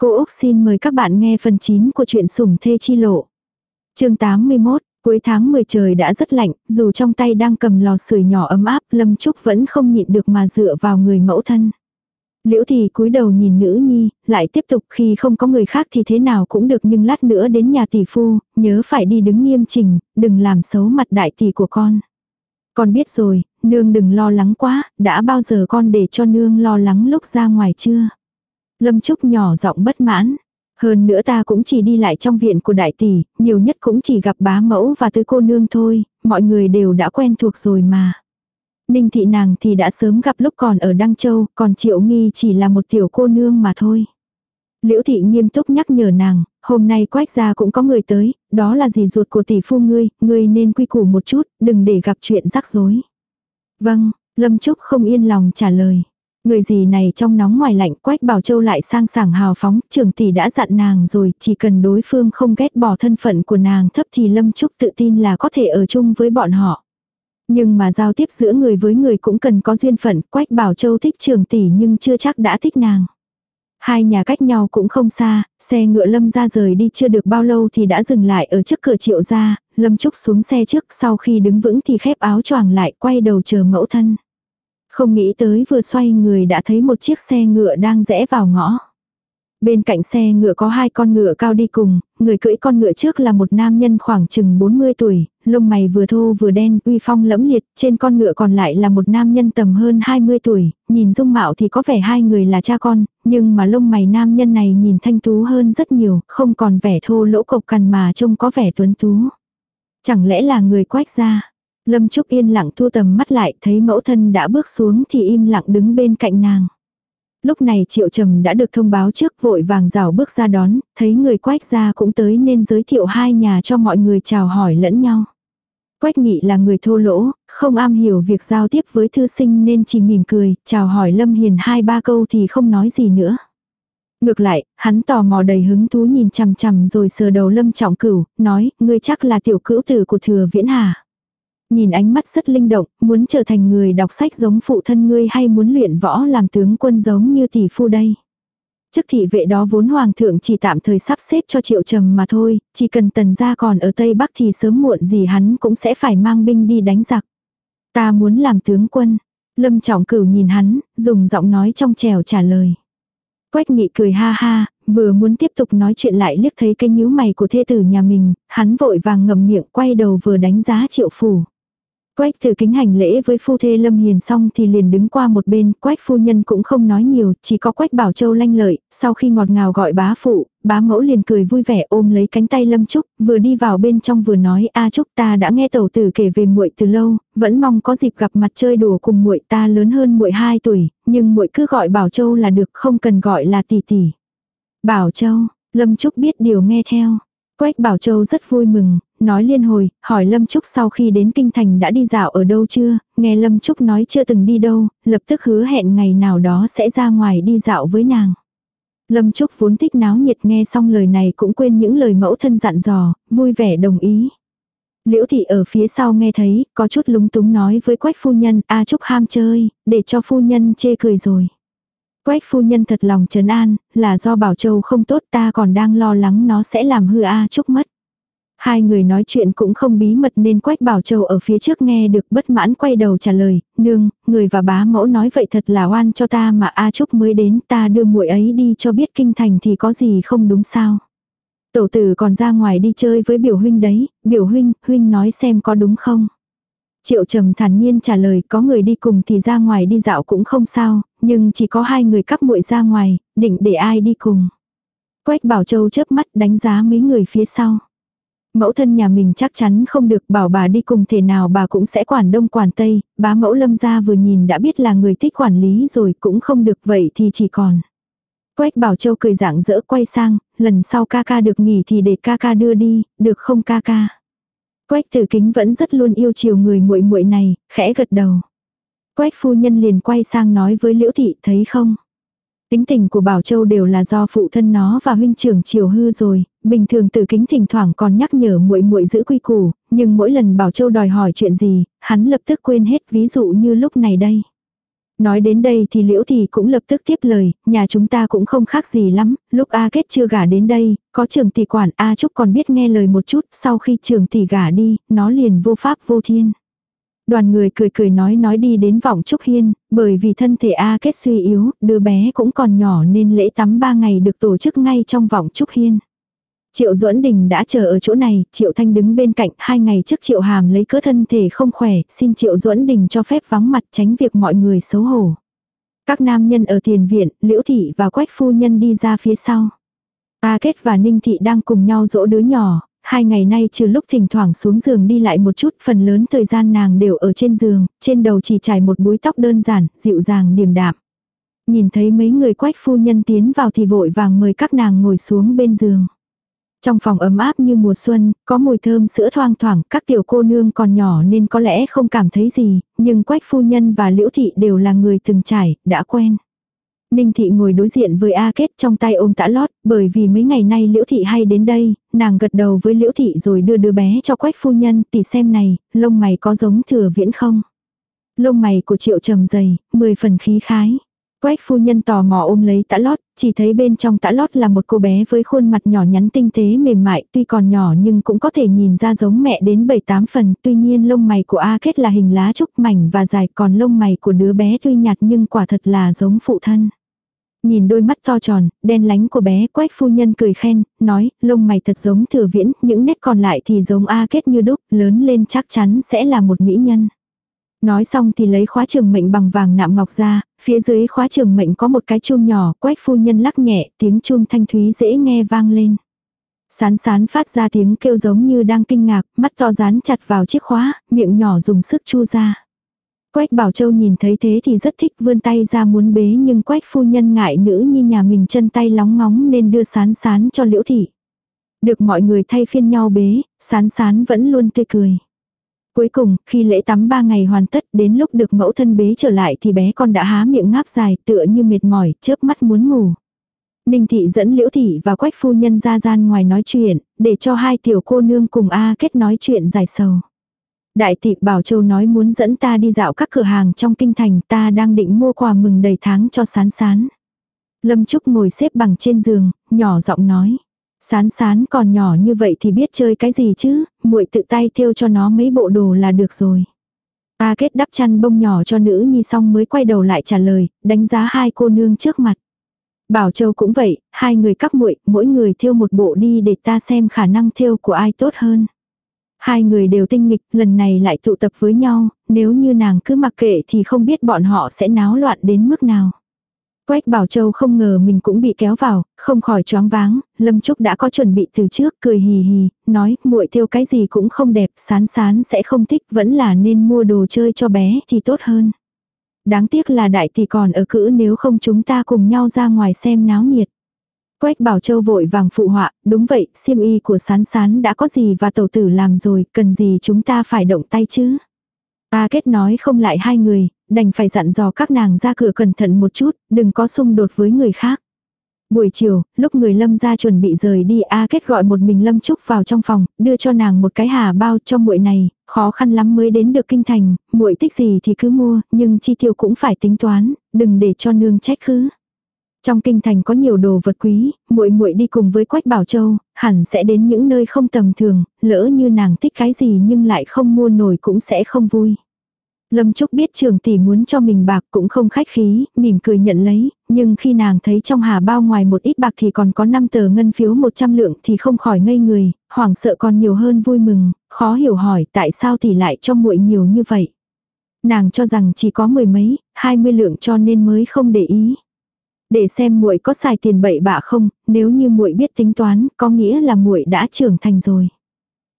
Cô Úc xin mời các bạn nghe phần 9 của truyện sủng thê chi lộ. chương 81, cuối tháng 10 trời đã rất lạnh, dù trong tay đang cầm lò sưởi nhỏ ấm áp, Lâm Trúc vẫn không nhịn được mà dựa vào người mẫu thân. Liễu thì cúi đầu nhìn nữ nhi, lại tiếp tục khi không có người khác thì thế nào cũng được nhưng lát nữa đến nhà tỷ phu, nhớ phải đi đứng nghiêm chỉnh, đừng làm xấu mặt đại tỷ của con. Con biết rồi, nương đừng lo lắng quá, đã bao giờ con để cho nương lo lắng lúc ra ngoài chưa? Lâm Trúc nhỏ giọng bất mãn. Hơn nữa ta cũng chỉ đi lại trong viện của đại tỷ, nhiều nhất cũng chỉ gặp bá mẫu và tứ cô nương thôi, mọi người đều đã quen thuộc rồi mà. Ninh thị nàng thì đã sớm gặp lúc còn ở Đăng Châu, còn Triệu Nghi chỉ là một tiểu cô nương mà thôi. Liễu thị nghiêm túc nhắc nhở nàng, hôm nay quách gia cũng có người tới, đó là gì ruột của tỷ phu ngươi, ngươi nên quy củ một chút, đừng để gặp chuyện rắc rối. Vâng, Lâm Trúc không yên lòng trả lời. Người gì này trong nóng ngoài lạnh quách bảo châu lại sang sảng hào phóng, trường tỷ đã dặn nàng rồi, chỉ cần đối phương không ghét bỏ thân phận của nàng thấp thì Lâm Trúc tự tin là có thể ở chung với bọn họ. Nhưng mà giao tiếp giữa người với người cũng cần có duyên phận, quách bảo châu thích trường tỷ nhưng chưa chắc đã thích nàng. Hai nhà cách nhau cũng không xa, xe ngựa lâm ra rời đi chưa được bao lâu thì đã dừng lại ở trước cửa triệu gia, lâm trúc xuống xe trước sau khi đứng vững thì khép áo choàng lại quay đầu chờ mẫu thân. Không nghĩ tới vừa xoay người đã thấy một chiếc xe ngựa đang rẽ vào ngõ. Bên cạnh xe ngựa có hai con ngựa cao đi cùng, người cưỡi con ngựa trước là một nam nhân khoảng chừng 40 tuổi, lông mày vừa thô vừa đen, uy phong lẫm liệt, trên con ngựa còn lại là một nam nhân tầm hơn 20 tuổi, nhìn dung mạo thì có vẻ hai người là cha con, nhưng mà lông mày nam nhân này nhìn thanh tú hơn rất nhiều, không còn vẻ thô lỗ cộc cằn mà trông có vẻ tuấn tú. Chẳng lẽ là người quách ra? Lâm Trúc yên lặng thu tầm mắt lại, thấy mẫu thân đã bước xuống thì im lặng đứng bên cạnh nàng. Lúc này Triệu Trầm đã được thông báo trước vội vàng rào bước ra đón, thấy người quách ra cũng tới nên giới thiệu hai nhà cho mọi người chào hỏi lẫn nhau. Quách nghị là người thô lỗ, không am hiểu việc giao tiếp với thư sinh nên chỉ mỉm cười, chào hỏi Lâm Hiền hai ba câu thì không nói gì nữa. Ngược lại, hắn tò mò đầy hứng thú nhìn chằm chằm rồi sờ đầu Lâm Trọng Cửu, nói, ngươi chắc là tiểu cữu tử của thừa viễn hà. Nhìn ánh mắt rất linh động, muốn trở thành người đọc sách giống phụ thân ngươi hay muốn luyện võ làm tướng quân giống như tỷ phu đây. Chức thị vệ đó vốn hoàng thượng chỉ tạm thời sắp xếp cho triệu trầm mà thôi, chỉ cần tần gia còn ở Tây Bắc thì sớm muộn gì hắn cũng sẽ phải mang binh đi đánh giặc. Ta muốn làm tướng quân. Lâm trọng cửu nhìn hắn, dùng giọng nói trong trèo trả lời. Quách nghị cười ha ha, vừa muốn tiếp tục nói chuyện lại liếc thấy cái nhíu mày của thê tử nhà mình, hắn vội vàng ngậm miệng quay đầu vừa đánh giá triệu phủ. Quách từ kính hành lễ với phu thê Lâm Hiền xong thì liền đứng qua một bên, quách phu nhân cũng không nói nhiều, chỉ có quách bảo châu lanh lợi, sau khi ngọt ngào gọi bá phụ, bá mẫu liền cười vui vẻ ôm lấy cánh tay Lâm Trúc, vừa đi vào bên trong vừa nói a Trúc ta đã nghe tẩu tử kể về muội từ lâu, vẫn mong có dịp gặp mặt chơi đùa cùng muội ta lớn hơn muội 2 tuổi, nhưng muội cứ gọi bảo châu là được không cần gọi là tỷ tỷ. Bảo châu, Lâm Trúc biết điều nghe theo. Quách Bảo Châu rất vui mừng, nói liên hồi, hỏi Lâm Trúc sau khi đến Kinh Thành đã đi dạo ở đâu chưa, nghe Lâm Trúc nói chưa từng đi đâu, lập tức hứa hẹn ngày nào đó sẽ ra ngoài đi dạo với nàng. Lâm Trúc vốn thích náo nhiệt nghe xong lời này cũng quên những lời mẫu thân dặn dò, vui vẻ đồng ý. Liễu thị ở phía sau nghe thấy, có chút lúng túng nói với quách phu nhân, a Trúc ham chơi, để cho phu nhân chê cười rồi. Quách phu nhân thật lòng trấn an, là do Bảo Châu không tốt ta còn đang lo lắng nó sẽ làm hư A Trúc mất. Hai người nói chuyện cũng không bí mật nên Quách Bảo Châu ở phía trước nghe được bất mãn quay đầu trả lời, nương, người và bá mẫu nói vậy thật là oan cho ta mà A Trúc mới đến ta đưa muội ấy đi cho biết kinh thành thì có gì không đúng sao. Tổ tử còn ra ngoài đi chơi với biểu huynh đấy, biểu huynh, huynh nói xem có đúng không. Triệu trầm thản nhiên trả lời có người đi cùng thì ra ngoài đi dạo cũng không sao, nhưng chỉ có hai người cắp muội ra ngoài, định để ai đi cùng. Quách Bảo Châu chớp mắt đánh giá mấy người phía sau. Mẫu thân nhà mình chắc chắn không được bảo bà đi cùng thể nào bà cũng sẽ quản đông quản tây, bá mẫu lâm gia vừa nhìn đã biết là người thích quản lý rồi cũng không được vậy thì chỉ còn. Quách Bảo Châu cười dạng dỡ quay sang, lần sau ca ca được nghỉ thì để ca ca đưa đi, được không ca ca. Quách tử kính vẫn rất luôn yêu chiều người muội muội này, khẽ gật đầu. Quách phu nhân liền quay sang nói với Liễu Thị thấy không? Tính tình của Bảo Châu đều là do phụ thân nó và huynh trưởng chiều hư rồi, bình thường tử kính thỉnh thoảng còn nhắc nhở muội muội giữ quy củ, nhưng mỗi lần Bảo Châu đòi hỏi chuyện gì, hắn lập tức quên hết ví dụ như lúc này đây. Nói đến đây thì liễu thị cũng lập tức tiếp lời, nhà chúng ta cũng không khác gì lắm, lúc A kết chưa gả đến đây, có trường tỷ quản A Trúc còn biết nghe lời một chút, sau khi trường tỷ gả đi, nó liền vô pháp vô thiên. Đoàn người cười cười nói nói đi đến vọng Trúc Hiên, bởi vì thân thể A kết suy yếu, đứa bé cũng còn nhỏ nên lễ tắm ba ngày được tổ chức ngay trong vọng Trúc Hiên. Triệu Duẫn Đình đã chờ ở chỗ này, Triệu Thanh đứng bên cạnh, hai ngày trước Triệu Hàm lấy cớ thân thể không khỏe, xin Triệu Duẫn Đình cho phép vắng mặt tránh việc mọi người xấu hổ. Các nam nhân ở tiền viện, Liễu Thị và Quách Phu Nhân đi ra phía sau. A Kết và Ninh Thị đang cùng nhau dỗ đứa nhỏ, hai ngày nay trừ lúc thỉnh thoảng xuống giường đi lại một chút, phần lớn thời gian nàng đều ở trên giường, trên đầu chỉ trải một búi tóc đơn giản, dịu dàng điềm đạm. Nhìn thấy mấy người quách phu nhân tiến vào thì vội vàng mời các nàng ngồi xuống bên giường. Trong phòng ấm áp như mùa xuân, có mùi thơm sữa thoang thoảng, các tiểu cô nương còn nhỏ nên có lẽ không cảm thấy gì, nhưng quách phu nhân và liễu thị đều là người từng trải, đã quen. Ninh thị ngồi đối diện với A Kết trong tay ôm tã lót, bởi vì mấy ngày nay liễu thị hay đến đây, nàng gật đầu với liễu thị rồi đưa đứa bé cho quách phu nhân, tỷ xem này, lông mày có giống thừa viễn không? Lông mày của triệu trầm dày, mười phần khí khái. Quách phu nhân tò mò ôm lấy tã lót, chỉ thấy bên trong tã lót là một cô bé với khuôn mặt nhỏ nhắn tinh tế mềm mại, tuy còn nhỏ nhưng cũng có thể nhìn ra giống mẹ đến 7-8 phần, tuy nhiên lông mày của A Kết là hình lá trúc mảnh và dài, còn lông mày của đứa bé tuy nhạt nhưng quả thật là giống phụ thân. Nhìn đôi mắt to tròn, đen lánh của bé quách phu nhân cười khen, nói, lông mày thật giống thừa viễn, những nét còn lại thì giống A kết như đúc, lớn lên chắc chắn sẽ là một mỹ nhân. Nói xong thì lấy khóa trường mệnh bằng vàng nạm ngọc ra, phía dưới khóa trường mệnh có một cái chuông nhỏ, quách phu nhân lắc nhẹ, tiếng chuông thanh thúy dễ nghe vang lên. Sán sán phát ra tiếng kêu giống như đang kinh ngạc, mắt to dán chặt vào chiếc khóa, miệng nhỏ dùng sức chu ra. Quách Bảo Châu nhìn thấy thế thì rất thích vươn tay ra muốn bế nhưng Quách phu nhân ngại nữ như nhà mình chân tay lóng ngóng nên đưa sán sán cho liễu thị. Được mọi người thay phiên nhau bế, sán sán vẫn luôn tươi cười. Cuối cùng, khi lễ tắm ba ngày hoàn tất đến lúc được mẫu thân bế trở lại thì bé con đã há miệng ngáp dài tựa như mệt mỏi, chớp mắt muốn ngủ. Ninh thị dẫn liễu thị và quách phu nhân ra gian ngoài nói chuyện, để cho hai tiểu cô nương cùng A kết nói chuyện dài sầu. Đại thị Bảo Châu nói muốn dẫn ta đi dạo các cửa hàng trong kinh thành ta đang định mua quà mừng đầy tháng cho sán sán. Lâm Trúc ngồi xếp bằng trên giường, nhỏ giọng nói. Sán sán còn nhỏ như vậy thì biết chơi cái gì chứ, muội tự tay thêu cho nó mấy bộ đồ là được rồi. Ta kết đắp chăn bông nhỏ cho nữ nhi xong mới quay đầu lại trả lời, đánh giá hai cô nương trước mặt. Bảo Châu cũng vậy, hai người các muội, mỗi người thêu một bộ đi để ta xem khả năng thêu của ai tốt hơn. Hai người đều tinh nghịch, lần này lại tụ tập với nhau, nếu như nàng cứ mặc kệ thì không biết bọn họ sẽ náo loạn đến mức nào. Quách Bảo Châu không ngờ mình cũng bị kéo vào, không khỏi choáng váng, Lâm Trúc đã có chuẩn bị từ trước, cười hì hì, nói, muội thêu cái gì cũng không đẹp, sán sán sẽ không thích, vẫn là nên mua đồ chơi cho bé thì tốt hơn. Đáng tiếc là đại tỷ còn ở cữ nếu không chúng ta cùng nhau ra ngoài xem náo nhiệt. Quách Bảo Châu vội vàng phụ họa, đúng vậy, xiêm y của sán sán đã có gì và tẩu tử làm rồi, cần gì chúng ta phải động tay chứ. Ta kết nói không lại hai người, đành phải dặn dò các nàng ra cửa cẩn thận một chút, đừng có xung đột với người khác. Buổi chiều, lúc người Lâm ra chuẩn bị rời đi A Kết gọi một mình Lâm Trúc vào trong phòng, đưa cho nàng một cái hà bao cho muội này, khó khăn lắm mới đến được kinh thành, muội thích gì thì cứ mua, nhưng chi tiêu cũng phải tính toán, đừng để cho nương trách cứ. Trong kinh thành có nhiều đồ vật quý, muội muội đi cùng với Quách Bảo Châu, hẳn sẽ đến những nơi không tầm thường, lỡ như nàng thích cái gì nhưng lại không mua nổi cũng sẽ không vui. Lâm Trúc biết trường tỷ muốn cho mình bạc cũng không khách khí, mỉm cười nhận lấy, nhưng khi nàng thấy trong hà bao ngoài một ít bạc thì còn có 5 tờ ngân phiếu 100 lượng thì không khỏi ngây người, hoảng sợ còn nhiều hơn vui mừng, khó hiểu hỏi tại sao tỷ lại cho muội nhiều như vậy. Nàng cho rằng chỉ có mười mấy, 20 lượng cho nên mới không để ý. Để xem muội có xài tiền bậy bạ không, nếu như muội biết tính toán, có nghĩa là muội đã trưởng thành rồi.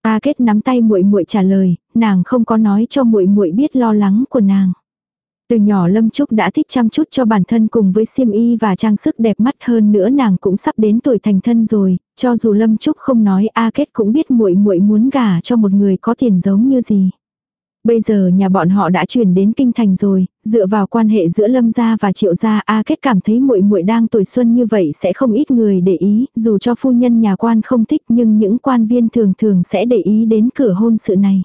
a kết nắm tay muội muội trả lời, nàng không có nói cho muội muội biết lo lắng của nàng. Từ nhỏ Lâm Trúc đã thích chăm chút cho bản thân cùng với xiêm y và trang sức đẹp mắt hơn nữa nàng cũng sắp đến tuổi thành thân rồi, cho dù Lâm Trúc không nói A Kết cũng biết muội muội muốn gả cho một người có tiền giống như gì. Bây giờ nhà bọn họ đã chuyển đến kinh thành rồi, dựa vào quan hệ giữa Lâm gia và Triệu gia, A Kết cảm thấy muội muội đang tuổi xuân như vậy sẽ không ít người để ý, dù cho phu nhân nhà quan không thích nhưng những quan viên thường thường sẽ để ý đến cửa hôn sự này.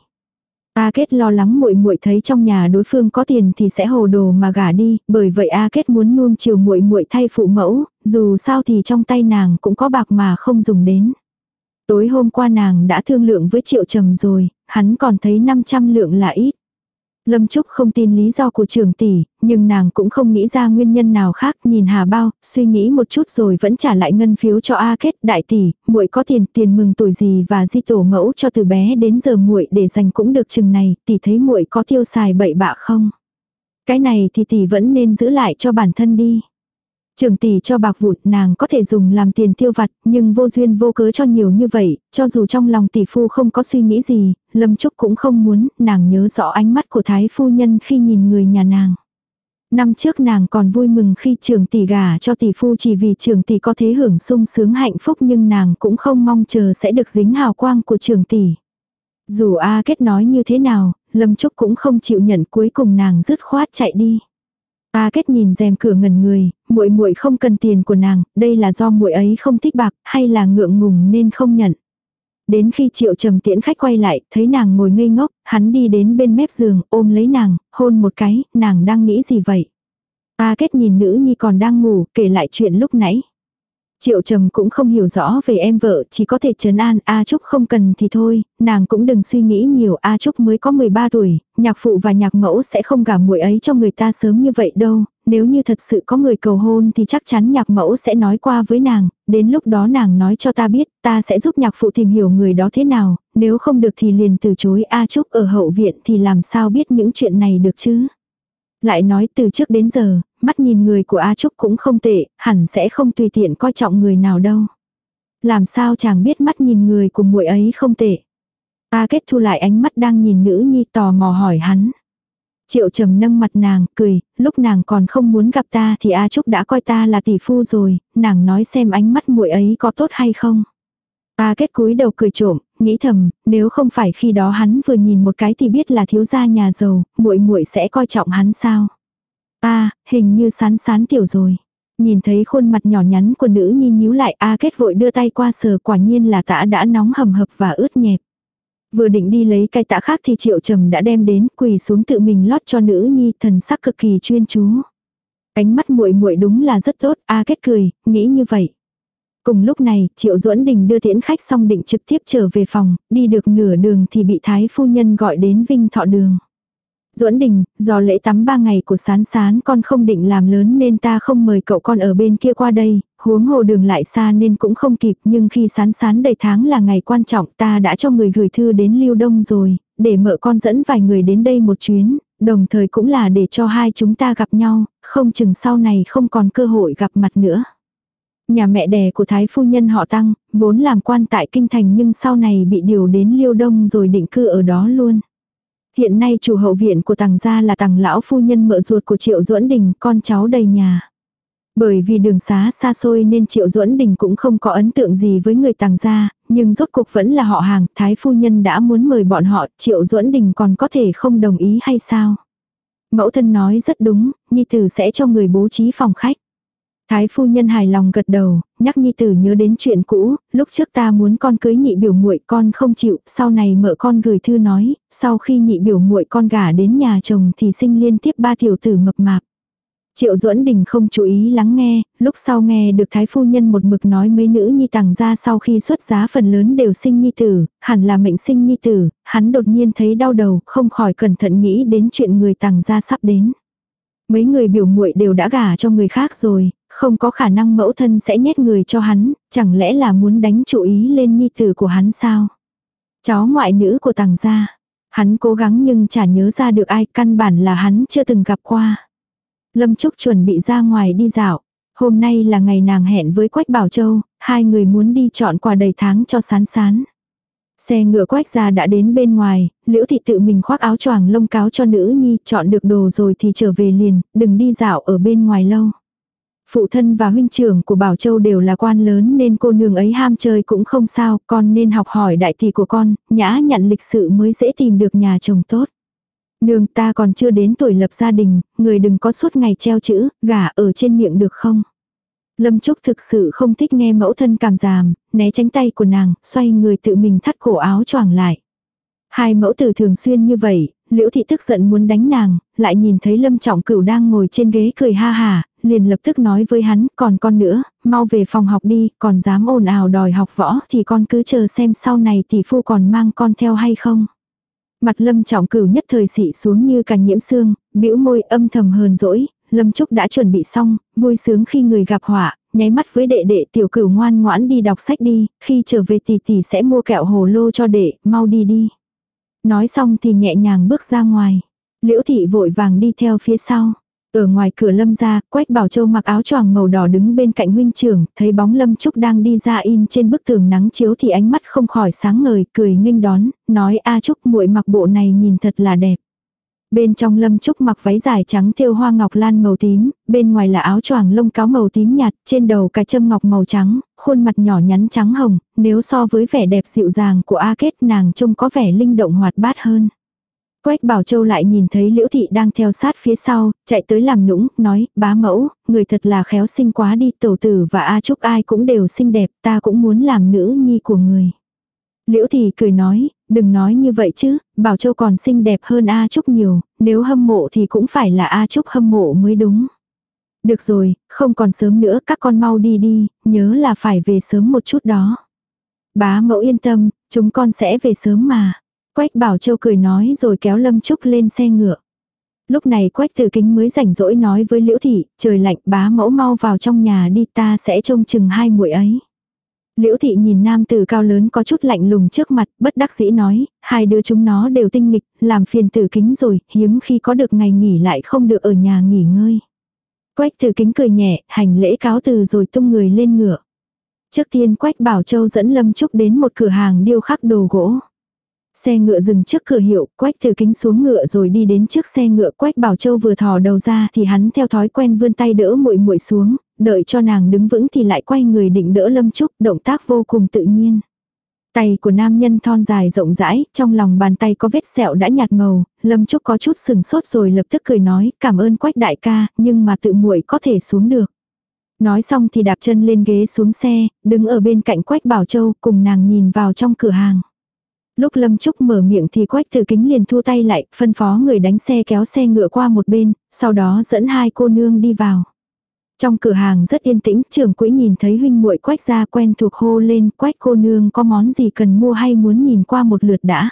A Kết lo lắng muội muội thấy trong nhà đối phương có tiền thì sẽ hồ đồ mà gả đi, bởi vậy A Kết muốn nuông chiều muội muội thay phụ mẫu, dù sao thì trong tay nàng cũng có bạc mà không dùng đến. Tối hôm qua nàng đã thương lượng với Triệu Trầm rồi, hắn còn thấy 500 lượng là ít. Lâm Trúc không tin lý do của trường tỷ, nhưng nàng cũng không nghĩ ra nguyên nhân nào khác, nhìn Hà Bao, suy nghĩ một chút rồi vẫn trả lại ngân phiếu cho A Kết, đại tỷ, muội có tiền, tiền mừng tuổi gì và di tổ mẫu cho từ bé đến giờ muội để dành cũng được chừng này, tỷ thấy muội có tiêu xài bậy bạ không? Cái này thì tỷ vẫn nên giữ lại cho bản thân đi. Trường tỷ cho bạc vụn nàng có thể dùng làm tiền tiêu vặt, nhưng vô duyên vô cớ cho nhiều như vậy, cho dù trong lòng tỷ phu không có suy nghĩ gì, Lâm Trúc cũng không muốn, nàng nhớ rõ ánh mắt của thái phu nhân khi nhìn người nhà nàng. Năm trước nàng còn vui mừng khi trường tỷ gả cho tỷ phu chỉ vì trường tỷ có thế hưởng sung sướng hạnh phúc nhưng nàng cũng không mong chờ sẽ được dính hào quang của trường tỷ. Dù A Kết nói như thế nào, Lâm Trúc cũng không chịu nhận cuối cùng nàng dứt khoát chạy đi. A kết nhìn rèm cửa ngẩn người, muội muội không cần tiền của nàng, đây là do muội ấy không thích bạc, hay là ngượng ngùng nên không nhận. Đến khi triệu trầm tiễn khách quay lại, thấy nàng ngồi ngây ngốc, hắn đi đến bên mép giường, ôm lấy nàng, hôn một cái, nàng đang nghĩ gì vậy? A kết nhìn nữ nhi còn đang ngủ, kể lại chuyện lúc nãy. Triệu trầm cũng không hiểu rõ về em vợ, chỉ có thể trấn an A Trúc không cần thì thôi, nàng cũng đừng suy nghĩ nhiều A Trúc mới có 13 tuổi, nhạc phụ và nhạc mẫu sẽ không gả muội ấy cho người ta sớm như vậy đâu, nếu như thật sự có người cầu hôn thì chắc chắn nhạc mẫu sẽ nói qua với nàng, đến lúc đó nàng nói cho ta biết, ta sẽ giúp nhạc phụ tìm hiểu người đó thế nào, nếu không được thì liền từ chối A Trúc ở hậu viện thì làm sao biết những chuyện này được chứ. Lại nói từ trước đến giờ, mắt nhìn người của A Trúc cũng không tệ, hẳn sẽ không tùy tiện coi trọng người nào đâu. Làm sao chàng biết mắt nhìn người của muội ấy không tệ. A kết thu lại ánh mắt đang nhìn nữ nhi tò mò hỏi hắn. Triệu trầm nâng mặt nàng, cười, lúc nàng còn không muốn gặp ta thì A Trúc đã coi ta là tỷ phu rồi, nàng nói xem ánh mắt muội ấy có tốt hay không. A kết cúi đầu cười trộm, nghĩ thầm, nếu không phải khi đó hắn vừa nhìn một cái thì biết là thiếu gia nhà giàu, muội muội sẽ coi trọng hắn sao. A, hình như sán sán tiểu rồi. Nhìn thấy khuôn mặt nhỏ nhắn của nữ nhi nhíu lại A kết vội đưa tay qua sờ quả nhiên là tã đã nóng hầm hập và ướt nhẹp. Vừa định đi lấy cái tạ khác thì triệu trầm đã đem đến quỳ xuống tự mình lót cho nữ nhi thần sắc cực kỳ chuyên chú. Ánh mắt muội muội đúng là rất tốt, A kết cười, nghĩ như vậy. Cùng lúc này, Triệu Duẫn Đình đưa tiễn khách xong định trực tiếp trở về phòng, đi được nửa đường thì bị Thái Phu Nhân gọi đến Vinh Thọ Đường. Duẫn Đình, do lễ tắm ba ngày của sán sán con không định làm lớn nên ta không mời cậu con ở bên kia qua đây, huống hồ đường lại xa nên cũng không kịp nhưng khi sán sán đầy tháng là ngày quan trọng ta đã cho người gửi thư đến Lưu Đông rồi, để mợ con dẫn vài người đến đây một chuyến, đồng thời cũng là để cho hai chúng ta gặp nhau, không chừng sau này không còn cơ hội gặp mặt nữa. Nhà mẹ đẻ của Thái Phu Nhân họ Tăng, vốn làm quan tại Kinh Thành nhưng sau này bị điều đến Liêu Đông rồi định cư ở đó luôn. Hiện nay chủ hậu viện của Tằng gia là Tằng lão phu nhân mợ ruột của Triệu Duẫn Đình, con cháu đầy nhà. Bởi vì đường xá xa xôi nên Triệu Duẫn Đình cũng không có ấn tượng gì với người Tằng gia, nhưng rốt cuộc vẫn là họ hàng, Thái phu nhân đã muốn mời bọn họ, Triệu Duẫn Đình còn có thể không đồng ý hay sao? Mẫu thân nói rất đúng, Nhi tử sẽ cho người bố trí phòng khách. Thái phu nhân hài lòng gật đầu, nhắc nhi tử nhớ đến chuyện cũ, lúc trước ta muốn con cưới nhị biểu muội con không chịu, sau này mợ con gửi thư nói, sau khi nhị biểu muội con gả đến nhà chồng thì sinh liên tiếp ba tiểu tử mập mạp. Triệu duẫn đình không chú ý lắng nghe, lúc sau nghe được thái phu nhân một mực nói mấy nữ nhi tàng ra sau khi xuất giá phần lớn đều sinh nhi tử, hẳn là mệnh sinh nhi tử, hắn đột nhiên thấy đau đầu, không khỏi cẩn thận nghĩ đến chuyện người tàng ra sắp đến. Mấy người biểu muội đều đã gả cho người khác rồi, không có khả năng mẫu thân sẽ nhét người cho hắn, chẳng lẽ là muốn đánh chú ý lên nhi tử của hắn sao? Cháu ngoại nữ của tàng gia. Hắn cố gắng nhưng chả nhớ ra được ai, căn bản là hắn chưa từng gặp qua. Lâm Trúc chuẩn bị ra ngoài đi dạo. Hôm nay là ngày nàng hẹn với Quách Bảo Châu, hai người muốn đi chọn quà đầy tháng cho sán sán. Xe ngựa quách ra đã đến bên ngoài, liễu thị tự mình khoác áo choàng lông cáo cho nữ nhi, chọn được đồ rồi thì trở về liền, đừng đi dạo ở bên ngoài lâu. Phụ thân và huynh trưởng của Bảo Châu đều là quan lớn nên cô nương ấy ham chơi cũng không sao, con nên học hỏi đại tỷ của con, nhã nhận lịch sự mới dễ tìm được nhà chồng tốt. Nương ta còn chưa đến tuổi lập gia đình, người đừng có suốt ngày treo chữ, gả ở trên miệng được không? Lâm Trúc thực sự không thích nghe mẫu thân cảm giảm, né tránh tay của nàng, xoay người tự mình thắt cổ áo choàng lại. Hai mẫu tử thường xuyên như vậy, liễu thị tức giận muốn đánh nàng, lại nhìn thấy lâm trọng cửu đang ngồi trên ghế cười ha hà, liền lập tức nói với hắn, còn con nữa, mau về phòng học đi, còn dám ồn ào đòi học võ thì con cứ chờ xem sau này tỷ phu còn mang con theo hay không. Mặt lâm trọng cửu nhất thời xị xuống như cả nhiễm xương, bĩu môi âm thầm hờn dỗi, lâm trúc đã chuẩn bị xong, vui sướng khi người gặp họa, nháy mắt với đệ đệ tiểu cửu ngoan ngoãn đi đọc sách đi, khi trở về tỷ tỷ sẽ mua kẹo hồ lô cho đệ, mau đi đi. Nói xong thì nhẹ nhàng bước ra ngoài. Liễu thị vội vàng đi theo phía sau. Ở ngoài cửa lâm ra, Quách Bảo Châu mặc áo choàng màu đỏ đứng bên cạnh huynh trưởng, thấy bóng lâm trúc đang đi ra in trên bức tường nắng chiếu thì ánh mắt không khỏi sáng ngời, cười nghênh đón, nói a trúc muội mặc bộ này nhìn thật là đẹp. Bên trong lâm trúc mặc váy dài trắng thêu hoa ngọc lan màu tím, bên ngoài là áo choàng lông cáo màu tím nhạt, trên đầu cài châm ngọc màu trắng, khuôn mặt nhỏ nhắn trắng hồng, nếu so với vẻ đẹp dịu dàng của A Kết nàng trông có vẻ linh động hoạt bát hơn. Quách Bảo Châu lại nhìn thấy Liễu Thị đang theo sát phía sau, chạy tới làm nũng, nói, bá mẫu, người thật là khéo sinh quá đi, tổ tử và A Trúc ai cũng đều xinh đẹp, ta cũng muốn làm nữ nhi của người. Liễu Thị cười nói, đừng nói như vậy chứ, Bảo Châu còn xinh đẹp hơn A Trúc nhiều, nếu hâm mộ thì cũng phải là A Trúc hâm mộ mới đúng. Được rồi, không còn sớm nữa, các con mau đi đi, nhớ là phải về sớm một chút đó. Bá mẫu yên tâm, chúng con sẽ về sớm mà. Quách Bảo Châu cười nói rồi kéo Lâm Trúc lên xe ngựa. Lúc này Quách Tử Kính mới rảnh rỗi nói với Liễu Thị, trời lạnh bá mẫu mau vào trong nhà đi ta sẽ trông chừng hai muội ấy. Liễu Thị nhìn nam tử cao lớn có chút lạnh lùng trước mặt, bất đắc dĩ nói, hai đứa chúng nó đều tinh nghịch, làm phiền Tử Kính rồi, hiếm khi có được ngày nghỉ lại không được ở nhà nghỉ ngơi. Quách Tử Kính cười nhẹ, hành lễ cáo từ rồi tung người lên ngựa. Trước tiên Quách Bảo Châu dẫn Lâm Trúc đến một cửa hàng điêu khắc đồ gỗ. Xe ngựa dừng trước cửa hiệu, quách từ kính xuống ngựa rồi đi đến trước xe ngựa quách bảo châu vừa thò đầu ra thì hắn theo thói quen vươn tay đỡ muội muội xuống, đợi cho nàng đứng vững thì lại quay người định đỡ lâm trúc, động tác vô cùng tự nhiên. Tay của nam nhân thon dài rộng rãi, trong lòng bàn tay có vết sẹo đã nhạt màu, lâm trúc có chút sừng sốt rồi lập tức cười nói cảm ơn quách đại ca, nhưng mà tự muội có thể xuống được. Nói xong thì đạp chân lên ghế xuống xe, đứng ở bên cạnh quách bảo châu cùng nàng nhìn vào trong cửa hàng. Lúc Lâm Trúc mở miệng thì Quách Tử Kính liền thu tay lại, phân phó người đánh xe kéo xe ngựa qua một bên, sau đó dẫn hai cô nương đi vào. Trong cửa hàng rất yên tĩnh, trưởng quỹ nhìn thấy huynh muội Quách gia quen thuộc hô lên, Quách cô nương có món gì cần mua hay muốn nhìn qua một lượt đã.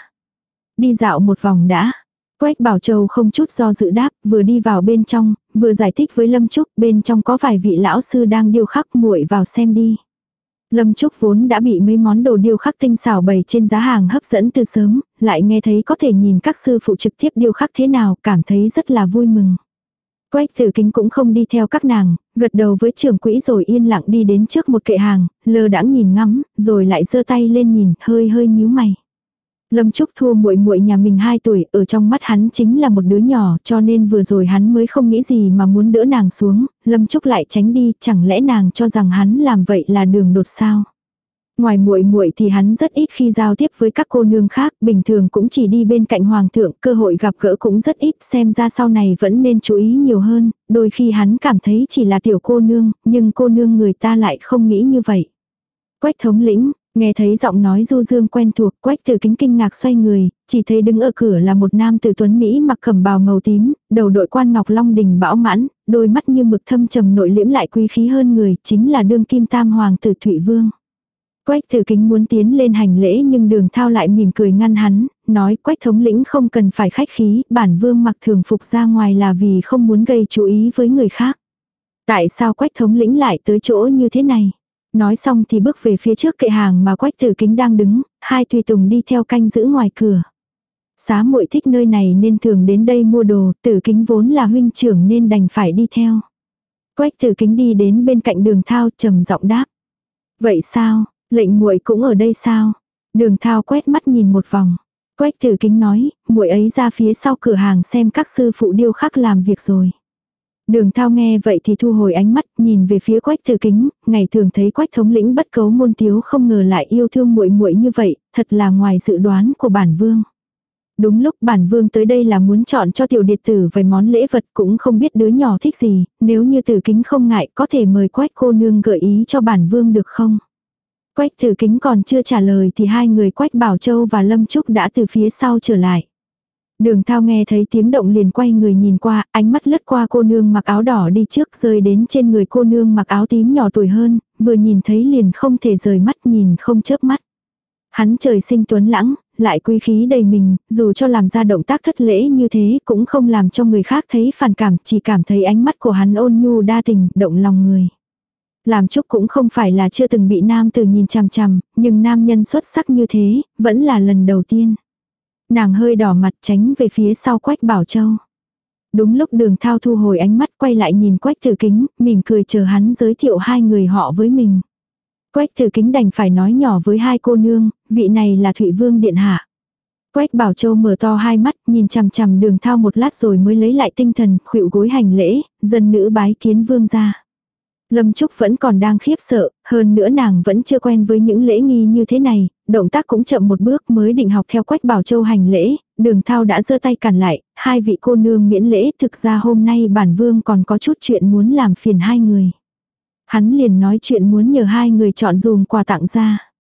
Đi dạo một vòng đã. Quách Bảo Châu không chút do dự đáp, vừa đi vào bên trong, vừa giải thích với Lâm Trúc, bên trong có vài vị lão sư đang điêu khắc muội vào xem đi. Lâm Trúc vốn đã bị mấy món đồ điêu khắc tinh xảo bày trên giá hàng hấp dẫn từ sớm, lại nghe thấy có thể nhìn các sư phụ trực tiếp điêu khắc thế nào, cảm thấy rất là vui mừng. Quách tử kính cũng không đi theo các nàng, gật đầu với trưởng quỹ rồi yên lặng đi đến trước một kệ hàng, lơ đãng nhìn ngắm, rồi lại giơ tay lên nhìn, hơi hơi nhíu mày. Lâm Trúc thua muội muội nhà mình 2 tuổi, ở trong mắt hắn chính là một đứa nhỏ, cho nên vừa rồi hắn mới không nghĩ gì mà muốn đỡ nàng xuống, Lâm Trúc lại tránh đi, chẳng lẽ nàng cho rằng hắn làm vậy là đường đột sao? Ngoài muội muội thì hắn rất ít khi giao tiếp với các cô nương khác, bình thường cũng chỉ đi bên cạnh hoàng thượng, cơ hội gặp gỡ cũng rất ít, xem ra sau này vẫn nên chú ý nhiều hơn, đôi khi hắn cảm thấy chỉ là tiểu cô nương, nhưng cô nương người ta lại không nghĩ như vậy. Quách thống lĩnh, Nghe thấy giọng nói du dương quen thuộc, quách từ kính kinh ngạc xoay người, chỉ thấy đứng ở cửa là một nam tử tuấn Mỹ mặc cẩm bào màu tím, đầu đội quan ngọc long đình bão mãn, đôi mắt như mực thâm trầm nội liễm lại quý khí hơn người, chính là đương kim tam hoàng tử Thụy Vương. Quách tử kính muốn tiến lên hành lễ nhưng đường thao lại mỉm cười ngăn hắn, nói quách thống lĩnh không cần phải khách khí, bản vương mặc thường phục ra ngoài là vì không muốn gây chú ý với người khác. Tại sao quách thống lĩnh lại tới chỗ như thế này? Nói xong thì bước về phía trước kệ hàng mà quách tử kính đang đứng, hai tùy tùng đi theo canh giữ ngoài cửa. Xá muội thích nơi này nên thường đến đây mua đồ, tử kính vốn là huynh trưởng nên đành phải đi theo. Quách tử kính đi đến bên cạnh đường thao trầm giọng đáp. Vậy sao, lệnh muội cũng ở đây sao? Đường thao quét mắt nhìn một vòng. Quách tử kính nói, muội ấy ra phía sau cửa hàng xem các sư phụ điêu khắc làm việc rồi. Đường thao nghe vậy thì thu hồi ánh mắt, nhìn về phía quách thư kính, ngày thường thấy quách thống lĩnh bất cấu môn tiếu không ngờ lại yêu thương muội muội như vậy, thật là ngoài dự đoán của bản vương. Đúng lúc bản vương tới đây là muốn chọn cho tiểu điệt tử vài món lễ vật cũng không biết đứa nhỏ thích gì, nếu như tử kính không ngại có thể mời quách cô nương gợi ý cho bản vương được không? Quách Tử Kính còn chưa trả lời thì hai người Quách Bảo Châu và Lâm Trúc đã từ phía sau trở lại. Đường thao nghe thấy tiếng động liền quay người nhìn qua, ánh mắt lướt qua cô nương mặc áo đỏ đi trước rơi đến trên người cô nương mặc áo tím nhỏ tuổi hơn, vừa nhìn thấy liền không thể rời mắt nhìn không chớp mắt. Hắn trời sinh tuấn lãng, lại quý khí đầy mình, dù cho làm ra động tác thất lễ như thế cũng không làm cho người khác thấy phản cảm, chỉ cảm thấy ánh mắt của hắn ôn nhu đa tình, động lòng người. Làm chúc cũng không phải là chưa từng bị nam tử nhìn chằm chằm, nhưng nam nhân xuất sắc như thế, vẫn là lần đầu tiên. Nàng hơi đỏ mặt tránh về phía sau Quách Bảo Châu. Đúng lúc đường thao thu hồi ánh mắt quay lại nhìn Quách Tử Kính, mỉm cười chờ hắn giới thiệu hai người họ với mình. Quách Tử Kính đành phải nói nhỏ với hai cô nương, vị này là Thụy Vương Điện Hạ. Quách Bảo Châu mở to hai mắt, nhìn chằm chằm đường thao một lát rồi mới lấy lại tinh thần, khuỵu gối hành lễ, dân nữ bái kiến vương ra. Lâm Trúc vẫn còn đang khiếp sợ, hơn nữa nàng vẫn chưa quen với những lễ nghi như thế này, động tác cũng chậm một bước mới định học theo Quách Bảo Châu hành lễ, đường thao đã giơ tay cản lại, hai vị cô nương miễn lễ thực ra hôm nay bản vương còn có chút chuyện muốn làm phiền hai người. Hắn liền nói chuyện muốn nhờ hai người chọn dùm quà tặng ra.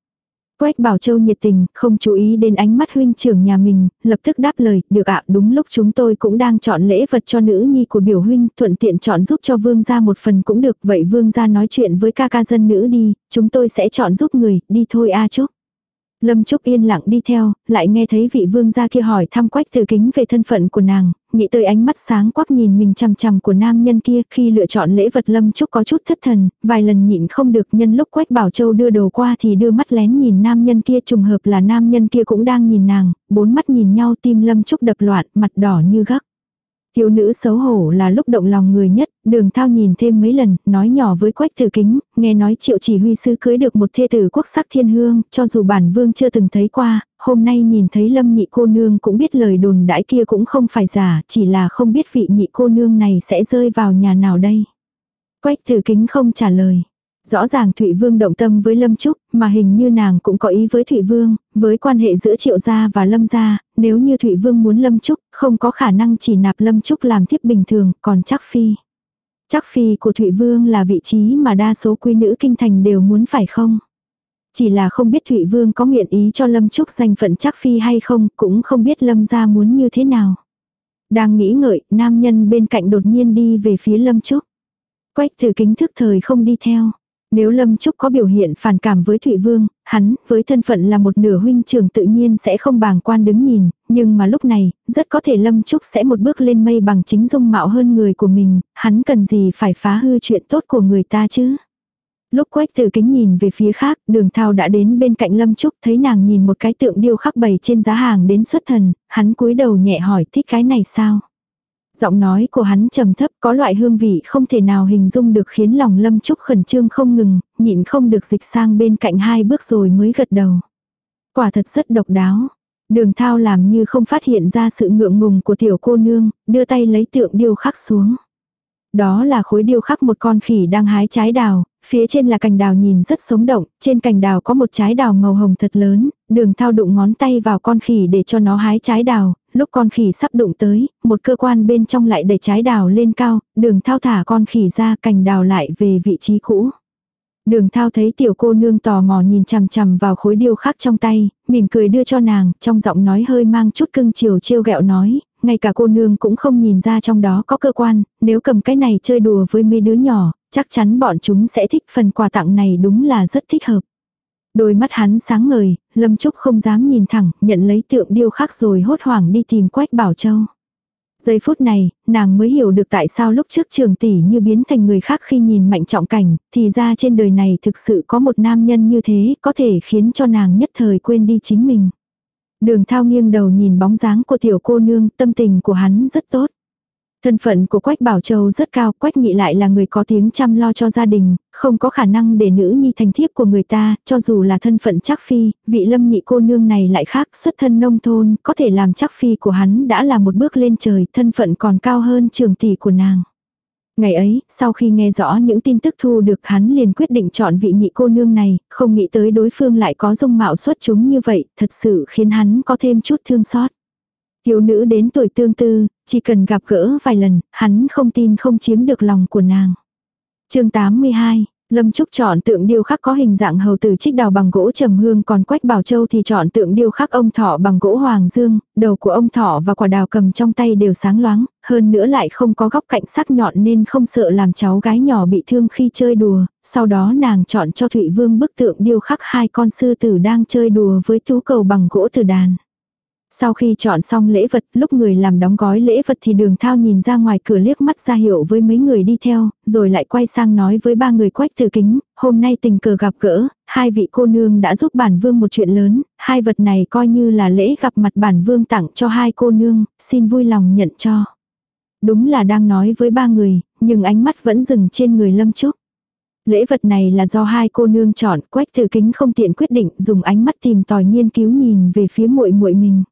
Quách Bảo Châu nhiệt tình, không chú ý đến ánh mắt huynh trưởng nhà mình, lập tức đáp lời, được ạ, đúng lúc chúng tôi cũng đang chọn lễ vật cho nữ nhi của biểu huynh, thuận tiện chọn giúp cho vương gia một phần cũng được, vậy vương gia nói chuyện với ca ca dân nữ đi, chúng tôi sẽ chọn giúp người, đi thôi A Trúc. Lâm Trúc yên lặng đi theo, lại nghe thấy vị vương gia kia hỏi thăm quách từ kính về thân phận của nàng, nghĩ tới ánh mắt sáng quắc nhìn mình chằm chằm của nam nhân kia khi lựa chọn lễ vật Lâm Trúc có chút thất thần, vài lần nhịn không được nhân lúc quách bảo châu đưa đồ qua thì đưa mắt lén nhìn nam nhân kia trùng hợp là nam nhân kia cũng đang nhìn nàng, bốn mắt nhìn nhau tim Lâm Trúc đập loạn, mặt đỏ như gắc. Thiếu nữ xấu hổ là lúc động lòng người nhất, đường thao nhìn thêm mấy lần, nói nhỏ với quách tử kính, nghe nói triệu chỉ huy sư cưới được một thê tử quốc sắc thiên hương, cho dù bản vương chưa từng thấy qua, hôm nay nhìn thấy lâm nhị cô nương cũng biết lời đồn đãi kia cũng không phải giả, chỉ là không biết vị nhị cô nương này sẽ rơi vào nhà nào đây. Quách tử kính không trả lời. Rõ ràng Thụy Vương động tâm với Lâm Trúc, mà hình như nàng cũng có ý với Thụy Vương, với quan hệ giữa Triệu Gia và Lâm Gia, nếu như Thụy Vương muốn Lâm Trúc, không có khả năng chỉ nạp Lâm Trúc làm thiếp bình thường, còn chắc phi. Chắc phi của Thụy Vương là vị trí mà đa số quý nữ kinh thành đều muốn phải không? Chỉ là không biết Thụy Vương có nguyện ý cho Lâm Trúc danh phận chắc phi hay không, cũng không biết Lâm Gia muốn như thế nào. Đang nghĩ ngợi, nam nhân bên cạnh đột nhiên đi về phía Lâm Trúc. Quách thử kính thức thời không đi theo. Nếu Lâm Trúc có biểu hiện phản cảm với Thụy Vương, hắn, với thân phận là một nửa huynh trưởng tự nhiên sẽ không bàng quan đứng nhìn, nhưng mà lúc này, rất có thể Lâm Trúc sẽ một bước lên mây bằng chính dung mạo hơn người của mình, hắn cần gì phải phá hư chuyện tốt của người ta chứ. Lúc quách từ kính nhìn về phía khác, đường thao đã đến bên cạnh Lâm Trúc thấy nàng nhìn một cái tượng điêu khắc bày trên giá hàng đến xuất thần, hắn cúi đầu nhẹ hỏi thích cái này sao. Giọng nói của hắn trầm thấp có loại hương vị không thể nào hình dung được khiến lòng Lâm Trúc khẩn trương không ngừng, nhịn không được dịch sang bên cạnh hai bước rồi mới gật đầu. Quả thật rất độc đáo. Đường thao làm như không phát hiện ra sự ngượng ngùng của tiểu cô nương, đưa tay lấy tượng điêu khắc xuống. Đó là khối điêu khắc một con khỉ đang hái trái đào, phía trên là cành đào nhìn rất sống động, trên cành đào có một trái đào màu hồng thật lớn, đường thao đụng ngón tay vào con khỉ để cho nó hái trái đào, lúc con khỉ sắp đụng tới, một cơ quan bên trong lại đẩy trái đào lên cao, đường thao thả con khỉ ra cành đào lại về vị trí cũ. Đường thao thấy tiểu cô nương tò mò nhìn chằm chằm vào khối điêu khắc trong tay, mỉm cười đưa cho nàng, trong giọng nói hơi mang chút cưng chiều trêu ghẹo nói, ngay cả cô nương cũng không nhìn ra trong đó có cơ quan, nếu cầm cái này chơi đùa với mấy đứa nhỏ, chắc chắn bọn chúng sẽ thích phần quà tặng này đúng là rất thích hợp. Đôi mắt hắn sáng ngời, Lâm Trúc không dám nhìn thẳng, nhận lấy tượng điêu khắc rồi hốt hoảng đi tìm Quách Bảo Châu. Giây phút này, nàng mới hiểu được tại sao lúc trước trường tỷ như biến thành người khác khi nhìn mạnh trọng cảnh, thì ra trên đời này thực sự có một nam nhân như thế, có thể khiến cho nàng nhất thời quên đi chính mình. Đường thao nghiêng đầu nhìn bóng dáng của tiểu cô nương, tâm tình của hắn rất tốt. Thân phận của Quách Bảo Châu rất cao, Quách Nghị lại là người có tiếng chăm lo cho gia đình, không có khả năng để nữ nhi thành thiếp của người ta, cho dù là thân phận chắc phi, vị lâm nhị cô nương này lại khác, xuất thân nông thôn, có thể làm chắc phi của hắn đã là một bước lên trời, thân phận còn cao hơn trường tỷ của nàng. Ngày ấy, sau khi nghe rõ những tin tức thu được hắn liền quyết định chọn vị nhị cô nương này, không nghĩ tới đối phương lại có dung mạo xuất chúng như vậy, thật sự khiến hắn có thêm chút thương xót. Thiếu nữ đến tuổi tương tư, chỉ cần gặp gỡ vài lần, hắn không tin không chiếm được lòng của nàng. chương 82, Lâm Trúc chọn tượng điêu khắc có hình dạng hầu tử trích đào bằng gỗ trầm hương còn Quách Bảo Châu thì chọn tượng điêu khắc ông thọ bằng gỗ hoàng dương, đầu của ông thọ và quả đào cầm trong tay đều sáng loáng, hơn nữa lại không có góc cạnh sắc nhọn nên không sợ làm cháu gái nhỏ bị thương khi chơi đùa, sau đó nàng chọn cho Thụy Vương bức tượng điêu khắc hai con sư tử đang chơi đùa với tú cầu bằng gỗ từ đàn. Sau khi chọn xong lễ vật, lúc người làm đóng gói lễ vật thì đường thao nhìn ra ngoài cửa liếc mắt ra hiệu với mấy người đi theo, rồi lại quay sang nói với ba người quách từ kính, hôm nay tình cờ gặp gỡ, hai vị cô nương đã giúp bản vương một chuyện lớn, hai vật này coi như là lễ gặp mặt bản vương tặng cho hai cô nương, xin vui lòng nhận cho. Đúng là đang nói với ba người, nhưng ánh mắt vẫn dừng trên người lâm trúc. Lễ vật này là do hai cô nương chọn, quách từ kính không tiện quyết định, dùng ánh mắt tìm tòi nghiên cứu nhìn về phía muội muội mình.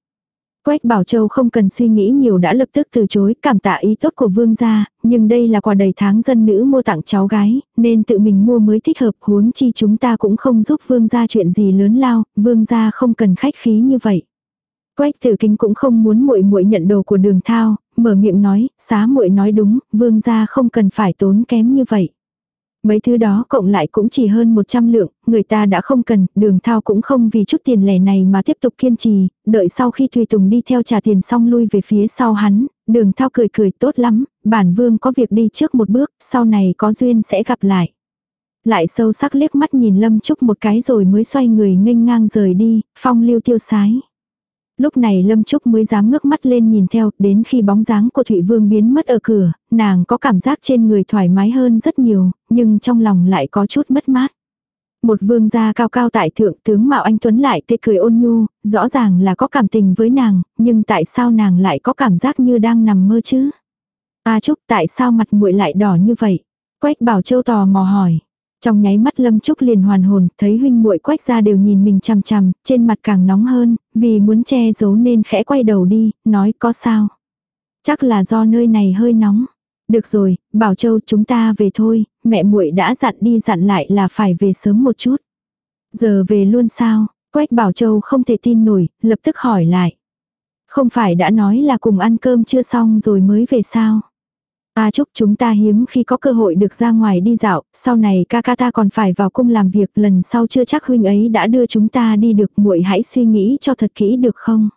Quách Bảo Châu không cần suy nghĩ nhiều đã lập tức từ chối cảm tạ ý tốt của vương gia, nhưng đây là quà đầy tháng dân nữ mua tặng cháu gái, nên tự mình mua mới thích hợp huống chi chúng ta cũng không giúp vương gia chuyện gì lớn lao, vương gia không cần khách khí như vậy. Quách Tử Kính cũng không muốn muội muội nhận đồ của Đường Thao, mở miệng nói, xá muội nói đúng, vương gia không cần phải tốn kém như vậy. Mấy thứ đó cộng lại cũng chỉ hơn 100 lượng, người ta đã không cần, đường thao cũng không vì chút tiền lẻ này mà tiếp tục kiên trì, đợi sau khi Tùy Tùng đi theo trả tiền xong lui về phía sau hắn, đường thao cười cười tốt lắm, bản vương có việc đi trước một bước, sau này có duyên sẽ gặp lại. Lại sâu sắc liếc mắt nhìn Lâm Trúc một cái rồi mới xoay người nghênh ngang rời đi, phong lưu tiêu sái. Lúc này Lâm Trúc mới dám ngước mắt lên nhìn theo, đến khi bóng dáng của Thụy Vương biến mất ở cửa, nàng có cảm giác trên người thoải mái hơn rất nhiều, nhưng trong lòng lại có chút mất mát. Một vương gia cao cao tại thượng tướng Mạo Anh Tuấn lại tê cười ôn nhu, rõ ràng là có cảm tình với nàng, nhưng tại sao nàng lại có cảm giác như đang nằm mơ chứ? A Trúc tại sao mặt muội lại đỏ như vậy? Quách Bảo Châu tò mò hỏi. Trong nháy mắt Lâm Trúc liền hoàn hồn, thấy huynh muội quách ra đều nhìn mình chằm chằm, trên mặt càng nóng hơn, vì muốn che giấu nên khẽ quay đầu đi, nói có sao. Chắc là do nơi này hơi nóng. Được rồi, Bảo Châu chúng ta về thôi, mẹ muội đã dặn đi dặn lại là phải về sớm một chút. Giờ về luôn sao? Quách Bảo Châu không thể tin nổi, lập tức hỏi lại. Không phải đã nói là cùng ăn cơm chưa xong rồi mới về sao? A Trúc chúng ta hiếm khi có cơ hội được ra ngoài đi dạo, sau này ca ca ta còn phải vào cung làm việc lần sau chưa chắc huynh ấy đã đưa chúng ta đi được muội hãy suy nghĩ cho thật kỹ được không?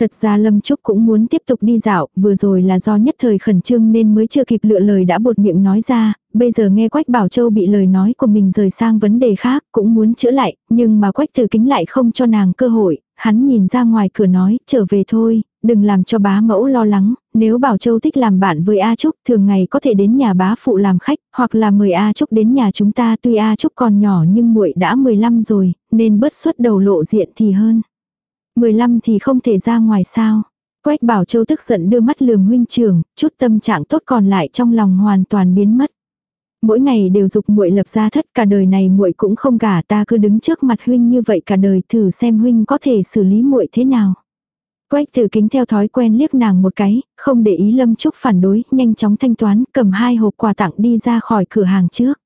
Thật ra Lâm Trúc cũng muốn tiếp tục đi dạo, vừa rồi là do nhất thời khẩn trương nên mới chưa kịp lựa lời đã bột miệng nói ra, bây giờ nghe Quách Bảo Châu bị lời nói của mình rời sang vấn đề khác, cũng muốn chữa lại, nhưng mà Quách Tử Kính lại không cho nàng cơ hội, hắn nhìn ra ngoài cửa nói, trở về thôi, đừng làm cho bá mẫu lo lắng, nếu Bảo Châu thích làm bạn với A Trúc, thường ngày có thể đến nhà bá phụ làm khách, hoặc là mời A Trúc đến nhà chúng ta, tuy A Trúc còn nhỏ nhưng muội đã 15 rồi, nên bớt xuất đầu lộ diện thì hơn. 15 thì không thể ra ngoài sao. Quách Bảo Châu tức giận đưa mắt lườm huynh trưởng, chút tâm trạng tốt còn lại trong lòng hoàn toàn biến mất. Mỗi ngày đều dục muội lập ra thất cả đời này muội cũng không gả ta cứ đứng trước mặt huynh như vậy cả đời thử xem huynh có thể xử lý muội thế nào. Quách tử kính theo thói quen liếc nàng một cái, không để ý Lâm Trúc phản đối, nhanh chóng thanh toán, cầm hai hộp quà tặng đi ra khỏi cửa hàng trước.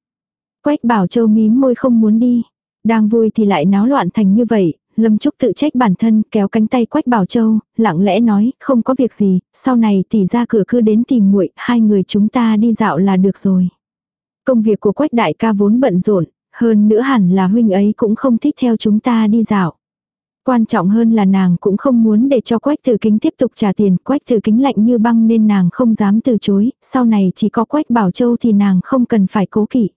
Quách bảo châu mím môi không muốn đi. Đang vui thì lại náo loạn thành như vậy, Lâm Trúc tự trách bản thân, kéo cánh tay Quách Bảo Châu, lặng lẽ nói, không có việc gì, sau này tỷ ra cửa cứ đến tìm muội, hai người chúng ta đi dạo là được rồi. Công việc của Quách đại ca vốn bận rộn, hơn nữa hẳn là huynh ấy cũng không thích theo chúng ta đi dạo. Quan trọng hơn là nàng cũng không muốn để cho Quách Tử Kính tiếp tục trả tiền, Quách Tử Kính lạnh như băng nên nàng không dám từ chối, sau này chỉ có Quách Bảo Châu thì nàng không cần phải cố kỵ.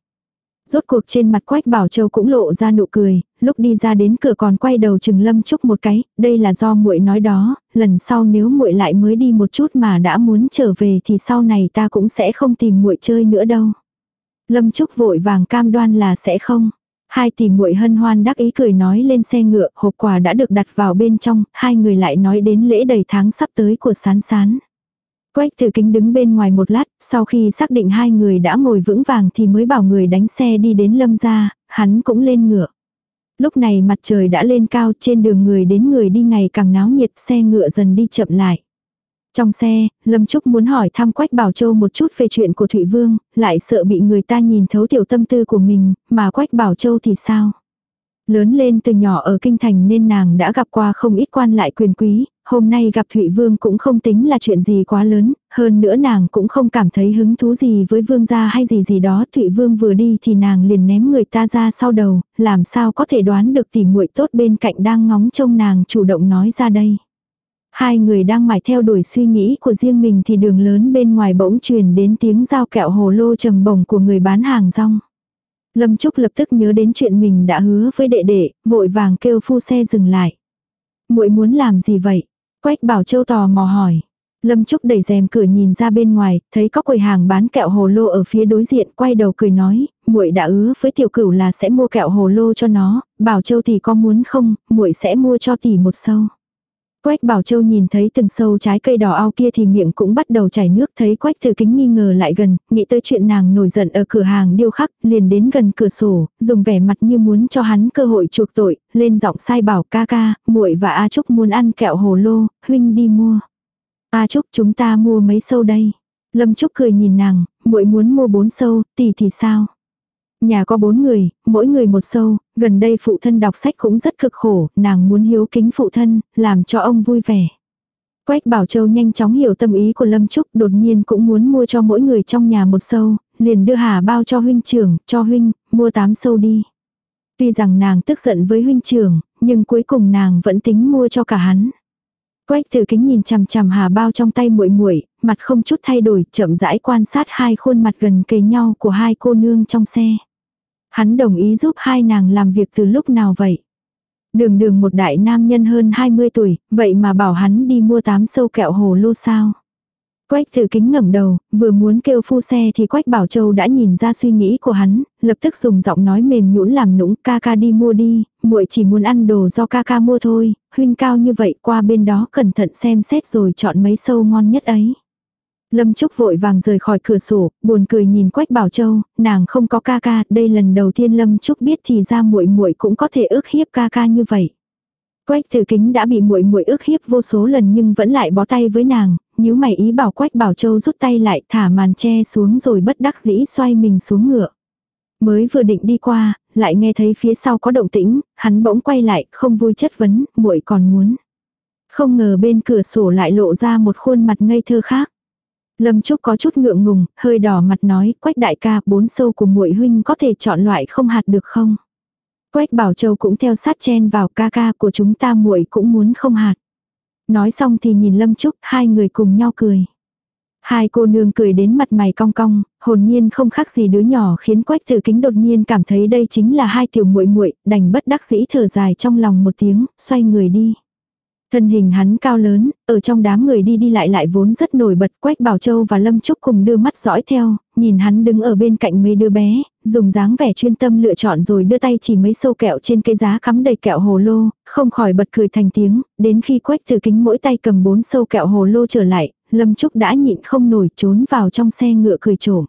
Rốt cuộc trên mặt Quách Bảo Châu cũng lộ ra nụ cười, lúc đi ra đến cửa còn quay đầu chừng Lâm Trúc một cái, đây là do muội nói đó, lần sau nếu muội lại mới đi một chút mà đã muốn trở về thì sau này ta cũng sẽ không tìm muội chơi nữa đâu. Lâm Trúc vội vàng cam đoan là sẽ không. Hai tỷ muội hân hoan đắc ý cười nói lên xe ngựa, hộp quà đã được đặt vào bên trong, hai người lại nói đến lễ đầy tháng sắp tới của sán sán. Quách thử kính đứng bên ngoài một lát, sau khi xác định hai người đã ngồi vững vàng thì mới bảo người đánh xe đi đến lâm gia, hắn cũng lên ngựa. Lúc này mặt trời đã lên cao trên đường người đến người đi ngày càng náo nhiệt xe ngựa dần đi chậm lại. Trong xe, Lâm Trúc muốn hỏi thăm Quách Bảo Châu một chút về chuyện của Thụy Vương, lại sợ bị người ta nhìn thấu tiểu tâm tư của mình, mà Quách Bảo Châu thì sao? Lớn lên từ nhỏ ở kinh thành nên nàng đã gặp qua không ít quan lại quyền quý, hôm nay gặp Thụy Vương cũng không tính là chuyện gì quá lớn, hơn nữa nàng cũng không cảm thấy hứng thú gì với Vương gia hay gì gì đó. Thụy Vương vừa đi thì nàng liền ném người ta ra sau đầu, làm sao có thể đoán được tỉ muội tốt bên cạnh đang ngóng trông nàng chủ động nói ra đây. Hai người đang mải theo đuổi suy nghĩ của riêng mình thì đường lớn bên ngoài bỗng truyền đến tiếng giao kẹo hồ lô trầm bổng của người bán hàng rong. Lâm Trúc lập tức nhớ đến chuyện mình đã hứa với đệ đệ, vội vàng kêu phu xe dừng lại. muội muốn làm gì vậy? Quách Bảo Châu tò mò hỏi. Lâm Trúc đẩy rèm cửa nhìn ra bên ngoài, thấy có quầy hàng bán kẹo hồ lô ở phía đối diện, quay đầu cười nói, muội đã ứa với tiểu cửu là sẽ mua kẹo hồ lô cho nó, Bảo Châu thì có muốn không, muội sẽ mua cho tỷ một sâu. Quách Bảo Châu nhìn thấy từng sâu trái cây đỏ ao kia thì miệng cũng bắt đầu chảy nước thấy Quách Tử Kính nghi ngờ lại gần, nghĩ tới chuyện nàng nổi giận ở cửa hàng điêu khắc, liền đến gần cửa sổ, dùng vẻ mặt như muốn cho hắn cơ hội chuộc tội, lên giọng sai bảo ca ca, muội và A Trúc muốn ăn kẹo hồ lô, huynh đi mua. A Trúc chúng ta mua mấy sâu đây? Lâm Trúc cười nhìn nàng, muội muốn mua bốn sâu, tỷ thì sao? Nhà có bốn người, mỗi người một sâu, gần đây phụ thân đọc sách cũng rất cực khổ, nàng muốn hiếu kính phụ thân, làm cho ông vui vẻ. Quách Bảo Châu nhanh chóng hiểu tâm ý của Lâm Trúc, đột nhiên cũng muốn mua cho mỗi người trong nhà một sâu, liền đưa hà bao cho huynh trưởng, cho huynh, mua tám sâu đi. Tuy rằng nàng tức giận với huynh trưởng, nhưng cuối cùng nàng vẫn tính mua cho cả hắn. Quách Tử Kính nhìn chằm chằm hà bao trong tay muội muội, mặt không chút thay đổi, chậm rãi quan sát hai khuôn mặt gần kề nhau của hai cô nương trong xe. Hắn đồng ý giúp hai nàng làm việc từ lúc nào vậy? Đường đường một đại nam nhân hơn 20 tuổi, vậy mà bảo hắn đi mua tám sâu kẹo hồ lô sao? Quách thử kính ngẩng đầu, vừa muốn kêu phu xe thì Quách Bảo Châu đã nhìn ra suy nghĩ của hắn, lập tức dùng giọng nói mềm nhũn làm nũng, ca ca đi mua đi, muội chỉ muốn ăn đồ do ca ca mua thôi, huynh cao như vậy qua bên đó cẩn thận xem xét rồi chọn mấy sâu ngon nhất ấy. Lâm Trúc vội vàng rời khỏi cửa sổ, buồn cười nhìn Quách Bảo Châu, nàng không có ca ca, đây lần đầu tiên Lâm Trúc biết thì ra muội muội cũng có thể ước hiếp ca ca như vậy. Quách Tử Kính đã bị muội muội ước hiếp vô số lần nhưng vẫn lại bó tay với nàng, nhíu mày ý bảo Quách Bảo Châu rút tay lại, thả màn che xuống rồi bất đắc dĩ xoay mình xuống ngựa. Mới vừa định đi qua, lại nghe thấy phía sau có động tĩnh, hắn bỗng quay lại, không vui chất vấn, muội còn muốn. Không ngờ bên cửa sổ lại lộ ra một khuôn mặt ngây thơ khác. Lâm Trúc có chút ngượng ngùng, hơi đỏ mặt nói, quách đại ca, bốn sâu của muội huynh có thể chọn loại không hạt được không? Quách Bảo Châu cũng theo sát chen vào ca ca của chúng ta muội cũng muốn không hạt. Nói xong thì nhìn Lâm Trúc, hai người cùng nhau cười. Hai cô nương cười đến mặt mày cong cong, hồn nhiên không khác gì đứa nhỏ khiến Quách Tử Kính đột nhiên cảm thấy đây chính là hai tiểu muội muội, đành bất đắc dĩ thở dài trong lòng một tiếng, xoay người đi. Thân hình hắn cao lớn, ở trong đám người đi đi lại lại vốn rất nổi bật Quách Bảo Châu và Lâm Trúc cùng đưa mắt dõi theo, nhìn hắn đứng ở bên cạnh mấy đứa bé, dùng dáng vẻ chuyên tâm lựa chọn rồi đưa tay chỉ mấy sâu kẹo trên cái giá cắm đầy kẹo hồ lô, không khỏi bật cười thành tiếng, đến khi Quách từ kính mỗi tay cầm bốn sâu kẹo hồ lô trở lại, Lâm Trúc đã nhịn không nổi trốn vào trong xe ngựa cười trộm.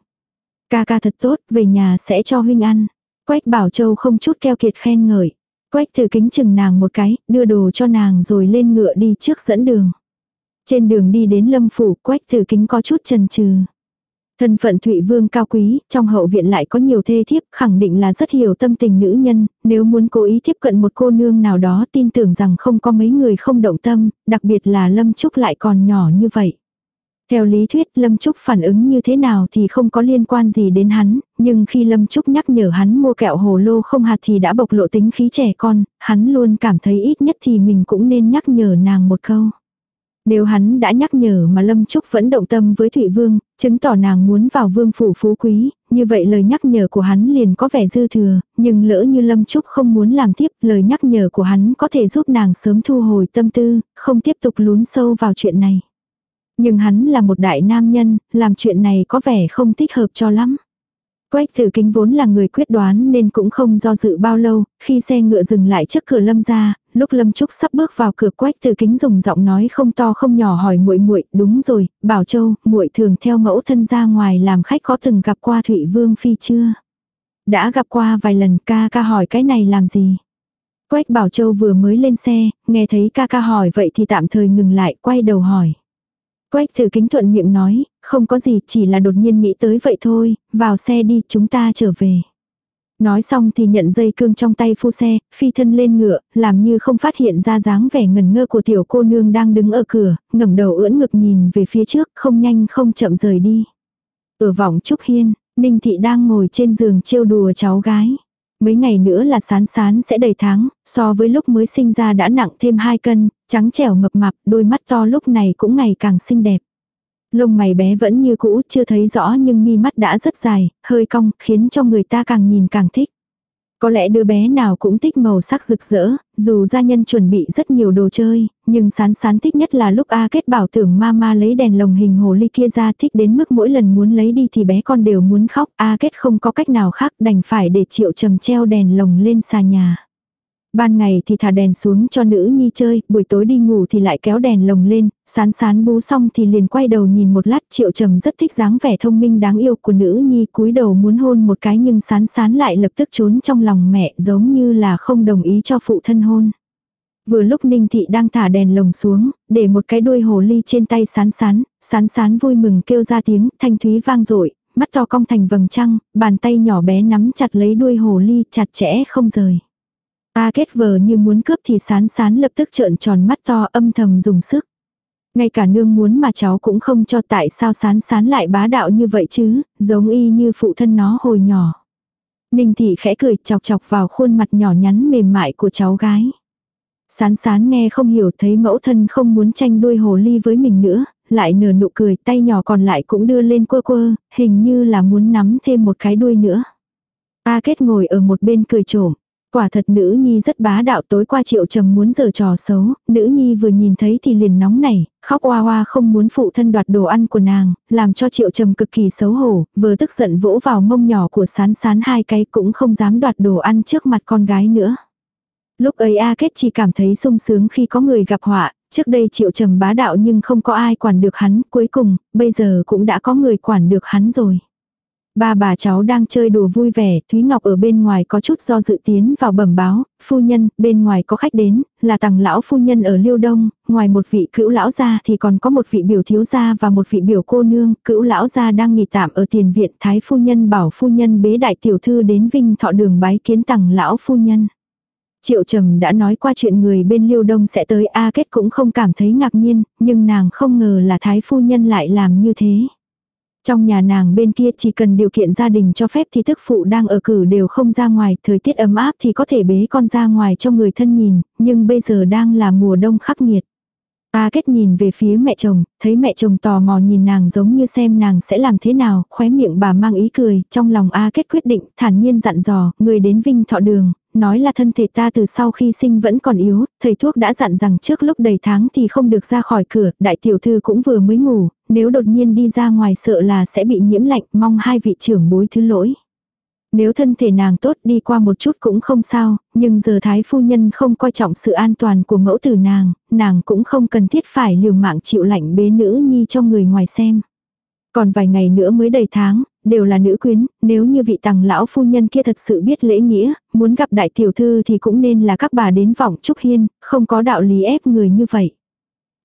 Ca ca thật tốt, về nhà sẽ cho huynh ăn. Quách Bảo Châu không chút keo kiệt khen ngợi. Quách thử kính chừng nàng một cái, đưa đồ cho nàng rồi lên ngựa đi trước dẫn đường. Trên đường đi đến lâm phủ, quách thử kính có chút chần chừ. Thân phận Thụy Vương cao quý, trong hậu viện lại có nhiều thê thiếp, khẳng định là rất hiểu tâm tình nữ nhân, nếu muốn cố ý tiếp cận một cô nương nào đó tin tưởng rằng không có mấy người không động tâm, đặc biệt là Lâm Trúc lại còn nhỏ như vậy. Theo lý thuyết Lâm Trúc phản ứng như thế nào thì không có liên quan gì đến hắn, nhưng khi Lâm Trúc nhắc nhở hắn mua kẹo hồ lô không hạt thì đã bộc lộ tính khí trẻ con, hắn luôn cảm thấy ít nhất thì mình cũng nên nhắc nhở nàng một câu. Nếu hắn đã nhắc nhở mà Lâm Trúc vẫn động tâm với Thụy Vương, chứng tỏ nàng muốn vào vương phủ phú quý, như vậy lời nhắc nhở của hắn liền có vẻ dư thừa, nhưng lỡ như Lâm Trúc không muốn làm tiếp, lời nhắc nhở của hắn có thể giúp nàng sớm thu hồi tâm tư, không tiếp tục lún sâu vào chuyện này. Nhưng hắn là một đại nam nhân, làm chuyện này có vẻ không thích hợp cho lắm. Quách tử kính vốn là người quyết đoán nên cũng không do dự bao lâu, khi xe ngựa dừng lại trước cửa lâm ra, lúc lâm trúc sắp bước vào cửa quách tử kính dùng giọng nói không to không nhỏ hỏi muội muội đúng rồi, bảo châu, muội thường theo mẫu thân ra ngoài làm khách có từng gặp qua Thụy Vương Phi chưa? Đã gặp qua vài lần ca ca hỏi cái này làm gì? Quách Bảo Châu vừa mới lên xe, nghe thấy ca ca hỏi vậy thì tạm thời ngừng lại, quay đầu hỏi. Quách thử kính thuận miệng nói, không có gì chỉ là đột nhiên nghĩ tới vậy thôi, vào xe đi chúng ta trở về. Nói xong thì nhận dây cương trong tay phu xe, phi thân lên ngựa, làm như không phát hiện ra dáng vẻ ngần ngơ của tiểu cô nương đang đứng ở cửa, ngẩng đầu ưỡn ngực nhìn về phía trước, không nhanh không chậm rời đi. Ở vọng Trúc Hiên, Ninh Thị đang ngồi trên giường trêu đùa cháu gái. Mấy ngày nữa là sán sán sẽ đầy tháng, so với lúc mới sinh ra đã nặng thêm 2 cân, trắng trẻo mập mạp, đôi mắt to lúc này cũng ngày càng xinh đẹp. Lông mày bé vẫn như cũ, chưa thấy rõ nhưng mi mắt đã rất dài, hơi cong, khiến cho người ta càng nhìn càng thích. Có lẽ đứa bé nào cũng thích màu sắc rực rỡ, dù gia nhân chuẩn bị rất nhiều đồ chơi, nhưng sán sán thích nhất là lúc A kết bảo tưởng mama lấy đèn lồng hình hồ ly kia ra thích đến mức mỗi lần muốn lấy đi thì bé con đều muốn khóc. A kết không có cách nào khác đành phải để triệu trầm treo đèn lồng lên xà nhà. Ban ngày thì thả đèn xuống cho nữ nhi chơi, buổi tối đi ngủ thì lại kéo đèn lồng lên, sán sán bú xong thì liền quay đầu nhìn một lát triệu trầm rất thích dáng vẻ thông minh đáng yêu của nữ nhi cúi đầu muốn hôn một cái nhưng sán sán lại lập tức trốn trong lòng mẹ giống như là không đồng ý cho phụ thân hôn. Vừa lúc Ninh Thị đang thả đèn lồng xuống, để một cái đuôi hồ ly trên tay sán sán, sán sán vui mừng kêu ra tiếng, thanh thúy vang dội mắt to cong thành vầng trăng, bàn tay nhỏ bé nắm chặt lấy đuôi hồ ly chặt chẽ không rời ca kết vờ như muốn cướp thì sán sán lập tức trợn tròn mắt to âm thầm dùng sức. Ngay cả nương muốn mà cháu cũng không cho tại sao sán sán lại bá đạo như vậy chứ, giống y như phụ thân nó hồi nhỏ. Ninh thị khẽ cười chọc chọc vào khuôn mặt nhỏ nhắn mềm mại của cháu gái. Sán sán nghe không hiểu thấy mẫu thân không muốn tranh đuôi hồ ly với mình nữa, lại nở nụ cười tay nhỏ còn lại cũng đưa lên quơ quơ, hình như là muốn nắm thêm một cái đuôi nữa. A kết ngồi ở một bên cười trộm. Quả thật nữ nhi rất bá đạo tối qua triệu trầm muốn giở trò xấu, nữ nhi vừa nhìn thấy thì liền nóng nảy, khóc oa oa không muốn phụ thân đoạt đồ ăn của nàng, làm cho triệu trầm cực kỳ xấu hổ, vừa tức giận vỗ vào mông nhỏ của sán sán hai cái cũng không dám đoạt đồ ăn trước mặt con gái nữa. Lúc ấy A Kết chỉ cảm thấy sung sướng khi có người gặp họa, trước đây triệu trầm bá đạo nhưng không có ai quản được hắn, cuối cùng, bây giờ cũng đã có người quản được hắn rồi. Ba bà cháu đang chơi đùa vui vẻ, Thúy Ngọc ở bên ngoài có chút do dự tiến vào bẩm báo, phu nhân, bên ngoài có khách đến, là tàng lão phu nhân ở Liêu Đông, ngoài một vị cữu lão gia thì còn có một vị biểu thiếu gia và một vị biểu cô nương, cữu lão gia đang nghỉ tạm ở tiền viện, thái phu nhân bảo phu nhân bế đại tiểu thư đến vinh thọ đường bái kiến tàng lão phu nhân. Triệu Trầm đã nói qua chuyện người bên Liêu Đông sẽ tới A Kết cũng không cảm thấy ngạc nhiên, nhưng nàng không ngờ là thái phu nhân lại làm như thế. Trong nhà nàng bên kia chỉ cần điều kiện gia đình cho phép thì tức phụ đang ở cử đều không ra ngoài, thời tiết ấm áp thì có thể bế con ra ngoài cho người thân nhìn, nhưng bây giờ đang là mùa đông khắc nghiệt. Ta kết nhìn về phía mẹ chồng, thấy mẹ chồng tò mò nhìn nàng giống như xem nàng sẽ làm thế nào, khóe miệng bà mang ý cười, trong lòng A kết quyết định, thản nhiên dặn dò, người đến vinh thọ đường, nói là thân thể ta từ sau khi sinh vẫn còn yếu, thầy thuốc đã dặn rằng trước lúc đầy tháng thì không được ra khỏi cửa, đại tiểu thư cũng vừa mới ngủ, nếu đột nhiên đi ra ngoài sợ là sẽ bị nhiễm lạnh, mong hai vị trưởng bối thứ lỗi. Nếu thân thể nàng tốt đi qua một chút cũng không sao, nhưng giờ thái phu nhân không coi trọng sự an toàn của mẫu tử nàng, nàng cũng không cần thiết phải liều mạng chịu lạnh bế nữ nhi cho người ngoài xem. Còn vài ngày nữa mới đầy tháng, đều là nữ quyến, nếu như vị tàng lão phu nhân kia thật sự biết lễ nghĩa, muốn gặp đại tiểu thư thì cũng nên là các bà đến vọng trúc hiên, không có đạo lý ép người như vậy.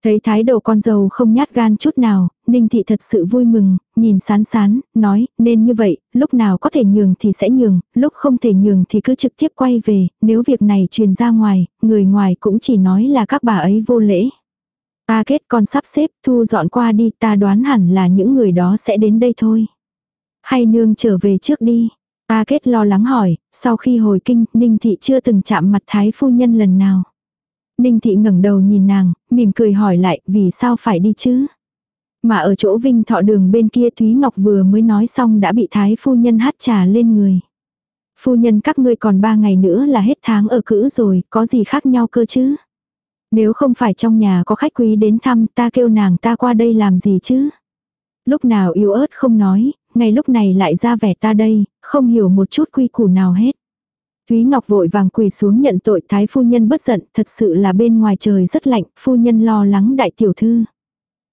Thấy thái độ con dâu không nhát gan chút nào, Ninh Thị thật sự vui mừng, nhìn sán sán, nói, nên như vậy, lúc nào có thể nhường thì sẽ nhường, lúc không thể nhường thì cứ trực tiếp quay về, nếu việc này truyền ra ngoài, người ngoài cũng chỉ nói là các bà ấy vô lễ. Ta kết con sắp xếp, thu dọn qua đi, ta đoán hẳn là những người đó sẽ đến đây thôi. Hay nương trở về trước đi. Ta kết lo lắng hỏi, sau khi hồi kinh, Ninh Thị chưa từng chạm mặt Thái Phu Nhân lần nào. Ninh Thị ngẩng đầu nhìn nàng, mỉm cười hỏi lại, vì sao phải đi chứ? Mà ở chỗ Vinh Thọ đường bên kia Thúy Ngọc vừa mới nói xong đã bị Thái Phu Nhân hát trà lên người. Phu nhân các ngươi còn ba ngày nữa là hết tháng ở cữ rồi, có gì khác nhau cơ chứ? Nếu không phải trong nhà có khách quý đến thăm ta kêu nàng ta qua đây làm gì chứ? Lúc nào yếu ớt không nói, ngay lúc này lại ra vẻ ta đây, không hiểu một chút quy củ nào hết. Thúy Ngọc vội vàng quỳ xuống nhận tội thái phu nhân bất giận, thật sự là bên ngoài trời rất lạnh, phu nhân lo lắng đại tiểu thư.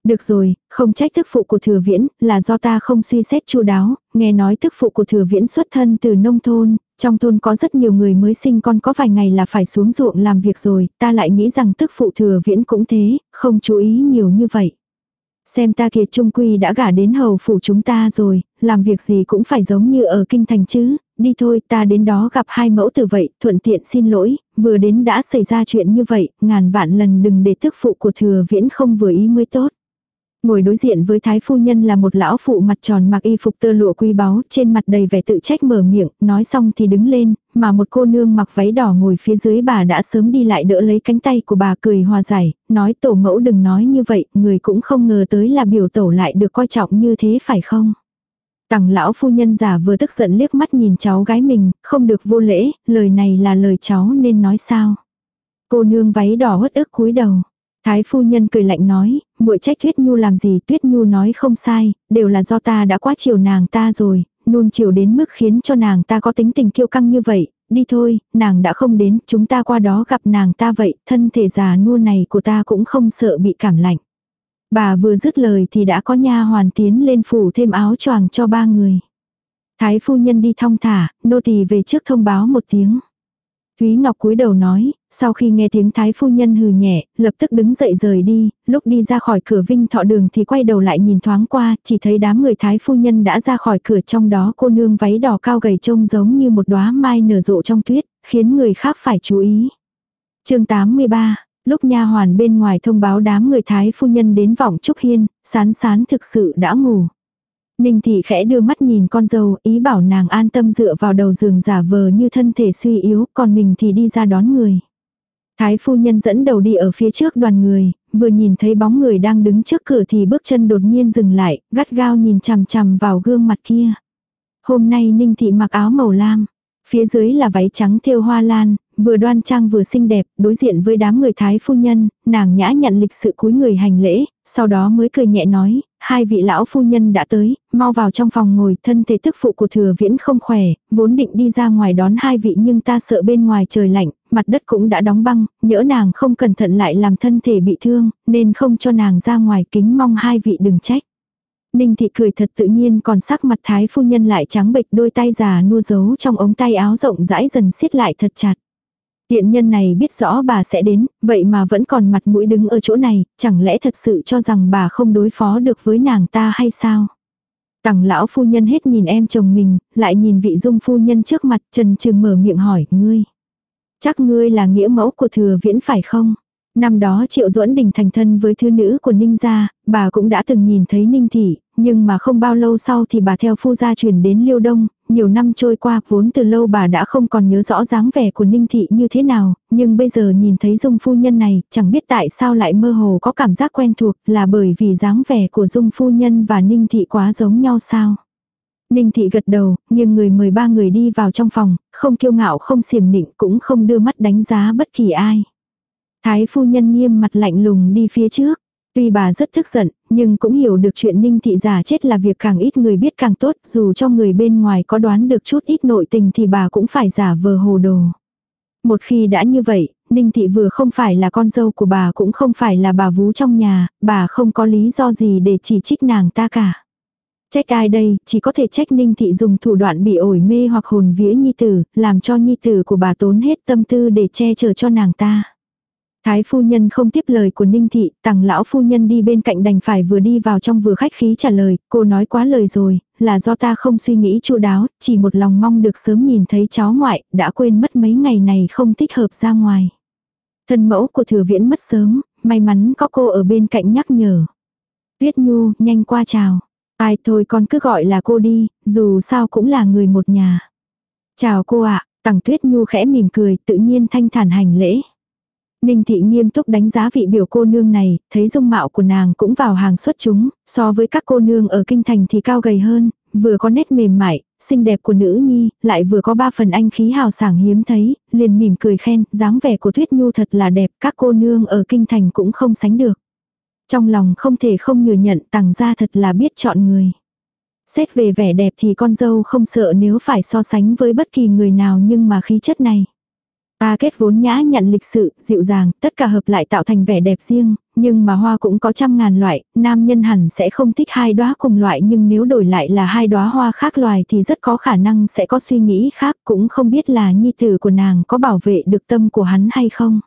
Được rồi, không trách thức phụ của thừa viễn, là do ta không suy xét chu đáo, nghe nói thức phụ của thừa viễn xuất thân từ nông thôn, trong thôn có rất nhiều người mới sinh con có vài ngày là phải xuống ruộng làm việc rồi, ta lại nghĩ rằng thức phụ thừa viễn cũng thế, không chú ý nhiều như vậy. Xem ta kiệt trung quy đã gả đến hầu phủ chúng ta rồi, làm việc gì cũng phải giống như ở kinh thành chứ, đi thôi ta đến đó gặp hai mẫu tử vậy, thuận tiện xin lỗi, vừa đến đã xảy ra chuyện như vậy, ngàn vạn lần đừng để thức phụ của thừa viễn không vừa ý mới tốt. Ngồi đối diện với thái phu nhân là một lão phụ mặt tròn mặc y phục tơ lụa quý báu, trên mặt đầy vẻ tự trách mở miệng, nói xong thì đứng lên, mà một cô nương mặc váy đỏ ngồi phía dưới bà đã sớm đi lại đỡ lấy cánh tay của bà cười hòa giải, nói tổ mẫu đừng nói như vậy, người cũng không ngờ tới là biểu tổ lại được coi trọng như thế phải không? Tằng lão phu nhân giả vừa tức giận liếc mắt nhìn cháu gái mình, không được vô lễ, lời này là lời cháu nên nói sao? Cô nương váy đỏ hất ức cúi đầu. Thái phu nhân cười lạnh nói, muội trách Tuyết Nhu làm gì, Tuyết Nhu nói không sai, đều là do ta đã quá chiều nàng ta rồi, nuông chiều đến mức khiến cho nàng ta có tính tình kiêu căng như vậy, đi thôi, nàng đã không đến, chúng ta qua đó gặp nàng ta vậy, thân thể già nua này của ta cũng không sợ bị cảm lạnh. Bà vừa dứt lời thì đã có nha hoàn tiến lên phủ thêm áo choàng cho ba người. Thái phu nhân đi thong thả, nô tỳ về trước thông báo một tiếng. Thúy Ngọc cúi đầu nói, sau khi nghe tiếng thái phu nhân hừ nhẹ, lập tức đứng dậy rời đi, lúc đi ra khỏi cửa vinh thọ đường thì quay đầu lại nhìn thoáng qua, chỉ thấy đám người thái phu nhân đã ra khỏi cửa trong đó cô nương váy đỏ cao gầy trông giống như một đóa mai nở rộ trong tuyết, khiến người khác phải chú ý. chương 83 Lúc nha hoàn bên ngoài thông báo đám người thái phu nhân đến vọng trúc hiên, sán sán thực sự đã ngủ. Ninh thị khẽ đưa mắt nhìn con dâu, ý bảo nàng an tâm dựa vào đầu giường giả vờ như thân thể suy yếu, còn mình thì đi ra đón người. Thái phu nhân dẫn đầu đi ở phía trước đoàn người, vừa nhìn thấy bóng người đang đứng trước cửa thì bước chân đột nhiên dừng lại, gắt gao nhìn chằm chằm vào gương mặt kia. Hôm nay Ninh thị mặc áo màu lam, phía dưới là váy trắng thêu hoa lan, vừa đoan trang vừa xinh đẹp, đối diện với đám người thái phu nhân, nàng nhã nhận lịch sự cúi người hành lễ, sau đó mới cười nhẹ nói, hai vị lão phu nhân đã tới, mau vào trong phòng ngồi, thân thể tức phụ của thừa viễn không khỏe, vốn định đi ra ngoài đón hai vị nhưng ta sợ bên ngoài trời lạnh, mặt đất cũng đã đóng băng, nhỡ nàng không cẩn thận lại làm thân thể bị thương, nên không cho nàng ra ngoài kính mong hai vị đừng trách. Ninh thị cười thật tự nhiên còn sắc mặt thái phu nhân lại trắng bệch đôi tay già nua giấu trong ống tay áo rộng rãi dần siết lại thật chặt. Tiện nhân này biết rõ bà sẽ đến, vậy mà vẫn còn mặt mũi đứng ở chỗ này, chẳng lẽ thật sự cho rằng bà không đối phó được với nàng ta hay sao? Tằng lão phu nhân hết nhìn em chồng mình, lại nhìn vị dung phu nhân trước mặt trần trừng mở miệng hỏi, ngươi. Chắc ngươi là nghĩa mẫu của thừa viễn phải không? Năm đó Triệu Duẫn Đình thành thân với thư nữ của Ninh gia, bà cũng đã từng nhìn thấy Ninh thị, nhưng mà không bao lâu sau thì bà theo phu gia chuyển đến Liêu Đông, nhiều năm trôi qua vốn từ lâu bà đã không còn nhớ rõ dáng vẻ của Ninh thị như thế nào, nhưng bây giờ nhìn thấy Dung phu nhân này, chẳng biết tại sao lại mơ hồ có cảm giác quen thuộc, là bởi vì dáng vẻ của Dung phu nhân và Ninh thị quá giống nhau sao? Ninh thị gật đầu, nhưng người mời ba người đi vào trong phòng, không kiêu ngạo không xiểm nịnh cũng không đưa mắt đánh giá bất kỳ ai. Thái phu nhân nghiêm mặt lạnh lùng đi phía trước. Tuy bà rất tức giận, nhưng cũng hiểu được chuyện ninh thị giả chết là việc càng ít người biết càng tốt, dù cho người bên ngoài có đoán được chút ít nội tình thì bà cũng phải giả vờ hồ đồ. Một khi đã như vậy, ninh thị vừa không phải là con dâu của bà cũng không phải là bà vú trong nhà, bà không có lý do gì để chỉ trích nàng ta cả. Trách ai đây, chỉ có thể trách ninh thị dùng thủ đoạn bị ổi mê hoặc hồn vía nhi tử, làm cho nhi tử của bà tốn hết tâm tư để che chở cho nàng ta. Thái phu nhân không tiếp lời của Ninh Thị, tàng lão phu nhân đi bên cạnh đành phải vừa đi vào trong vừa khách khí trả lời, cô nói quá lời rồi, là do ta không suy nghĩ chu đáo, chỉ một lòng mong được sớm nhìn thấy cháu ngoại, đã quên mất mấy ngày này không thích hợp ra ngoài. Thân mẫu của thừa viễn mất sớm, may mắn có cô ở bên cạnh nhắc nhở. Tuyết Nhu, nhanh qua chào. Ai thôi con cứ gọi là cô đi, dù sao cũng là người một nhà. Chào cô ạ, tàng Tuyết Nhu khẽ mỉm cười, tự nhiên thanh thản hành lễ. Ninh thị nghiêm túc đánh giá vị biểu cô nương này, thấy dung mạo của nàng cũng vào hàng xuất chúng, so với các cô nương ở kinh thành thì cao gầy hơn, vừa có nét mềm mại, xinh đẹp của nữ nhi, lại vừa có ba phần anh khí hào sảng hiếm thấy, liền mỉm cười khen, dáng vẻ của Tuyết Nhu thật là đẹp, các cô nương ở kinh thành cũng không sánh được. Trong lòng không thể không thừa nhận tàng gia thật là biết chọn người. Xét về vẻ đẹp thì con dâu không sợ nếu phải so sánh với bất kỳ người nào nhưng mà khí chất này. Ta kết vốn nhã nhận lịch sự, dịu dàng, tất cả hợp lại tạo thành vẻ đẹp riêng, nhưng mà hoa cũng có trăm ngàn loại, nam nhân hẳn sẽ không thích hai đóa cùng loại nhưng nếu đổi lại là hai đóa hoa khác loài thì rất có khả năng sẽ có suy nghĩ khác, cũng không biết là nhi tử của nàng có bảo vệ được tâm của hắn hay không.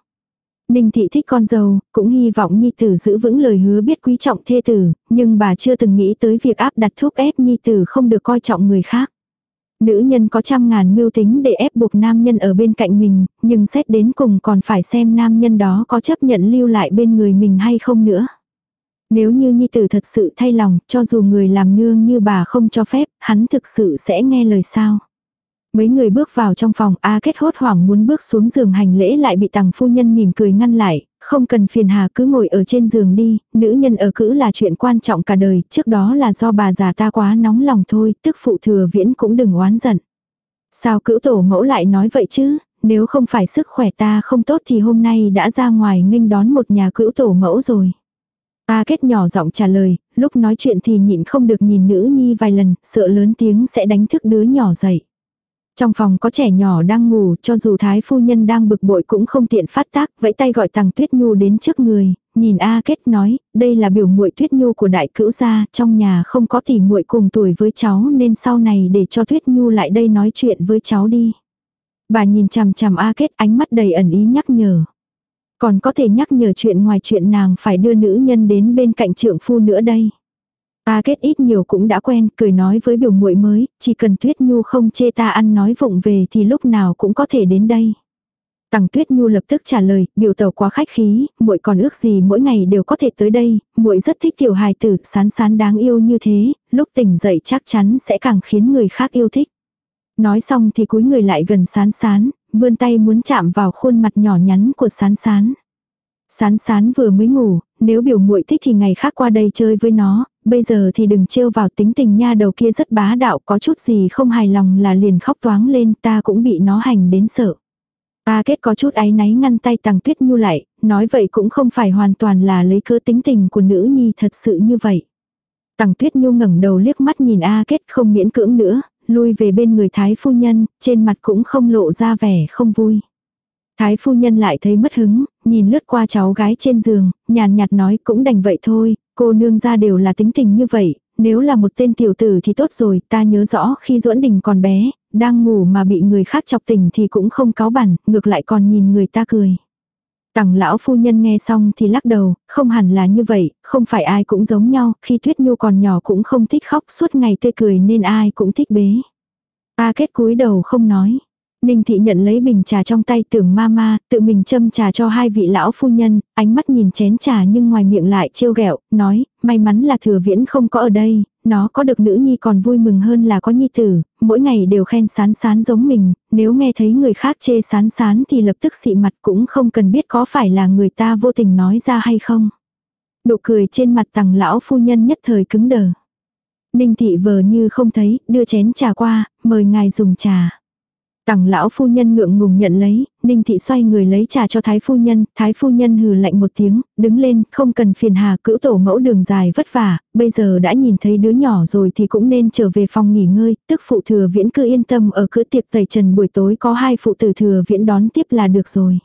Ninh thị thích con dâu, cũng hy vọng Nhi tử giữ vững lời hứa biết quý trọng thê tử, nhưng bà chưa từng nghĩ tới việc áp đặt thúc ép Nhi tử không được coi trọng người khác. Nữ nhân có trăm ngàn mưu tính để ép buộc nam nhân ở bên cạnh mình, nhưng xét đến cùng còn phải xem nam nhân đó có chấp nhận lưu lại bên người mình hay không nữa. Nếu như Nhi tử thật sự thay lòng, cho dù người làm nương như bà không cho phép, hắn thực sự sẽ nghe lời sao. Mấy người bước vào trong phòng, A Kết hốt hoảng muốn bước xuống giường hành lễ lại bị tàng phu nhân mỉm cười ngăn lại, không cần phiền hà cứ ngồi ở trên giường đi, nữ nhân ở cữ là chuyện quan trọng cả đời, trước đó là do bà già ta quá nóng lòng thôi, tức phụ thừa viễn cũng đừng oán giận. Sao cữ tổ mẫu lại nói vậy chứ, nếu không phải sức khỏe ta không tốt thì hôm nay đã ra ngoài nghênh đón một nhà cữu tổ mẫu rồi. A kết nhỏ giọng trả lời, lúc nói chuyện thì nhịn không được nhìn nữ nhi vài lần, sợ lớn tiếng sẽ đánh thức đứa nhỏ dậy. Trong phòng có trẻ nhỏ đang ngủ, cho dù thái phu nhân đang bực bội cũng không tiện phát tác, vẫy tay gọi thằng tuyết nhu đến trước người, nhìn A kết nói, đây là biểu muội tuyết nhu của đại cữu gia, trong nhà không có tỷ muội cùng tuổi với cháu nên sau này để cho tuyết nhu lại đây nói chuyện với cháu đi. Bà nhìn chằm chằm A kết ánh mắt đầy ẩn ý nhắc nhở. Còn có thể nhắc nhở chuyện ngoài chuyện nàng phải đưa nữ nhân đến bên cạnh trượng phu nữa đây. Ta kết ít nhiều cũng đã quen, cười nói với biểu muội mới, chỉ cần Tuyết Nhu không chê ta ăn nói vụng về thì lúc nào cũng có thể đến đây. Tằng Tuyết Nhu lập tức trả lời, biểu tẩu quá khách khí, muội còn ước gì mỗi ngày đều có thể tới đây, muội rất thích tiểu hài tử, sán sán đáng yêu như thế, lúc tỉnh dậy chắc chắn sẽ càng khiến người khác yêu thích. Nói xong thì cúi người lại gần sán sán, vươn tay muốn chạm vào khuôn mặt nhỏ nhắn của sán sán. Sán sán vừa mới ngủ, nếu biểu muội thích thì ngày khác qua đây chơi với nó, bây giờ thì đừng trêu vào tính tình nha đầu kia rất bá đạo có chút gì không hài lòng là liền khóc toáng lên ta cũng bị nó hành đến sợ. Ta kết có chút áy náy ngăn tay tàng tuyết nhu lại, nói vậy cũng không phải hoàn toàn là lấy cơ tính tình của nữ nhi thật sự như vậy. Tằng tuyết nhu ngẩng đầu liếc mắt nhìn A kết không miễn cưỡng nữa, lui về bên người thái phu nhân, trên mặt cũng không lộ ra vẻ không vui. Thái phu nhân lại thấy mất hứng, nhìn lướt qua cháu gái trên giường, nhàn nhạt nói cũng đành vậy thôi, cô nương ra đều là tính tình như vậy, nếu là một tên tiểu tử thì tốt rồi, ta nhớ rõ khi duẫn đình còn bé, đang ngủ mà bị người khác chọc tỉnh thì cũng không cáo bản, ngược lại còn nhìn người ta cười. Tằng lão phu nhân nghe xong thì lắc đầu, không hẳn là như vậy, không phải ai cũng giống nhau, khi Tuyết Nhu còn nhỏ cũng không thích khóc suốt ngày tươi cười nên ai cũng thích bế. Ta kết cúi đầu không nói. Ninh thị nhận lấy bình trà trong tay tưởng ma ma, tự mình châm trà cho hai vị lão phu nhân, ánh mắt nhìn chén trà nhưng ngoài miệng lại trêu ghẹo, nói, may mắn là thừa viễn không có ở đây, nó có được nữ nhi còn vui mừng hơn là có nhi tử, mỗi ngày đều khen sán sán giống mình, nếu nghe thấy người khác chê sán sán thì lập tức xị mặt cũng không cần biết có phải là người ta vô tình nói ra hay không. Nụ cười trên mặt tằng lão phu nhân nhất thời cứng đờ. Ninh thị vờ như không thấy, đưa chén trà qua, mời ngài dùng trà. Tằng lão phu nhân ngượng ngùng nhận lấy, Ninh thị xoay người lấy trà cho thái phu nhân, thái phu nhân hừ lạnh một tiếng, đứng lên, không cần phiền hà cữu tổ mẫu đường dài vất vả, bây giờ đã nhìn thấy đứa nhỏ rồi thì cũng nên trở về phòng nghỉ ngơi, tức phụ thừa viễn cứ yên tâm ở cữ tiệc tẩy trần buổi tối có hai phụ tử thừa viễn đón tiếp là được rồi.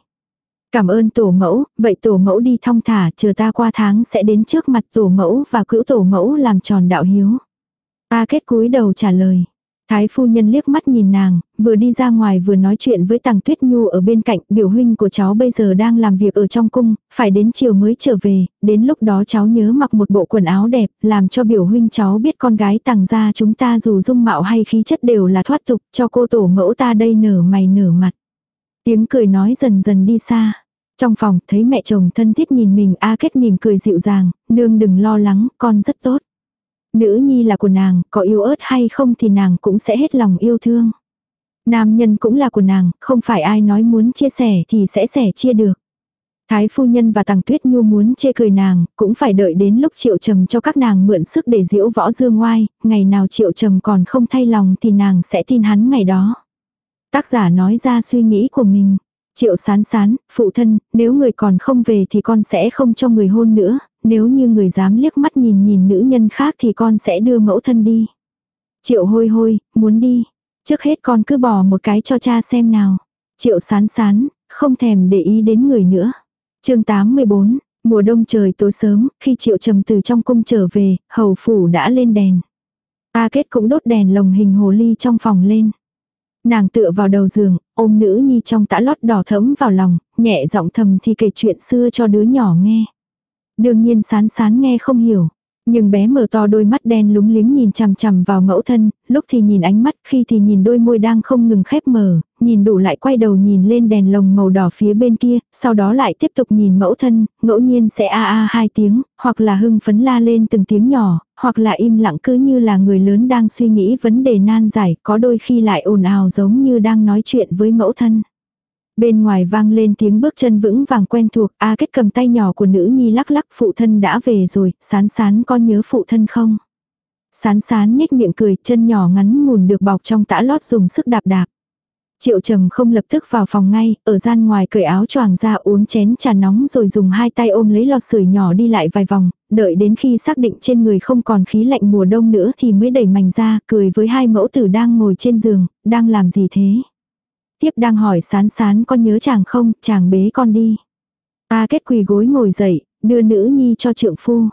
Cảm ơn tổ mẫu, vậy tổ mẫu đi thong thả, chờ ta qua tháng sẽ đến trước mặt tổ mẫu và cữu tổ mẫu làm tròn đạo hiếu. Ta kết cúi đầu trả lời. Thái phu nhân liếc mắt nhìn nàng, vừa đi ra ngoài vừa nói chuyện với Tằng Tuyết Nhu ở bên cạnh, biểu huynh của cháu bây giờ đang làm việc ở trong cung, phải đến chiều mới trở về, đến lúc đó cháu nhớ mặc một bộ quần áo đẹp, làm cho biểu huynh cháu biết con gái Tằng gia chúng ta dù dung mạo hay khí chất đều là thoát tục, cho cô tổ mẫu ta đây nở mày nở mặt. Tiếng cười nói dần dần đi xa. Trong phòng thấy mẹ chồng thân thiết nhìn mình A Kết mỉm cười dịu dàng, nương đừng lo lắng, con rất tốt. Nữ nhi là của nàng, có yêu ớt hay không thì nàng cũng sẽ hết lòng yêu thương. Nam nhân cũng là của nàng, không phải ai nói muốn chia sẻ thì sẽ sẻ chia được. Thái phu nhân và tàng tuyết nhu muốn chê cười nàng, cũng phải đợi đến lúc triệu trầm cho các nàng mượn sức để diễu võ dương ngoai, ngày nào triệu trầm còn không thay lòng thì nàng sẽ tin hắn ngày đó. Tác giả nói ra suy nghĩ của mình. Triệu sán sán, phụ thân, nếu người còn không về thì con sẽ không cho người hôn nữa, nếu như người dám liếc mắt nhìn nhìn nữ nhân khác thì con sẽ đưa mẫu thân đi. Triệu hôi hôi, muốn đi. Trước hết con cứ bỏ một cái cho cha xem nào. Triệu sán sán, không thèm để ý đến người nữa. chương 84, mùa đông trời tối sớm, khi triệu trầm từ trong cung trở về, hầu phủ đã lên đèn. Ta kết cũng đốt đèn lồng hình hồ ly trong phòng lên. Nàng tựa vào đầu giường, ôm nữ nhi trong tã lót đỏ thẫm vào lòng, nhẹ giọng thầm thì kể chuyện xưa cho đứa nhỏ nghe. Đương nhiên sán sán nghe không hiểu. Nhưng bé mở to đôi mắt đen lúng liếng nhìn chằm chằm vào mẫu thân, lúc thì nhìn ánh mắt, khi thì nhìn đôi môi đang không ngừng khép mở, nhìn đủ lại quay đầu nhìn lên đèn lồng màu đỏ phía bên kia, sau đó lại tiếp tục nhìn mẫu thân, ngẫu nhiên sẽ a a hai tiếng, hoặc là hưng phấn la lên từng tiếng nhỏ, hoặc là im lặng cứ như là người lớn đang suy nghĩ vấn đề nan giải, có đôi khi lại ồn ào giống như đang nói chuyện với mẫu thân. Bên ngoài vang lên tiếng bước chân vững vàng quen thuộc, A kết cầm tay nhỏ của nữ nhi lắc lắc phụ thân đã về rồi, sán sán có nhớ phụ thân không? Sán sán nhếch miệng cười, chân nhỏ ngắn ngùn được bọc trong tã lót dùng sức đạp đạp. Triệu trầm không lập tức vào phòng ngay, ở gian ngoài cởi áo choàng ra uống chén trà nóng rồi dùng hai tay ôm lấy lò sưởi nhỏ đi lại vài vòng, đợi đến khi xác định trên người không còn khí lạnh mùa đông nữa thì mới đẩy mảnh ra, cười với hai mẫu tử đang ngồi trên giường, đang làm gì thế? Tiếp đang hỏi sán sán con nhớ chàng không, chàng bế con đi. Ta kết quỳ gối ngồi dậy, đưa nữ nhi cho trượng phu.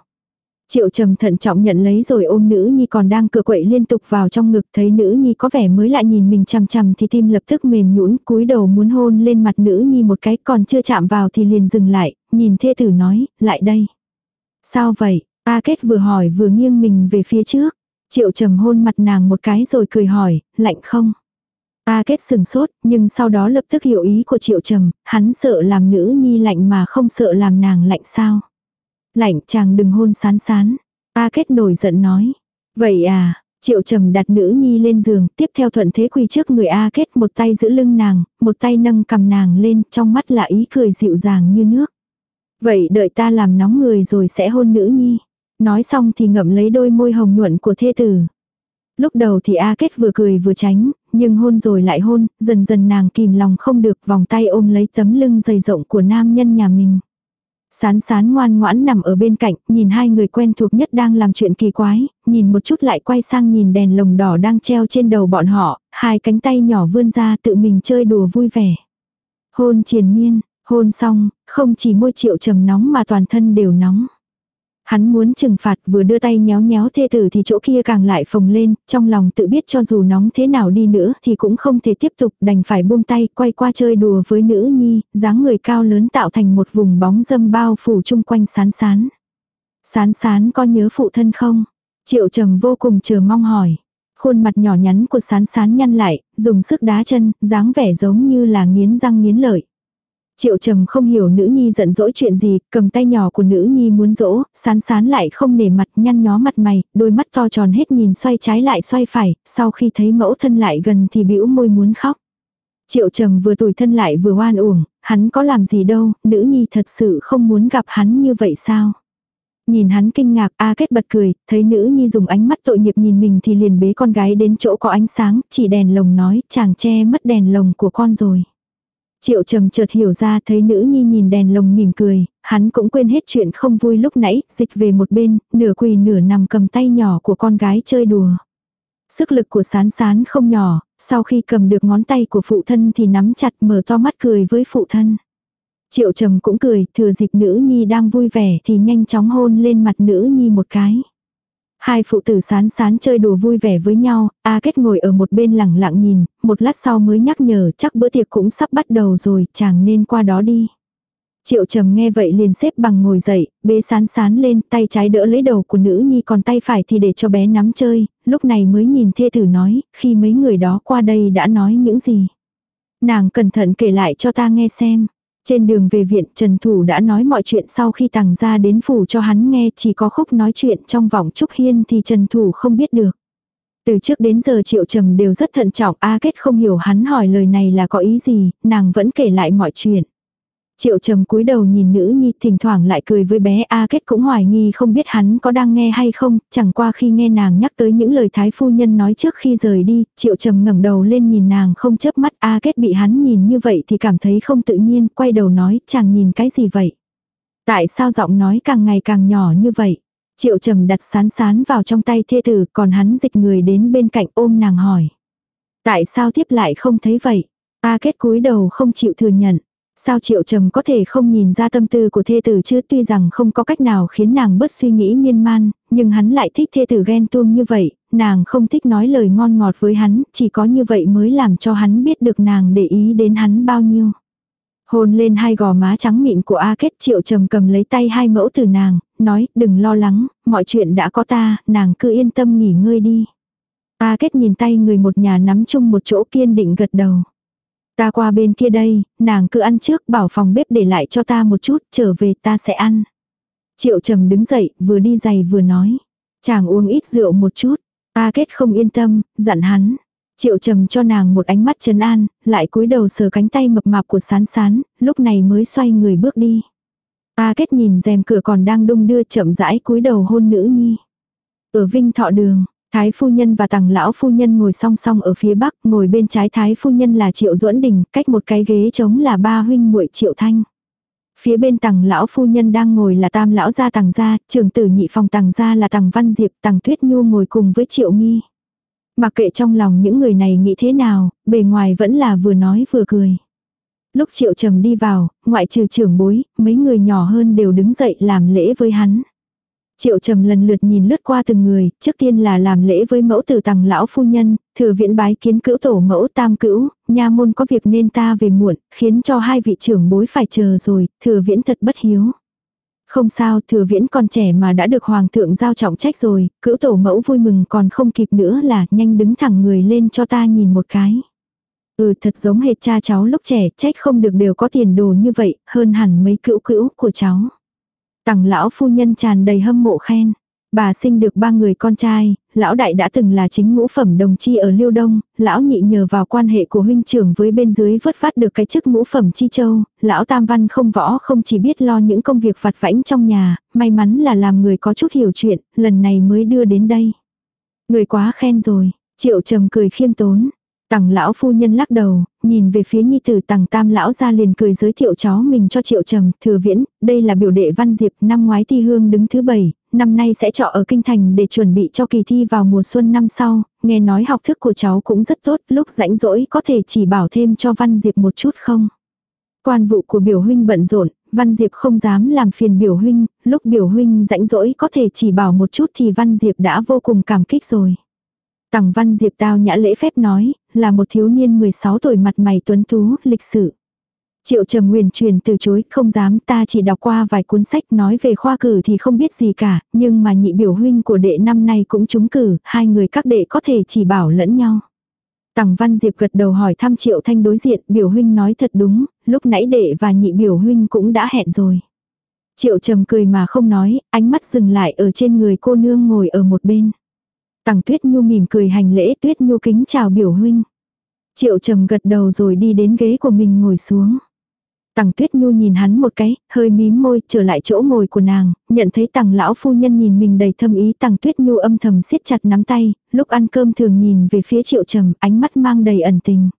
Triệu trầm thận trọng nhận lấy rồi ôm nữ nhi còn đang cửa quậy liên tục vào trong ngực thấy nữ nhi có vẻ mới lại nhìn mình chằm chằm thì tim lập tức mềm nhũn cúi đầu muốn hôn lên mặt nữ nhi một cái còn chưa chạm vào thì liền dừng lại, nhìn thê tử nói, lại đây. Sao vậy, ta kết vừa hỏi vừa nghiêng mình về phía trước. Triệu trầm hôn mặt nàng một cái rồi cười hỏi, lạnh không? Ta kết sừng sốt, nhưng sau đó lập tức hiểu ý của triệu trầm, hắn sợ làm nữ nhi lạnh mà không sợ làm nàng lạnh sao. Lạnh chàng đừng hôn sán sán. A kết nổi giận nói. Vậy à, triệu trầm đặt nữ nhi lên giường, tiếp theo thuận thế quỳ trước người A kết một tay giữ lưng nàng, một tay nâng cầm nàng lên, trong mắt là ý cười dịu dàng như nước. Vậy đợi ta làm nóng người rồi sẽ hôn nữ nhi. Nói xong thì ngậm lấy đôi môi hồng nhuận của thê tử. Lúc đầu thì A Kết vừa cười vừa tránh, nhưng hôn rồi lại hôn, dần dần nàng kìm lòng không được vòng tay ôm lấy tấm lưng dày rộng của nam nhân nhà mình. Sán sán ngoan ngoãn nằm ở bên cạnh, nhìn hai người quen thuộc nhất đang làm chuyện kỳ quái, nhìn một chút lại quay sang nhìn đèn lồng đỏ đang treo trên đầu bọn họ, hai cánh tay nhỏ vươn ra tự mình chơi đùa vui vẻ. Hôn triền miên, hôn xong, không chỉ môi triệu trầm nóng mà toàn thân đều nóng. Hắn muốn trừng phạt vừa đưa tay nhéo nhéo thê tử thì chỗ kia càng lại phồng lên, trong lòng tự biết cho dù nóng thế nào đi nữa thì cũng không thể tiếp tục đành phải buông tay quay qua chơi đùa với nữ nhi, dáng người cao lớn tạo thành một vùng bóng dâm bao phủ chung quanh sán sán. Sán sán có nhớ phụ thân không? Triệu trầm vô cùng chờ mong hỏi. Khuôn mặt nhỏ nhắn của sán sán nhăn lại, dùng sức đá chân, dáng vẻ giống như là nghiến răng nghiến lợi. Triệu trầm không hiểu nữ nhi giận dỗi chuyện gì, cầm tay nhỏ của nữ nhi muốn dỗ, sán sán lại không nể mặt nhăn nhó mặt mày, đôi mắt to tròn hết nhìn xoay trái lại xoay phải, sau khi thấy mẫu thân lại gần thì bĩu môi muốn khóc. Triệu trầm vừa tủi thân lại vừa oan uổng, hắn có làm gì đâu, nữ nhi thật sự không muốn gặp hắn như vậy sao? Nhìn hắn kinh ngạc, A kết bật cười, thấy nữ nhi dùng ánh mắt tội nghiệp nhìn mình thì liền bế con gái đến chỗ có ánh sáng, chỉ đèn lồng nói, chàng che mất đèn lồng của con rồi. Triệu trầm chợt hiểu ra thấy nữ nhi nhìn đèn lồng mỉm cười, hắn cũng quên hết chuyện không vui lúc nãy, dịch về một bên, nửa quỳ nửa nằm cầm tay nhỏ của con gái chơi đùa. Sức lực của sán sán không nhỏ, sau khi cầm được ngón tay của phụ thân thì nắm chặt mở to mắt cười với phụ thân. Triệu trầm cũng cười, thừa dịp nữ nhi đang vui vẻ thì nhanh chóng hôn lên mặt nữ nhi một cái. Hai phụ tử sán sán chơi đùa vui vẻ với nhau, A Kết ngồi ở một bên lẳng lặng nhìn, một lát sau mới nhắc nhở chắc bữa tiệc cũng sắp bắt đầu rồi, chàng nên qua đó đi. Triệu trầm nghe vậy liền xếp bằng ngồi dậy, bế sán sán lên, tay trái đỡ lấy đầu của nữ nhi còn tay phải thì để cho bé nắm chơi, lúc này mới nhìn thê tử nói, khi mấy người đó qua đây đã nói những gì. Nàng cẩn thận kể lại cho ta nghe xem. Trên đường về viện Trần Thủ đã nói mọi chuyện sau khi tàng ra đến phủ cho hắn nghe chỉ có khúc nói chuyện trong vòng Trúc Hiên thì Trần Thủ không biết được. Từ trước đến giờ Triệu Trầm đều rất thận trọng A Kết không hiểu hắn hỏi lời này là có ý gì, nàng vẫn kể lại mọi chuyện. Triệu trầm cúi đầu nhìn nữ nhi thỉnh thoảng lại cười với bé A Kết cũng hoài nghi không biết hắn có đang nghe hay không, chẳng qua khi nghe nàng nhắc tới những lời thái phu nhân nói trước khi rời đi, triệu trầm ngẩng đầu lên nhìn nàng không chớp mắt A Kết bị hắn nhìn như vậy thì cảm thấy không tự nhiên, quay đầu nói chàng nhìn cái gì vậy. Tại sao giọng nói càng ngày càng nhỏ như vậy? Triệu trầm đặt sán sán vào trong tay thê tử còn hắn dịch người đến bên cạnh ôm nàng hỏi. Tại sao tiếp lại không thấy vậy? A Kết cúi đầu không chịu thừa nhận. Sao triệu trầm có thể không nhìn ra tâm tư của thê tử chứ tuy rằng không có cách nào khiến nàng bớt suy nghĩ miên man, nhưng hắn lại thích thê tử ghen tuông như vậy, nàng không thích nói lời ngon ngọt với hắn, chỉ có như vậy mới làm cho hắn biết được nàng để ý đến hắn bao nhiêu. Hôn lên hai gò má trắng mịn của A Kết triệu trầm cầm lấy tay hai mẫu từ nàng, nói đừng lo lắng, mọi chuyện đã có ta, nàng cứ yên tâm nghỉ ngơi đi. A Kết nhìn tay người một nhà nắm chung một chỗ kiên định gật đầu. Ta qua bên kia đây, nàng cứ ăn trước bảo phòng bếp để lại cho ta một chút, trở về ta sẽ ăn. Triệu trầm đứng dậy, vừa đi giày vừa nói. Chàng uống ít rượu một chút. A kết không yên tâm, dặn hắn. Triệu trầm cho nàng một ánh mắt trấn an, lại cúi đầu sờ cánh tay mập mạp của sán sán, lúc này mới xoay người bước đi. A kết nhìn rèm cửa còn đang đung đưa chậm rãi cúi đầu hôn nữ nhi. Ở Vinh Thọ Đường, Thái phu nhân và tàng lão phu nhân ngồi song song ở phía bắc, ngồi bên trái thái phu nhân là Triệu Duẫn Đình, cách một cái ghế trống là ba huynh muội Triệu Thanh. Phía bên tàng lão phu nhân đang ngồi là tam lão gia tàng gia, trưởng tử nhị phòng tàng gia là tàng văn diệp, tàng tuyết nhu ngồi cùng với Triệu Nghi. Mặc kệ trong lòng những người này nghĩ thế nào, bề ngoài vẫn là vừa nói vừa cười. Lúc Triệu Trầm đi vào, ngoại trừ trưởng bối, mấy người nhỏ hơn đều đứng dậy làm lễ với hắn. Triệu trầm lần lượt nhìn lướt qua từng người, trước tiên là làm lễ với mẫu tử tằng lão phu nhân, thừa viễn bái kiến cữu tổ mẫu tam cữu, nha môn có việc nên ta về muộn, khiến cho hai vị trưởng bối phải chờ rồi, thừa viễn thật bất hiếu. Không sao, thừa viễn còn trẻ mà đã được hoàng thượng giao trọng trách rồi, cữu tổ mẫu vui mừng còn không kịp nữa là nhanh đứng thẳng người lên cho ta nhìn một cái. Ừ thật giống hệt cha cháu lúc trẻ, trách không được đều có tiền đồ như vậy, hơn hẳn mấy cữu cữu của cháu. Tằng lão phu nhân tràn đầy hâm mộ khen. Bà sinh được ba người con trai, lão đại đã từng là chính ngũ phẩm đồng chi ở Liêu Đông, lão nhị nhờ vào quan hệ của huynh trưởng với bên dưới vớt phát được cái chức ngũ phẩm chi châu, lão tam văn không võ không chỉ biết lo những công việc vặt vãnh trong nhà, may mắn là làm người có chút hiểu chuyện, lần này mới đưa đến đây. Người quá khen rồi, triệu trầm cười khiêm tốn, Tằng lão phu nhân lắc đầu, nhìn về phía nhi tử tằng tam lão ra liền cười giới thiệu cháu mình cho triệu trầm, thừa viễn, đây là biểu đệ văn diệp, năm ngoái thi hương đứng thứ bảy, năm nay sẽ trọ ở kinh thành để chuẩn bị cho kỳ thi vào mùa xuân năm sau, nghe nói học thức của cháu cũng rất tốt, lúc rãnh rỗi có thể chỉ bảo thêm cho văn diệp một chút không? Quan vụ của biểu huynh bận rộn, văn diệp không dám làm phiền biểu huynh, lúc biểu huynh rãnh rỗi có thể chỉ bảo một chút thì văn diệp đã vô cùng cảm kích rồi. Tằng Văn Diệp tao nhã lễ phép nói, là một thiếu niên 16 tuổi mặt mày tuấn tú, lịch sự. Triệu Trầm Nguyền truyền từ chối, không dám ta chỉ đọc qua vài cuốn sách nói về khoa cử thì không biết gì cả, nhưng mà nhị biểu huynh của đệ năm nay cũng trúng cử, hai người các đệ có thể chỉ bảo lẫn nhau. Tằng Văn Diệp gật đầu hỏi thăm Triệu Thanh đối diện, biểu huynh nói thật đúng, lúc nãy đệ và nhị biểu huynh cũng đã hẹn rồi. Triệu Trầm cười mà không nói, ánh mắt dừng lại ở trên người cô nương ngồi ở một bên. Tằng Tuyết Nhu mỉm cười hành lễ Tuyết Nhu kính chào biểu huynh. Triệu trầm gật đầu rồi đi đến ghế của mình ngồi xuống. Tằng Tuyết Nhu nhìn hắn một cái, hơi mím môi, trở lại chỗ ngồi của nàng, nhận thấy Tằng lão phu nhân nhìn mình đầy thâm ý, Tằng Tuyết Nhu âm thầm siết chặt nắm tay, lúc ăn cơm thường nhìn về phía Triệu Trầm, ánh mắt mang đầy ẩn tình.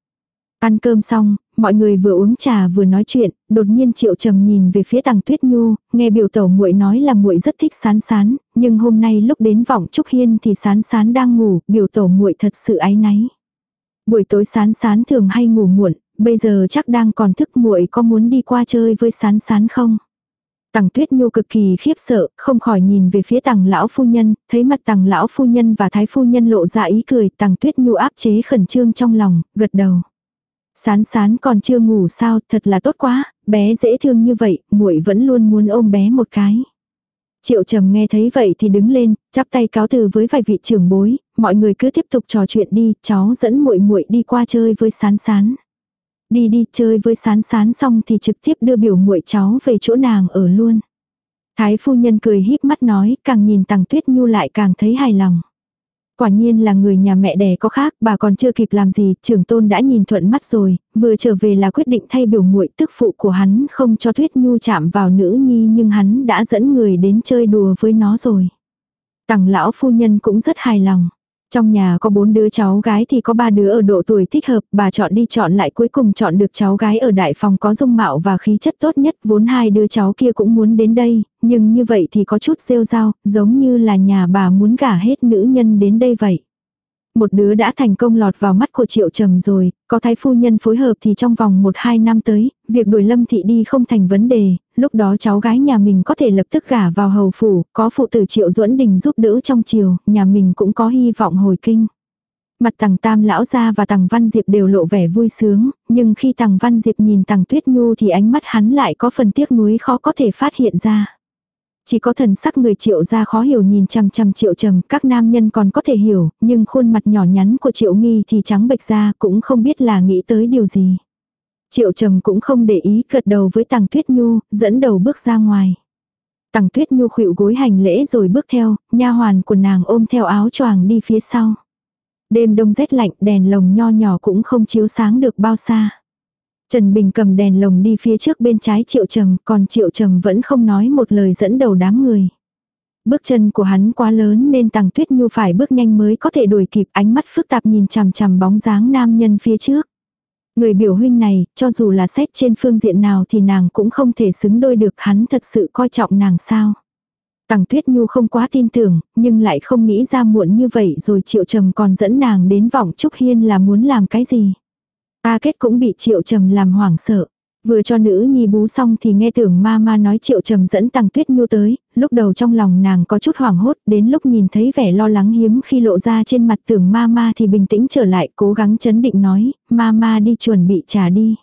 Ăn cơm xong, mọi người vừa uống trà vừa nói chuyện, đột nhiên Triệu Trầm nhìn về phía Tằng Tuyết Nhu, nghe biểu tẩu muội nói là muội rất thích sán sán, nhưng hôm nay lúc đến vọng Trúc Hiên thì sán sán đang ngủ, biểu tẩu muội thật sự áy náy. Buổi tối sán sán thường hay ngủ muộn, bây giờ chắc đang còn thức muội có muốn đi qua chơi với sán sán không? Tằng Tuyết Nhu cực kỳ khiếp sợ, không khỏi nhìn về phía Tằng lão phu nhân, thấy mặt Tằng lão phu nhân và thái phu nhân lộ ra ý cười, Tằng Tuyết Nhu áp chế khẩn trương trong lòng, gật đầu. Sán sán còn chưa ngủ sao, thật là tốt quá, bé dễ thương như vậy, muội vẫn luôn muốn ôm bé một cái. Triệu trầm nghe thấy vậy thì đứng lên, chắp tay cáo từ với vài vị trưởng bối, mọi người cứ tiếp tục trò chuyện đi, cháu dẫn muội muội đi qua chơi với sán sán. Đi đi chơi với sán sán xong thì trực tiếp đưa biểu muội cháu về chỗ nàng ở luôn. Thái phu nhân cười híp mắt nói, càng nhìn tàng tuyết nhu lại càng thấy hài lòng. Quả nhiên là người nhà mẹ đẻ có khác, bà còn chưa kịp làm gì, trưởng tôn đã nhìn thuận mắt rồi, vừa trở về là quyết định thay biểu muội tức phụ của hắn không cho Tuyết Nhu chạm vào nữ nhi nhưng hắn đã dẫn người đến chơi đùa với nó rồi. Tằng lão phu nhân cũng rất hài lòng. Trong nhà có bốn đứa cháu gái thì có ba đứa ở độ tuổi thích hợp, bà chọn đi chọn lại cuối cùng chọn được cháu gái ở đại phòng có dung mạo và khí chất tốt nhất, vốn hai đứa cháu kia cũng muốn đến đây, nhưng như vậy thì có chút rêu rao, giống như là nhà bà muốn gả hết nữ nhân đến đây vậy. Một đứa đã thành công lọt vào mắt của triệu trầm rồi, có thái phu nhân phối hợp thì trong vòng 1-2 năm tới, việc đuổi lâm thị đi không thành vấn đề, lúc đó cháu gái nhà mình có thể lập tức gả vào hầu phủ, có phụ tử triệu duẫn đình giúp đỡ trong triều, nhà mình cũng có hy vọng hồi kinh. Mặt tằng tam lão gia và tằng văn diệp đều lộ vẻ vui sướng, nhưng khi tằng văn diệp nhìn tằng tuyết nhu thì ánh mắt hắn lại có phần tiếc nuối khó có thể phát hiện ra. Chỉ có thần sắc người triệu gia khó hiểu nhìn chằm chằm triệu trầm, các nam nhân còn có thể hiểu, nhưng khuôn mặt nhỏ nhắn của triệu nghi thì trắng bệch ra cũng không biết là nghĩ tới điều gì. Triệu trầm cũng không để ý gật đầu với tàng tuyết nhu, dẫn đầu bước ra ngoài. Tằng Tuyết Nhu khuỵu gối hành lễ rồi bước theo, nha hoàn của nàng ôm theo áo choàng đi phía sau. Đêm đông rét lạnh, đèn lồng nho nhỏ cũng không chiếu sáng được bao xa. Trần Bình cầm đèn lồng đi phía trước bên trái Triệu Trầm, còn Triệu Trầm vẫn không nói một lời dẫn đầu đám người. Bước chân của hắn quá lớn nên Tằng Tuyết Nhu phải bước nhanh mới có thể đuổi kịp ánh mắt phức tạp nhìn chằm chằm bóng dáng nam nhân phía trước. Người biểu huynh này, cho dù là xét trên phương diện nào thì nàng cũng không thể xứng đôi được hắn thật sự coi trọng nàng sao. Tằng Tuyết Nhu không quá tin tưởng, nhưng lại không nghĩ ra muộn như vậy rồi Triệu Trầm còn dẫn nàng đến vọng Trúc Hiên là muốn làm cái gì. Ta kết cũng bị Triệu Trầm làm hoảng sợ. Vừa cho nữ nhi bú xong thì nghe tưởng ma ma nói triệu trầm dẫn tăng tuyết nhu tới, lúc đầu trong lòng nàng có chút hoảng hốt, đến lúc nhìn thấy vẻ lo lắng hiếm khi lộ ra trên mặt tưởng ma ma thì bình tĩnh trở lại, cố gắng chấn định nói, ma ma đi chuẩn bị trà đi.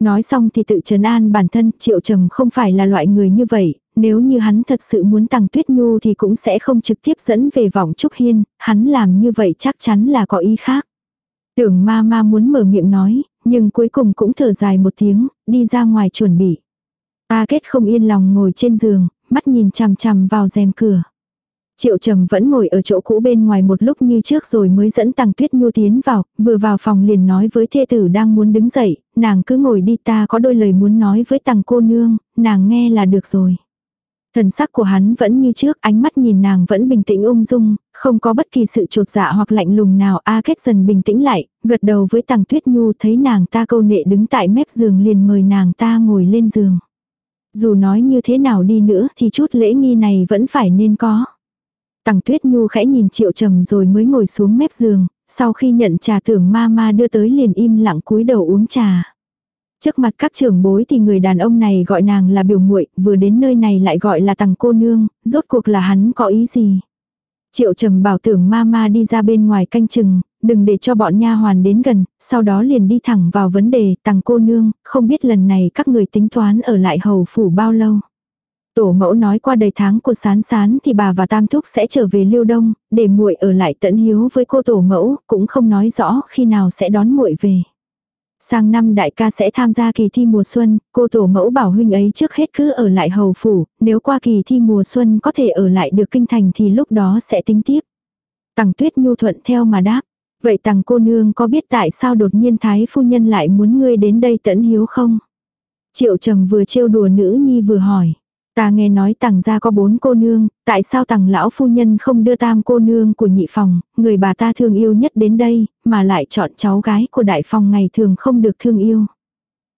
Nói xong thì tự trấn an bản thân, triệu trầm không phải là loại người như vậy, nếu như hắn thật sự muốn tăng tuyết nhu thì cũng sẽ không trực tiếp dẫn về vọng trúc hiên, hắn làm như vậy chắc chắn là có ý khác. Tưởng ma ma muốn mở miệng nói, nhưng cuối cùng cũng thở dài một tiếng, đi ra ngoài chuẩn bị. Ta kết không yên lòng ngồi trên giường, mắt nhìn chằm chằm vào rèm cửa. Triệu trầm vẫn ngồi ở chỗ cũ bên ngoài một lúc như trước rồi mới dẫn tăng tuyết nhu tiến vào, vừa vào phòng liền nói với thê tử đang muốn đứng dậy, nàng cứ ngồi đi ta có đôi lời muốn nói với tăng cô nương, nàng nghe là được rồi. Thần sắc của hắn vẫn như trước, ánh mắt nhìn nàng vẫn bình tĩnh ung dung, không có bất kỳ sự trột dạ hoặc lạnh lùng nào. A kết dần bình tĩnh lại, gật đầu với tàng tuyết nhu thấy nàng ta câu nệ đứng tại mép giường liền mời nàng ta ngồi lên giường. Dù nói như thế nào đi nữa thì chút lễ nghi này vẫn phải nên có. Tằng tuyết nhu khẽ nhìn triệu trầm rồi mới ngồi xuống mép giường, sau khi nhận trà tưởng ma ma đưa tới liền im lặng cúi đầu uống trà. Trước mặt các trưởng bối thì người đàn ông này gọi nàng là biểu muội, vừa đến nơi này lại gọi là tằng cô nương, rốt cuộc là hắn có ý gì. Triệu trầm bảo tưởng mama đi ra bên ngoài canh chừng, đừng để cho bọn nha hoàn đến gần, sau đó liền đi thẳng vào vấn đề tằng cô nương, không biết lần này các người tính toán ở lại hầu phủ bao lâu. Tổ mẫu nói qua đầy tháng của sán sán thì bà và tam thúc sẽ trở về liêu đông, để muội ở lại tận hiếu với cô tổ mẫu, cũng không nói rõ khi nào sẽ đón muội về. Sang năm đại ca sẽ tham gia kỳ thi mùa xuân, cô tổ mẫu bảo huynh ấy trước hết cứ ở lại hầu phủ, nếu qua kỳ thi mùa xuân có thể ở lại được kinh thành thì lúc đó sẽ tính tiếp. Tằng tuyết nhu thuận theo mà đáp. Vậy tằng cô nương có biết tại sao đột nhiên thái phu nhân lại muốn ngươi đến đây tẫn hiếu không? Triệu trầm vừa trêu đùa nữ nhi vừa hỏi. Ta nghe nói tàng gia có bốn cô nương, tại sao tàng lão phu nhân không đưa tam cô nương của nhị phòng, người bà ta thương yêu nhất đến đây, mà lại chọn cháu gái của đại phòng ngày thường không được thương yêu.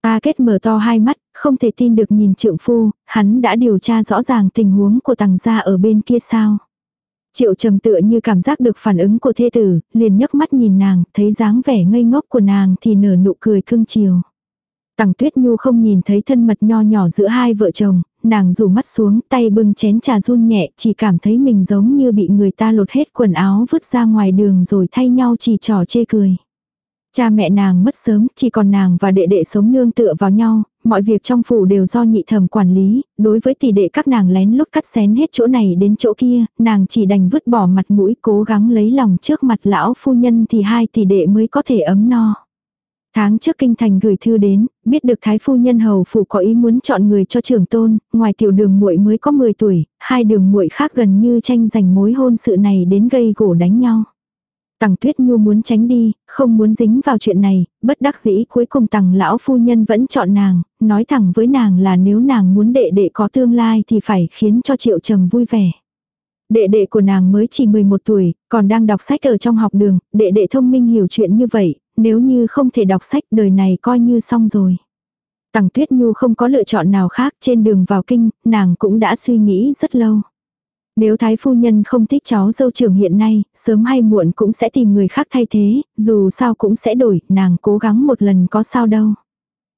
Ta kết mở to hai mắt, không thể tin được nhìn trượng phu, hắn đã điều tra rõ ràng tình huống của tàng gia ở bên kia sao. Triệu trầm tựa như cảm giác được phản ứng của thê tử, liền nhấc mắt nhìn nàng, thấy dáng vẻ ngây ngốc của nàng thì nở nụ cười cưng chiều. Tằng Tuyết Nhu không nhìn thấy thân mật nho nhỏ giữa hai vợ chồng, nàng rủ mắt xuống, tay bưng chén trà run nhẹ, chỉ cảm thấy mình giống như bị người ta lột hết quần áo vứt ra ngoài đường rồi thay nhau chỉ trò chê cười. Cha mẹ nàng mất sớm, chỉ còn nàng và đệ đệ sống nương tựa vào nhau, mọi việc trong phủ đều do nhị thẩm quản lý, đối với tỷ đệ các nàng lén lút cắt xén hết chỗ này đến chỗ kia, nàng chỉ đành vứt bỏ mặt mũi cố gắng lấy lòng trước mặt lão phu nhân thì hai tỷ đệ mới có thể ấm no. Tháng trước kinh thành gửi thư đến, biết được thái phu nhân hầu phủ có ý muốn chọn người cho trưởng tôn, ngoài tiểu đường muội mới có 10 tuổi, hai đường muội khác gần như tranh giành mối hôn sự này đến gây gổ đánh nhau. Tằng Tuyết Nhu muốn tránh đi, không muốn dính vào chuyện này, bất đắc dĩ cuối cùng tằng lão phu nhân vẫn chọn nàng, nói thẳng với nàng là nếu nàng muốn đệ đệ có tương lai thì phải khiến cho triệu trầm vui vẻ. Đệ đệ của nàng mới chỉ 11 tuổi, còn đang đọc sách ở trong học đường, đệ đệ thông minh hiểu chuyện như vậy, nếu như không thể đọc sách đời này coi như xong rồi. Tằng Tuyết Nhu không có lựa chọn nào khác trên đường vào kinh, nàng cũng đã suy nghĩ rất lâu. Nếu thái phu nhân không thích cháu dâu trưởng hiện nay, sớm hay muộn cũng sẽ tìm người khác thay thế, dù sao cũng sẽ đổi, nàng cố gắng một lần có sao đâu.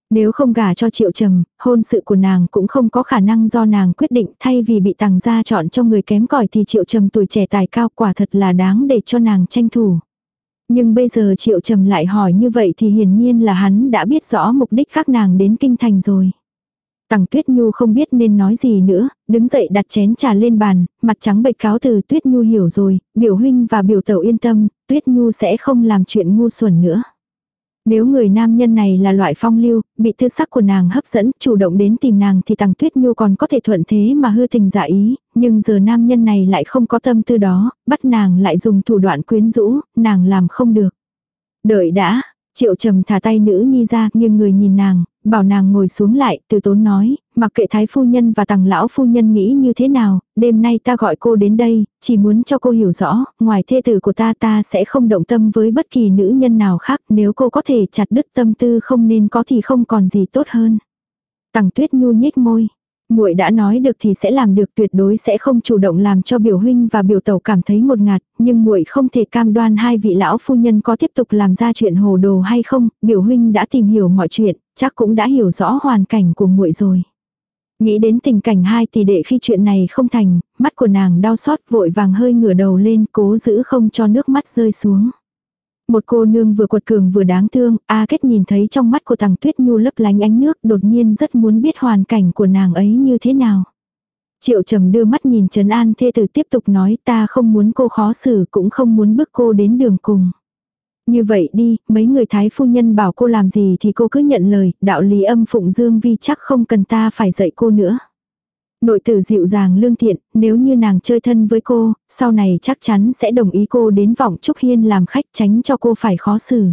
Nếu không gả cho triệu trầm, hôn sự của nàng cũng không có khả năng do nàng quyết định thay vì bị tàng gia chọn cho người kém cỏi thì triệu trầm tuổi trẻ tài cao quả thật là đáng để cho nàng tranh thủ. Nhưng bây giờ Triệu Trầm lại hỏi như vậy thì hiển nhiên là hắn đã biết rõ mục đích các nàng đến kinh thành rồi. Tằng Tuyết Nhu không biết nên nói gì nữa, đứng dậy đặt chén trà lên bàn, mặt trắng bệch cáo từ Tuyết Nhu hiểu rồi, biểu huynh và biểu tẩu yên tâm, Tuyết Nhu sẽ không làm chuyện ngu xuẩn nữa. Nếu người nam nhân này là loại phong lưu, bị tư sắc của nàng hấp dẫn, chủ động đến tìm nàng thì Tằng Tuyết Nhu còn có thể thuận thế mà hư tình giả ý, nhưng giờ nam nhân này lại không có tâm tư đó, bắt nàng lại dùng thủ đoạn quyến rũ, nàng làm không được. Đợi đã, Triệu trầm thả tay nữ nhi ra, nhưng người nhìn nàng, bảo nàng ngồi xuống lại, từ tốn nói, mặc kệ thái phu nhân và tằng lão phu nhân nghĩ như thế nào, đêm nay ta gọi cô đến đây, chỉ muốn cho cô hiểu rõ, ngoài thê tử của ta ta sẽ không động tâm với bất kỳ nữ nhân nào khác, nếu cô có thể chặt đứt tâm tư không nên có thì không còn gì tốt hơn. Tằng tuyết nhu nhếch môi, muội đã nói được thì sẽ làm được tuyệt đối sẽ không chủ động làm cho biểu huynh và biểu tẩu cảm thấy một ngạt, nhưng muội không thể cam đoan hai vị lão phu nhân có tiếp tục làm ra chuyện hồ đồ hay không, biểu huynh đã tìm hiểu mọi chuyện, chắc cũng đã hiểu rõ hoàn cảnh của muội rồi. Nghĩ đến tình cảnh hai tỷ đệ khi chuyện này không thành, mắt của nàng đau xót vội vàng hơi ngửa đầu lên cố giữ không cho nước mắt rơi xuống. Một cô nương vừa quật cường vừa đáng thương, A Kết nhìn thấy trong mắt của tàng tuyết nhu lấp lánh ánh nước đột nhiên rất muốn biết hoàn cảnh của nàng ấy như thế nào. Triệu trầm đưa mắt nhìn Trấn An thê tử tiếp tục nói ta không muốn cô khó xử cũng không muốn bức cô đến đường cùng. Như vậy đi, mấy người thái phu nhân bảo cô làm gì thì cô cứ nhận lời, đạo lý âm phụng dương vi chắc không cần ta phải dạy cô nữa. Nội tử dịu dàng lương thiện, nếu như nàng chơi thân với cô, sau này chắc chắn sẽ đồng ý cô đến vọng Trúc Hiên làm khách tránh cho cô phải khó xử.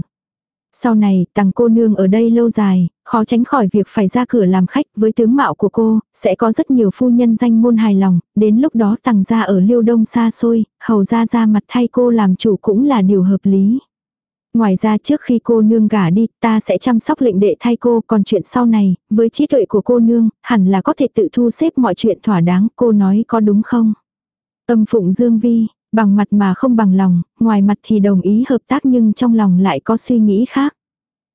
Sau này, tàng cô nương ở đây lâu dài, khó tránh khỏi việc phải ra cửa làm khách với tướng mạo của cô, sẽ có rất nhiều phu nhân danh môn hài lòng, đến lúc đó tàng ra ở liêu đông xa xôi, hầu ra ra mặt thay cô làm chủ cũng là điều hợp lý. Ngoài ra trước khi cô nương gả đi, ta sẽ chăm sóc lệnh đệ thay cô, còn chuyện sau này, với trí tuệ của cô nương, hẳn là có thể tự thu xếp mọi chuyện thỏa đáng, cô nói có đúng không? Tâm phụng Dương Vi, bằng mặt mà không bằng lòng, ngoài mặt thì đồng ý hợp tác nhưng trong lòng lại có suy nghĩ khác.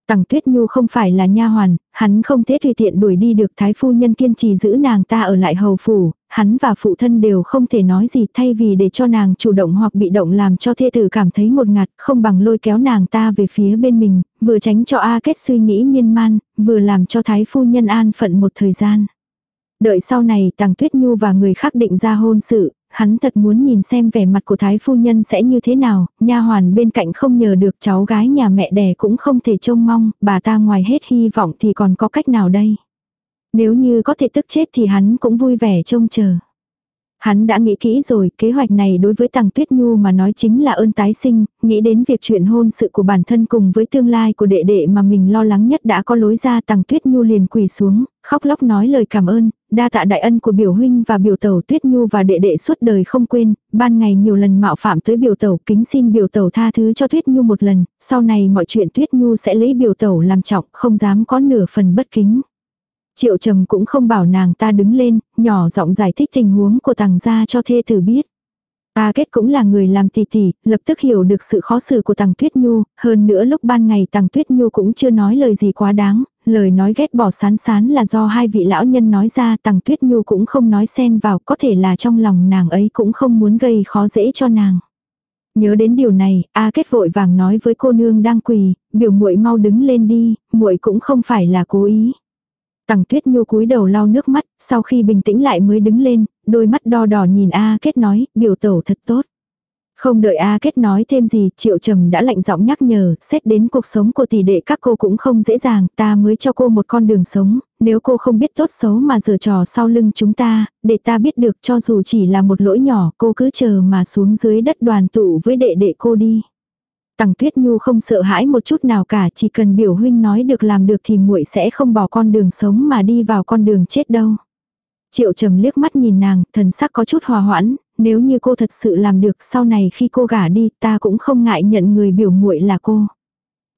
Tằng Tuyết Nhu không phải là nha hoàn, hắn không thể tùy tiện đuổi đi được thái phu nhân kiên trì giữ nàng ta ở lại hầu phủ, hắn và phụ thân đều không thể nói gì thay vì để cho nàng chủ động hoặc bị động làm cho thê tử cảm thấy một ngạt, không bằng lôi kéo nàng ta về phía bên mình, vừa tránh cho A Kết suy nghĩ miên man, vừa làm cho thái phu nhân an phận một thời gian. Đợi sau này tàng Tuyết Nhu và người khác định ra hôn sự, hắn thật muốn nhìn xem vẻ mặt của thái phu nhân sẽ như thế nào, nha hoàn bên cạnh không nhờ được cháu gái nhà mẹ đẻ cũng không thể trông mong, bà ta ngoài hết hy vọng thì còn có cách nào đây. Nếu như có thể tức chết thì hắn cũng vui vẻ trông chờ. Hắn đã nghĩ kỹ rồi, kế hoạch này đối với Tằng Tuyết Nhu mà nói chính là ơn tái sinh, nghĩ đến việc chuyện hôn sự của bản thân cùng với tương lai của đệ đệ mà mình lo lắng nhất đã có lối ra Tằng Tuyết Nhu liền quỳ xuống, khóc lóc nói lời cảm ơn, đa tạ đại ân của biểu huynh và biểu tẩu Tuyết Nhu và đệ đệ suốt đời không quên, ban ngày nhiều lần mạo phạm tới biểu tẩu kính xin biểu tẩu tha thứ cho Tuyết Nhu một lần, sau này mọi chuyện Tuyết Nhu sẽ lấy biểu tẩu làm trọng, không dám có nửa phần bất kính. Triệu trầm cũng không bảo nàng ta đứng lên, nhỏ giọng giải thích tình huống của tàng gia cho thê tử biết. Ta kết cũng là người làm tỷ tỷ, lập tức hiểu được sự khó xử của tàng tuyết nhu, hơn nữa lúc ban ngày tàng tuyết nhu cũng chưa nói lời gì quá đáng, lời nói ghét bỏ sán sán là do hai vị lão nhân nói ra tàng tuyết nhu cũng không nói xen vào, có thể là trong lòng nàng ấy cũng không muốn gây khó dễ cho nàng. Nhớ đến điều này, A Kết vội vàng nói với cô nương đang quỳ, biểu muội mau đứng lên đi, muội cũng không phải là cố ý. Tằng Tuyết Nhu cúi đầu lau nước mắt, sau khi bình tĩnh lại mới đứng lên, đôi mắt đo đỏ nhìn A Kết nói, biểu tẩu thật tốt. Không đợi A Kết nói thêm gì, Triệu Trầm đã lạnh giọng nhắc nhở, xét đến cuộc sống của tỷ đệ các cô cũng không dễ dàng, ta mới cho cô một con đường sống, nếu cô không biết tốt xấu mà giở trò sau lưng chúng ta, để ta biết được cho dù chỉ là một lỗi nhỏ, cô cứ chờ mà xuống dưới đất đoàn tụ với đệ đệ cô đi. Tằng Tuyết Nhu không sợ hãi một chút nào cả, chỉ cần biểu huynh nói được làm được thì muội sẽ không bỏ con đường sống mà đi vào con đường chết đâu. Triệu Trầm liếc mắt nhìn nàng, thần sắc có chút hòa hoãn, nếu như cô thật sự làm được sau này khi cô gả đi, ta cũng không ngại nhận người biểu muội là cô.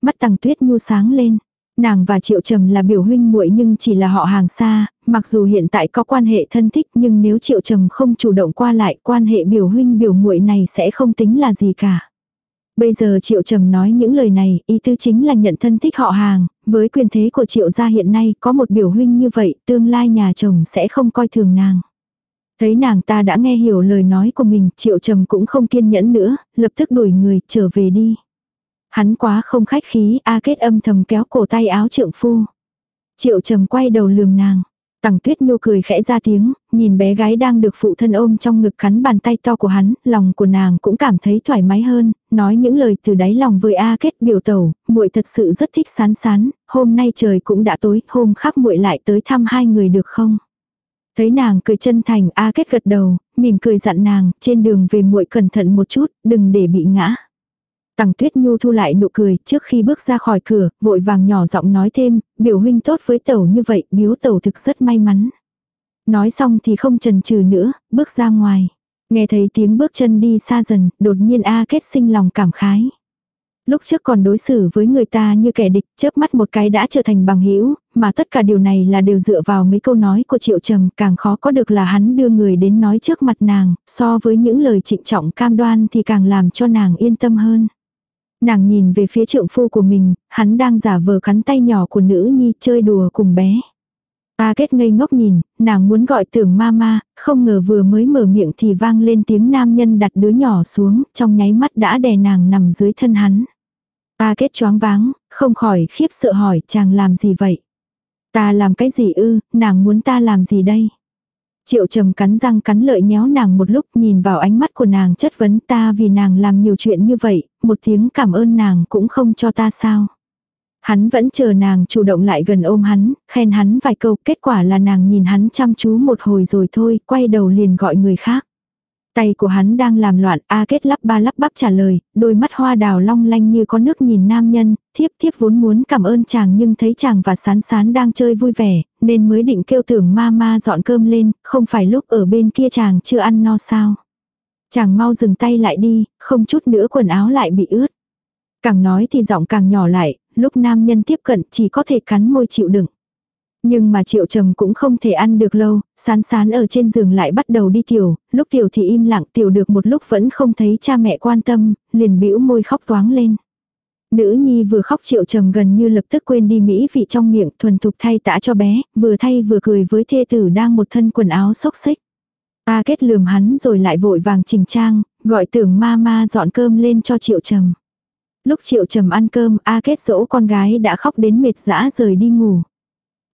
Mắt Tằng Tuyết Nhu sáng lên. Nàng và Triệu Trầm là biểu huynh muội nhưng chỉ là họ hàng xa, mặc dù hiện tại có quan hệ thân thích nhưng nếu Triệu Trầm không chủ động qua lại, quan hệ biểu huynh biểu muội này sẽ không tính là gì cả. Bây giờ Triệu Trầm nói những lời này, ý tư chính là nhận thân thích họ hàng, với quyền thế của Triệu gia hiện nay có một biểu huynh như vậy, tương lai nhà chồng sẽ không coi thường nàng. Thấy nàng ta đã nghe hiểu lời nói của mình, Triệu Trầm cũng không kiên nhẫn nữa, lập tức đuổi người, trở về đi. Hắn quá không khách khí, A Kết âm thầm kéo cổ tay áo trượng phu. Triệu trầm quay đầu lườm nàng. Tằng tuyết nhu cười khẽ ra tiếng, nhìn bé gái đang được phụ thân ôm trong ngực cắn bàn tay to của hắn, lòng của nàng cũng cảm thấy thoải mái hơn, nói những lời từ đáy lòng với A kết biểu tẩu, muội thật sự rất thích sán sán, hôm nay trời cũng đã tối, hôm khác muội lại tới thăm hai người được không? Thấy nàng cười chân thành A kết gật đầu, mỉm cười dặn nàng, trên đường về muội cẩn thận một chút, đừng để bị ngã. Tằng Tuyết Nhu thu lại nụ cười, trước khi bước ra khỏi cửa, vội vàng nhỏ giọng nói thêm, biểu huynh tốt với tẩu như vậy, biếu tẩu thực rất may mắn. Nói xong thì không chần chừ nữa, bước ra ngoài. Nghe thấy tiếng bước chân đi xa dần, đột nhiên A kết sinh lòng cảm khái. Lúc trước còn đối xử với người ta như kẻ địch, chớp mắt một cái đã trở thành bằng hữu mà tất cả điều này là đều dựa vào mấy câu nói của Triệu Trầm, càng khó có được là hắn đưa người đến nói trước mặt nàng, so với những lời trịnh trọng cam đoan thì càng làm cho nàng yên tâm hơn. Nàng nhìn về phía trượng phu của mình, hắn đang giả vờ cắn tay nhỏ của nữ nhi chơi đùa cùng bé. Ta kết ngây ngốc nhìn, nàng muốn gọi tưởng mama, không ngờ vừa mới mở miệng thì vang lên tiếng nam nhân đặt đứa nhỏ xuống, trong nháy mắt đã đè nàng nằm dưới thân hắn. Ta kết choáng váng, không khỏi khiếp sợ hỏi chàng làm gì vậy? Ta làm cái gì ư, nàng muốn ta làm gì đây? Triệu trầm cắn răng cắn lợi nhéo nàng một lúc nhìn vào ánh mắt của nàng chất vấn ta vì nàng làm nhiều chuyện như vậy, một tiếng cảm ơn nàng cũng không cho ta sao. Hắn vẫn chờ nàng chủ động lại gần ôm hắn, khen hắn vài câu, kết quả là nàng nhìn hắn chăm chú một hồi rồi thôi, quay đầu liền gọi người khác. Tay của hắn đang làm loạn, A kết lắp ba lắp bắp trả lời, đôi mắt hoa đào long lanh như có nước nhìn nam nhân, thiếp thiếp vốn muốn cảm ơn chàng nhưng thấy chàng và sán sán đang chơi vui vẻ, nên mới định kêu tưởng ma ma dọn cơm lên, không phải lúc ở bên kia chàng chưa ăn no sao. Chàng mau dừng tay lại đi, không chút nữa quần áo lại bị ướt. Càng nói thì giọng càng nhỏ lại, lúc nam nhân tiếp cận chỉ có thể cắn môi chịu đựng. Nhưng mà triệu trầm cũng không thể ăn được lâu, sán sán ở trên giường lại bắt đầu đi tiểu, lúc tiểu thì im lặng tiểu được một lúc vẫn không thấy cha mẹ quan tâm, liền bĩu môi khóc toáng lên. Nữ nhi vừa khóc triệu trầm gần như lập tức quên đi mỹ vị trong miệng thuần thục thay tã cho bé, vừa thay vừa cười với thê tử đang một thân quần áo xốc xích. Ta kết lườm hắn rồi lại vội vàng chỉnh trang, gọi tưởng ma ma dọn cơm lên cho triệu trầm. Lúc triệu trầm ăn cơm, A kết dỗ con gái đã khóc đến mệt dã rời đi ngủ.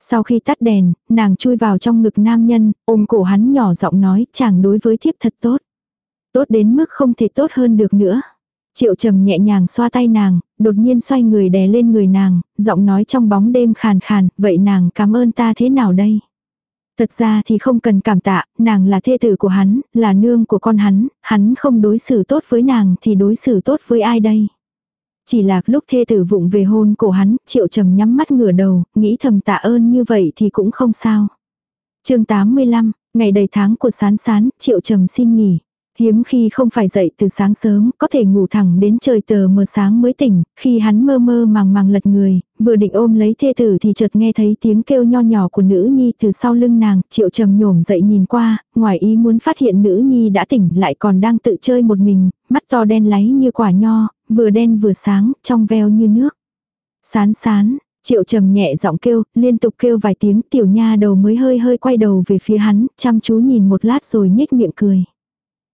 Sau khi tắt đèn, nàng chui vào trong ngực nam nhân, ôm cổ hắn nhỏ giọng nói chàng đối với thiếp thật tốt. Tốt đến mức không thể tốt hơn được nữa. Triệu trầm nhẹ nhàng xoa tay nàng, đột nhiên xoay người đè lên người nàng, giọng nói trong bóng đêm khàn khàn, vậy nàng cảm ơn ta thế nào đây? Thật ra thì không cần cảm tạ, nàng là thê tử của hắn, là nương của con hắn, hắn không đối xử tốt với nàng thì đối xử tốt với ai đây? Chỉ là lúc thê tử vụng về hôn cổ hắn, triệu trầm nhắm mắt ngửa đầu, nghĩ thầm tạ ơn như vậy thì cũng không sao. chương 85, ngày đầy tháng của sán sán, triệu trầm xin nghỉ. Hiếm khi không phải dậy từ sáng sớm, có thể ngủ thẳng đến trời tờ mờ sáng mới tỉnh, khi hắn mơ mơ màng màng lật người, vừa định ôm lấy thê tử thì chợt nghe thấy tiếng kêu nho nhỏ của nữ nhi từ sau lưng nàng, triệu trầm nhổm dậy nhìn qua, ngoài ý muốn phát hiện nữ nhi đã tỉnh lại còn đang tự chơi một mình, mắt to đen láy như quả nho, vừa đen vừa sáng, trong veo như nước. Sán sán, triệu trầm nhẹ giọng kêu, liên tục kêu vài tiếng tiểu nha đầu mới hơi hơi quay đầu về phía hắn, chăm chú nhìn một lát rồi nhếch miệng cười.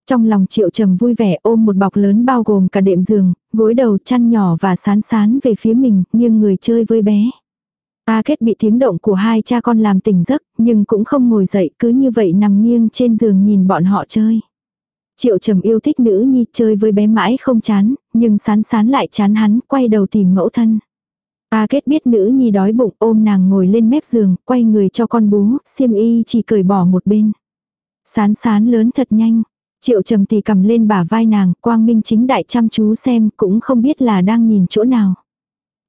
Trong lòng triệu trầm vui vẻ ôm một bọc lớn bao gồm cả đệm giường, gối đầu chăn nhỏ và sán sán về phía mình, nhưng người chơi với bé. Ta kết bị tiếng động của hai cha con làm tỉnh giấc, nhưng cũng không ngồi dậy cứ như vậy nằm nghiêng trên giường nhìn bọn họ chơi. Triệu trầm yêu thích nữ nhi chơi với bé mãi không chán, nhưng sán sán lại chán hắn, quay đầu tìm mẫu thân. Ta kết biết nữ nhi đói bụng ôm nàng ngồi lên mép giường, quay người cho con bú, xiêm y chỉ cởi bỏ một bên. Sán sán lớn thật nhanh, Triệu trầm thì cầm lên bả vai nàng, quang minh chính đại chăm chú xem, cũng không biết là đang nhìn chỗ nào.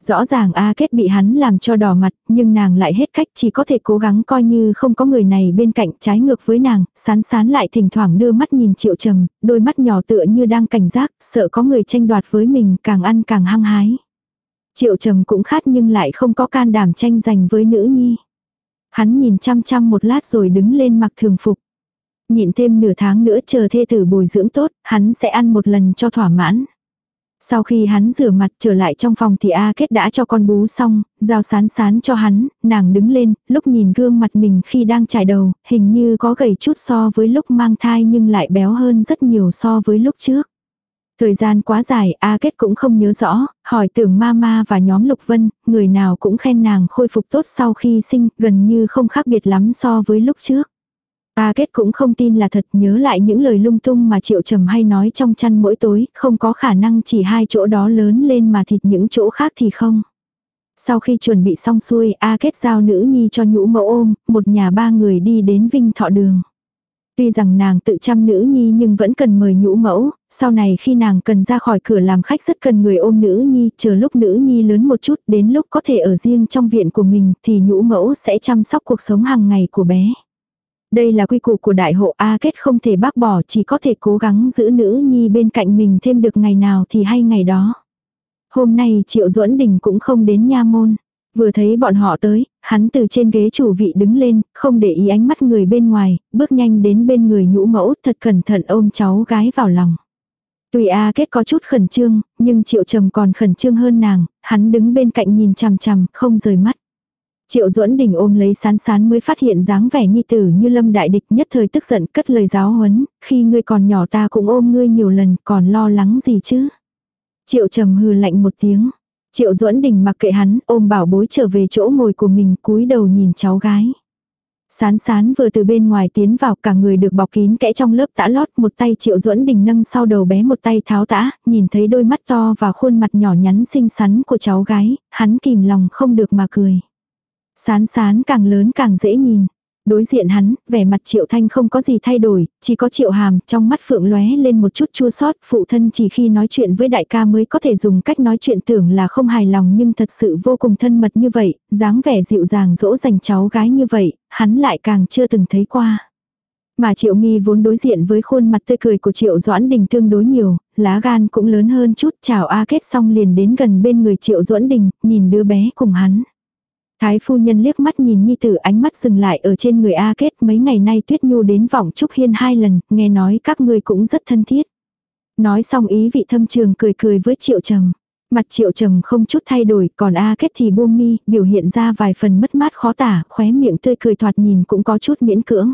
Rõ ràng A Kết bị hắn làm cho đỏ mặt, nhưng nàng lại hết cách chỉ có thể cố gắng coi như không có người này bên cạnh trái ngược với nàng, sán sán lại thỉnh thoảng đưa mắt nhìn triệu trầm, đôi mắt nhỏ tựa như đang cảnh giác, sợ có người tranh đoạt với mình, càng ăn càng hăng hái. Triệu trầm cũng khát nhưng lại không có can đảm tranh giành với nữ nhi. Hắn nhìn chăm chăm một lát rồi đứng lên mặc thường phục. Nhịn thêm nửa tháng nữa chờ thê tử bồi dưỡng tốt, hắn sẽ ăn một lần cho thỏa mãn. Sau khi hắn rửa mặt trở lại trong phòng thì A Kết đã cho con bú xong, giao sán sán cho hắn, nàng đứng lên, lúc nhìn gương mặt mình khi đang trải đầu, hình như có gầy chút so với lúc mang thai nhưng lại béo hơn rất nhiều so với lúc trước. Thời gian quá dài, A Kết cũng không nhớ rõ, hỏi tưởng Mama và nhóm Lục Vân, người nào cũng khen nàng khôi phục tốt sau khi sinh, gần như không khác biệt lắm so với lúc trước. A Kết cũng không tin là thật nhớ lại những lời lung tung mà Triệu Trầm hay nói trong chăn mỗi tối, không có khả năng chỉ hai chỗ đó lớn lên mà thịt những chỗ khác thì không. Sau khi chuẩn bị xong xuôi, A Kết giao nữ nhi cho nhũ mẫu ôm, một nhà ba người đi đến Vinh Thọ Đường. Tuy rằng nàng tự chăm nữ nhi nhưng vẫn cần mời nhũ mẫu, sau này khi nàng cần ra khỏi cửa làm khách rất cần người ôm nữ nhi, chờ lúc nữ nhi lớn một chút đến lúc có thể ở riêng trong viện của mình thì nhũ mẫu sẽ chăm sóc cuộc sống hàng ngày của bé. Đây là quy củ của đại hộ A kết không thể bác bỏ chỉ có thể cố gắng giữ nữ nhi bên cạnh mình thêm được ngày nào thì hay ngày đó. Hôm nay Triệu Duẫn Đình cũng không đến nha môn. Vừa thấy bọn họ tới, hắn từ trên ghế chủ vị đứng lên, không để ý ánh mắt người bên ngoài, bước nhanh đến bên người nhũ mẫu thật cẩn thận ôm cháu gái vào lòng. Tuy A kết có chút khẩn trương, nhưng Triệu Trầm còn khẩn trương hơn nàng, hắn đứng bên cạnh nhìn chằm chằm, không rời mắt. Triệu duẫn đình ôm lấy sán sán mới phát hiện dáng vẻ nhi tử như lâm đại địch nhất thời tức giận cất lời giáo huấn, khi ngươi còn nhỏ ta cũng ôm ngươi nhiều lần, còn lo lắng gì chứ. Triệu trầm hừ lạnh một tiếng. Triệu duẫn đình mặc kệ hắn, ôm bảo bối trở về chỗ ngồi của mình cúi đầu nhìn cháu gái. Sán sán vừa từ bên ngoài tiến vào cả người được bọc kín kẽ trong lớp tã lót một tay triệu duẫn đình nâng sau đầu bé một tay tháo tã, nhìn thấy đôi mắt to và khuôn mặt nhỏ nhắn xinh xắn của cháu gái, hắn kìm lòng không được mà cười. Sán sán càng lớn càng dễ nhìn. Đối diện hắn, vẻ mặt triệu thanh không có gì thay đổi, chỉ có triệu hàm, trong mắt phượng lóe lên một chút chua sót, phụ thân chỉ khi nói chuyện với đại ca mới có thể dùng cách nói chuyện tưởng là không hài lòng nhưng thật sự vô cùng thân mật như vậy, dáng vẻ dịu dàng dỗ dành cháu gái như vậy, hắn lại càng chưa từng thấy qua. Mà triệu nghi vốn đối diện với khuôn mặt tươi cười của triệu doãn đình tương đối nhiều, lá gan cũng lớn hơn chút, chào A kết xong liền đến gần bên người triệu doãn đình, nhìn đứa bé cùng hắn. Thái phu nhân liếc mắt nhìn Nhi tử ánh mắt dừng lại ở trên người A Kết mấy ngày nay Tuyết Nhu đến vọng Trúc Hiên hai lần, nghe nói các ngươi cũng rất thân thiết. Nói xong ý vị thâm trường cười cười với Triệu Trầm. Mặt Triệu Trầm không chút thay đổi, còn A Kết thì buông mi, biểu hiện ra vài phần mất mát khó tả, khóe miệng tươi cười thoạt nhìn cũng có chút miễn cưỡng.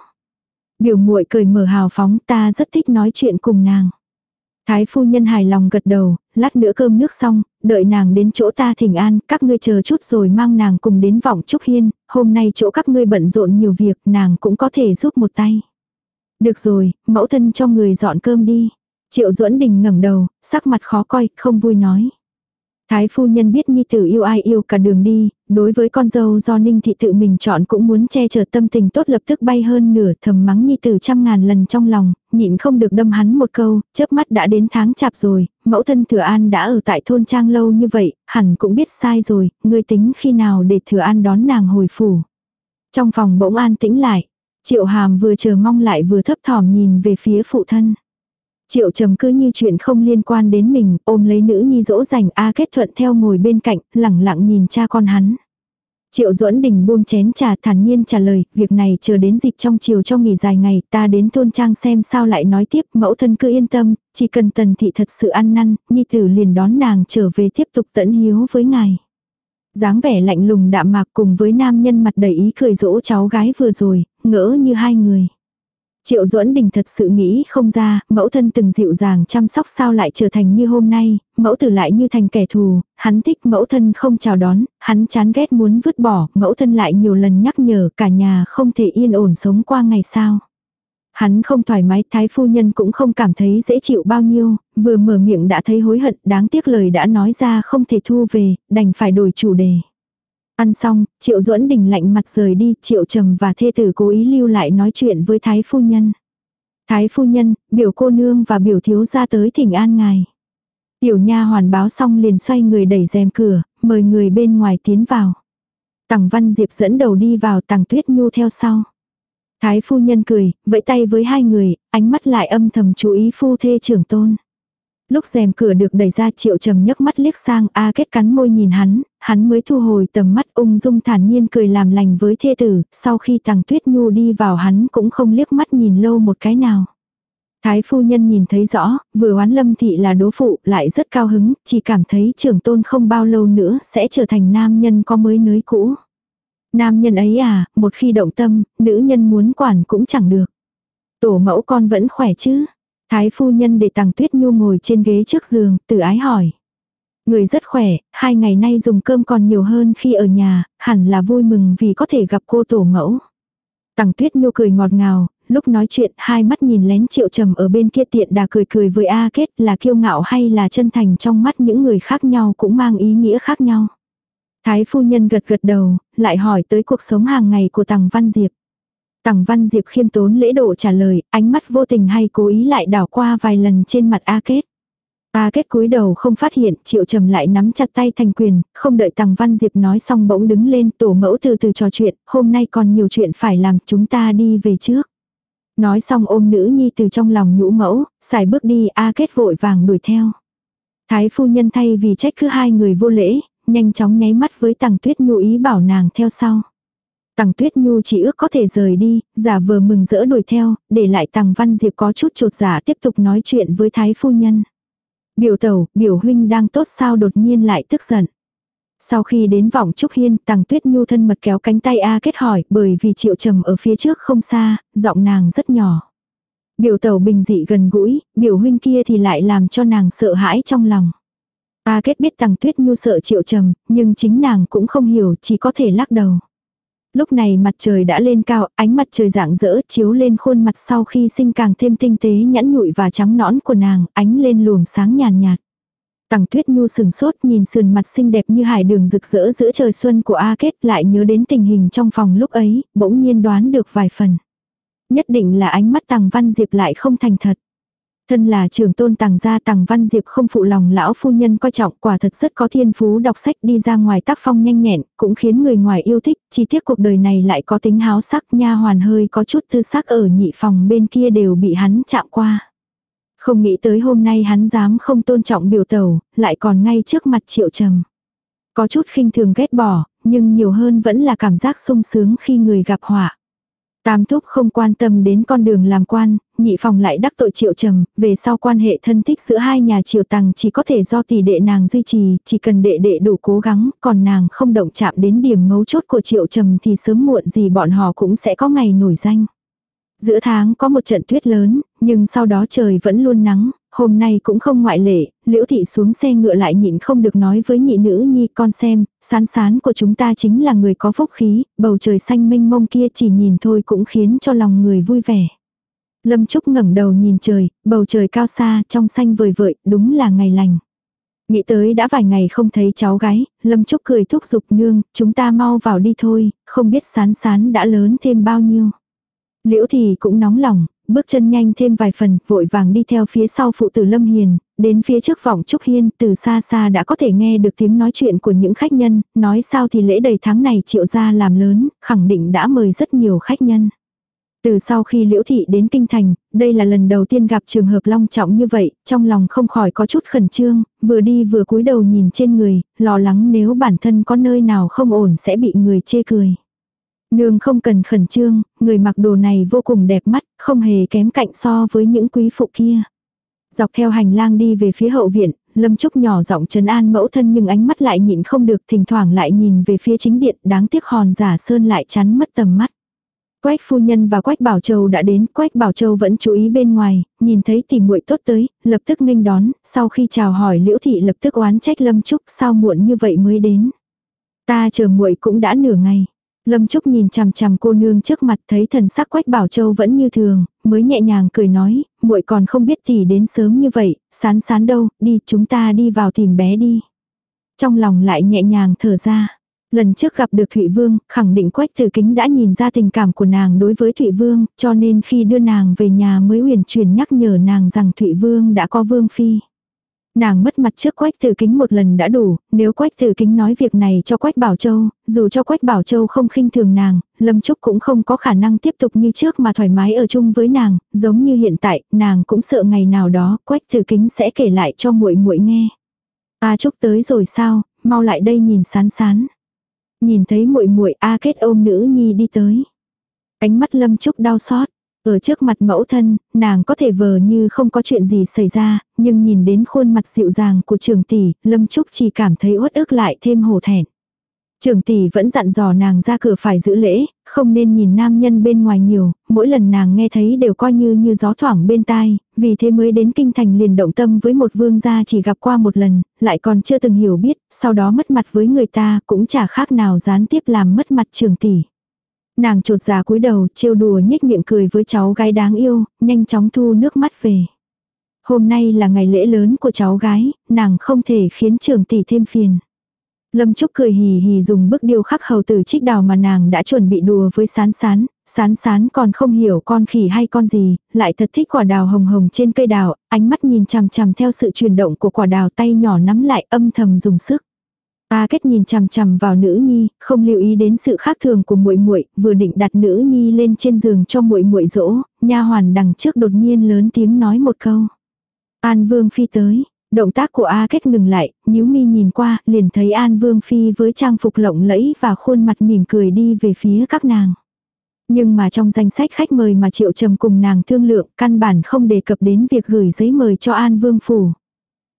Biểu muội cười mở hào phóng, ta rất thích nói chuyện cùng nàng. Thái phu nhân hài lòng gật đầu, lát nữa cơm nước xong, đợi nàng đến chỗ ta thỉnh an, các ngươi chờ chút rồi mang nàng cùng đến vọng Trúc Hiên, hôm nay chỗ các ngươi bận rộn nhiều việc, nàng cũng có thể giúp một tay. Được rồi, mẫu thân cho người dọn cơm đi. Triệu duẫn đình ngẩng đầu, sắc mặt khó coi, không vui nói. Thái phu nhân biết nhi tử yêu ai yêu cả đường đi, đối với con dâu do ninh thị tự mình chọn cũng muốn che chở tâm tình tốt lập tức bay hơn nửa thầm mắng nhi tử trăm ngàn lần trong lòng, nhịn không được đâm hắn một câu, chớp mắt đã đến tháng chạp rồi, mẫu thân thừa an đã ở tại thôn trang lâu như vậy, hẳn cũng biết sai rồi, ngươi tính khi nào để thừa an đón nàng hồi phủ. Trong phòng bỗng an tĩnh lại, triệu hàm vừa chờ mong lại vừa thấp thỏm nhìn về phía phụ thân. Triệu trầm cứ như chuyện không liên quan đến mình, ôm lấy nữ nhi dỗ dành A kết thuận theo ngồi bên cạnh, lẳng lặng nhìn cha con hắn. Triệu duẫn đình buông chén trà thản nhiên trả lời, việc này chờ đến dịp trong chiều cho nghỉ dài ngày, ta đến thôn trang xem sao lại nói tiếp, mẫu thân cứ yên tâm, chỉ cần tần thị thật sự ăn năn, nhi tử liền đón nàng trở về tiếp tục tận hiếu với ngài. dáng vẻ lạnh lùng đạm mạc cùng với nam nhân mặt đầy ý cười dỗ cháu gái vừa rồi, ngỡ như hai người. Triệu Duẫn Đình thật sự nghĩ không ra, mẫu thân từng dịu dàng chăm sóc sao lại trở thành như hôm nay, mẫu tử lại như thành kẻ thù, hắn thích mẫu thân không chào đón, hắn chán ghét muốn vứt bỏ, mẫu thân lại nhiều lần nhắc nhở cả nhà không thể yên ổn sống qua ngày sao. Hắn không thoải mái, thái phu nhân cũng không cảm thấy dễ chịu bao nhiêu, vừa mở miệng đã thấy hối hận, đáng tiếc lời đã nói ra không thể thu về, đành phải đổi chủ đề. Ăn xong, Triệu Duẫn Đình lạnh mặt rời đi, Triệu Trầm và thê tử cố ý lưu lại nói chuyện với Thái Phu Nhân. Thái Phu Nhân, biểu cô nương và biểu thiếu ra tới thỉnh an ngài. Tiểu nha hoàn báo xong liền xoay người đẩy rèm cửa, mời người bên ngoài tiến vào. Tằng Văn Diệp dẫn đầu đi vào tằng Tuyết Nhu theo sau. Thái phu nhân cười, vẫy tay với hai người, ánh mắt lại âm thầm chú ý phu thê trưởng tôn. Lúc rèm cửa được đẩy ra triệu trầm nhấc mắt liếc sang A kết cắn môi nhìn hắn, hắn mới thu hồi tầm mắt ung dung thản nhiên cười làm lành với thê tử, sau khi tàng tuyết nhu đi vào hắn cũng không liếc mắt nhìn lâu một cái nào. Thái phu nhân nhìn thấy rõ, vừa oán lâm thị là đố phụ, lại rất cao hứng, chỉ cảm thấy trưởng tôn không bao lâu nữa sẽ trở thành nam nhân có mới nới cũ. Nam nhân ấy à, một khi động tâm, nữ nhân muốn quản cũng chẳng được. Tổ mẫu con vẫn khỏe chứ, Thái phu nhân để tàng tuyết nhu ngồi trên ghế trước giường, từ ái hỏi. Người rất khỏe, hai ngày nay dùng cơm còn nhiều hơn khi ở nhà, hẳn là vui mừng vì có thể gặp cô tổ mẫu. Tằng tuyết nhu cười ngọt ngào, lúc nói chuyện hai mắt nhìn lén triệu trầm ở bên kia tiện đà cười cười với A kết là kiêu ngạo hay là chân thành trong mắt những người khác nhau cũng mang ý nghĩa khác nhau. Thái phu nhân gật gật đầu, lại hỏi tới cuộc sống hàng ngày của Tằng Văn Diệp. Tằng Văn Diệp khiêm tốn lễ độ trả lời, ánh mắt vô tình hay cố ý lại đảo qua vài lần trên mặt A Kết. A Kết cúi đầu không phát hiện, Triệu Trầm lại nắm chặt tay thành quyền, không đợi Tằng Văn Diệp nói xong bỗng đứng lên, tổ mẫu từ từ trò chuyện, hôm nay còn nhiều chuyện phải làm, chúng ta đi về trước. Nói xong ôm nữ nhi từ trong lòng nhũ mẫu, xài bước đi A Kết vội vàng đuổi theo. Thái phu nhân thay vì trách cứ hai người vô lễ, nhanh chóng nháy mắt với Tằng Tuyết Nhu ý bảo nàng theo sau. Tằng Tuyết Nhu chỉ ước có thể rời đi, giả vờ mừng rỡ đuổi theo, để lại Tằng Văn Diệp có chút trột giả dạ tiếp tục nói chuyện với Thái phu nhân. Biểu tẩu, biểu huynh đang tốt sao đột nhiên lại tức giận. Sau khi đến vọng Trúc Hiên, Tằng Tuyết Nhu thân mật kéo cánh tay A kết hỏi, bởi vì Triệu Trầm ở phía trước không xa, giọng nàng rất nhỏ. Biểu tẩu bình dị gần gũi, biểu huynh kia thì lại làm cho nàng sợ hãi trong lòng. A kết biết Tằng Tuyết Nhu sợ Triệu Trầm, nhưng chính nàng cũng không hiểu, chỉ có thể lắc đầu. Lúc này mặt trời đã lên cao, ánh mặt trời dạng dỡ chiếu lên khuôn mặt sau khi sinh càng thêm tinh tế nhẵn nhụi và trắng nõn của nàng, ánh lên luồng sáng nhàn nhạt. Tằng Tuyết Nhu sừng sốt nhìn sườn mặt xinh đẹp như hải đường rực rỡ giữa trời xuân của A Kết lại nhớ đến tình hình trong phòng lúc ấy, bỗng nhiên đoán được vài phần. Nhất định là ánh mắt Tằng Văn Diệp lại không thành thật. Thân là trưởng tôn tàng gia tàng văn diệp không phụ lòng lão phu nhân coi trọng quả thật rất có thiên phú đọc sách đi ra ngoài tác phong nhanh nhẹn, cũng khiến người ngoài yêu thích, chi tiết cuộc đời này lại có tính háo sắc nha hoàn hơi có chút thư sắc ở nhị phòng bên kia đều bị hắn chạm qua. Không nghĩ tới hôm nay hắn dám không tôn trọng biểu tẩu, lại còn ngay trước mặt triệu trầm. Có chút khinh thường ghét bỏ, nhưng nhiều hơn vẫn là cảm giác sung sướng khi người gặp họa. Tam thúc không quan tâm đến con đường làm quan, nhị phòng lại đắc tội triệu trầm, về sau quan hệ thân thích giữa hai nhà triệu tàng chỉ có thể do tỷ đệ nàng duy trì, chỉ cần đệ đệ đủ cố gắng, còn nàng không động chạm đến điểm mấu chốt của triệu trầm thì sớm muộn gì bọn họ cũng sẽ có ngày nổi danh. Giữa tháng có một trận tuyết lớn, nhưng sau đó trời vẫn luôn nắng, hôm nay cũng không ngoại lệ, liễu thị xuống xe ngựa lại nhịn không được nói với nhị nữ nhi con xem, sán sán của chúng ta chính là người có phúc khí, bầu trời xanh mênh mông kia chỉ nhìn thôi cũng khiến cho lòng người vui vẻ. Lâm Trúc ngẩng đầu nhìn trời, bầu trời cao xa, trong xanh vời vợi, đúng là ngày lành. Nghĩ tới đã vài ngày không thấy cháu gái, Lâm Trúc cười thúc giục nương, chúng ta mau vào đi thôi, không biết sán sán đã lớn thêm bao nhiêu. Liễu thì cũng nóng lòng, bước chân nhanh thêm vài phần, vội vàng đi theo phía sau phụ tử Lâm Hiền, đến phía trước vọng Trúc Hiên, từ xa xa đã có thể nghe được tiếng nói chuyện của những khách nhân, nói sao thì lễ đầy tháng này triệu gia làm lớn, khẳng định đã mời rất nhiều khách nhân. Từ sau khi Liễu Thị đến Kinh Thành, đây là lần đầu tiên gặp trường hợp long trọng như vậy, trong lòng không khỏi có chút khẩn trương, vừa đi vừa cúi đầu nhìn trên người, lo lắng nếu bản thân có nơi nào không ổn sẽ bị người chê cười. Nương không cần khẩn trương, người mặc đồ này vô cùng đẹp mắt, không hề kém cạnh so với những quý phụ kia. Dọc theo hành lang đi về phía hậu viện, Lâm Trúc nhỏ giọng trấn an mẫu thân nhưng ánh mắt lại nhịn không được thỉnh thoảng lại nhìn về phía chính điện đáng tiếc hòn giả sơn lại chắn mất tầm mắt. Quách phu nhân và Quách Bảo Châu đã đến, Quách Bảo Châu vẫn chú ý bên ngoài, nhìn thấy tỷ muội tốt tới, lập tức nghênh đón, sau khi chào hỏi Liễu thị lập tức oán trách Lâm Trúc, sao muộn như vậy mới đến. Ta chờ muội cũng đã nửa ngày. Lâm Trúc nhìn chằm chằm cô nương trước mặt thấy thần sắc Quách Bảo Châu vẫn như thường, mới nhẹ nhàng cười nói, muội còn không biết tỷ đến sớm như vậy, sán sán đâu, đi chúng ta đi vào tìm bé đi. Trong lòng lại nhẹ nhàng thở ra. Lần trước gặp được Thụy Vương, khẳng định Quách Tử Kính đã nhìn ra tình cảm của nàng đối với Thụy Vương, cho nên khi đưa nàng về nhà mới huyền truyền nhắc nhở nàng rằng Thụy Vương đã có Vương Phi. Nàng mất mặt trước Quách Tử Kính một lần đã đủ, nếu Quách Tử Kính nói việc này cho Quách Bảo Châu, dù cho Quách Bảo Châu không khinh thường nàng, Lâm Trúc cũng không có khả năng tiếp tục như trước mà thoải mái ở chung với nàng, giống như hiện tại, nàng cũng sợ ngày nào đó Quách Tử Kính sẽ kể lại cho muội muội nghe. A Trúc tới rồi sao, mau lại đây nhìn sán sán. Nhìn thấy muội muội A Kết ôm nữ nhi đi tới. Ánh mắt Lâm Trúc đau xót. Ở trước mặt mẫu thân, nàng có thể vờ như không có chuyện gì xảy ra, nhưng nhìn đến khuôn mặt dịu dàng của trường tỷ, Lâm Trúc chỉ cảm thấy uất ức lại thêm hổ thẹn. Trường tỷ vẫn dặn dò nàng ra cửa phải giữ lễ, không nên nhìn nam nhân bên ngoài nhiều, mỗi lần nàng nghe thấy đều coi như như gió thoảng bên tai, vì thế mới đến kinh thành liền động tâm với một vương gia chỉ gặp qua một lần, lại còn chưa từng hiểu biết, sau đó mất mặt với người ta cũng chả khác nào gián tiếp làm mất mặt trường tỷ. Nàng trột già cúi đầu, trêu đùa nhếch miệng cười với cháu gái đáng yêu, nhanh chóng thu nước mắt về. Hôm nay là ngày lễ lớn của cháu gái, nàng không thể khiến trường tỷ thêm phiền. Lâm Trúc cười hì hì dùng bức điêu khắc hầu tử trích đào mà nàng đã chuẩn bị đùa với sán sán, sán sán còn không hiểu con khỉ hay con gì, lại thật thích quả đào hồng hồng trên cây đào, ánh mắt nhìn chằm chằm theo sự chuyển động của quả đào tay nhỏ nắm lại âm thầm dùng sức. A kết nhìn chằm chằm vào nữ nhi, không lưu ý đến sự khác thường của muội muội, vừa định đặt nữ nhi lên trên giường cho muội muội dỗ, nha hoàn đằng trước đột nhiên lớn tiếng nói một câu. An Vương phi tới, Động tác của A Kết ngừng lại, nhíu mi nhìn qua, liền thấy An Vương Phi với trang phục lộng lẫy và khuôn mặt mỉm cười đi về phía các nàng. Nhưng mà trong danh sách khách mời mà Triệu Trầm cùng nàng thương lượng, căn bản không đề cập đến việc gửi giấy mời cho An Vương Phủ.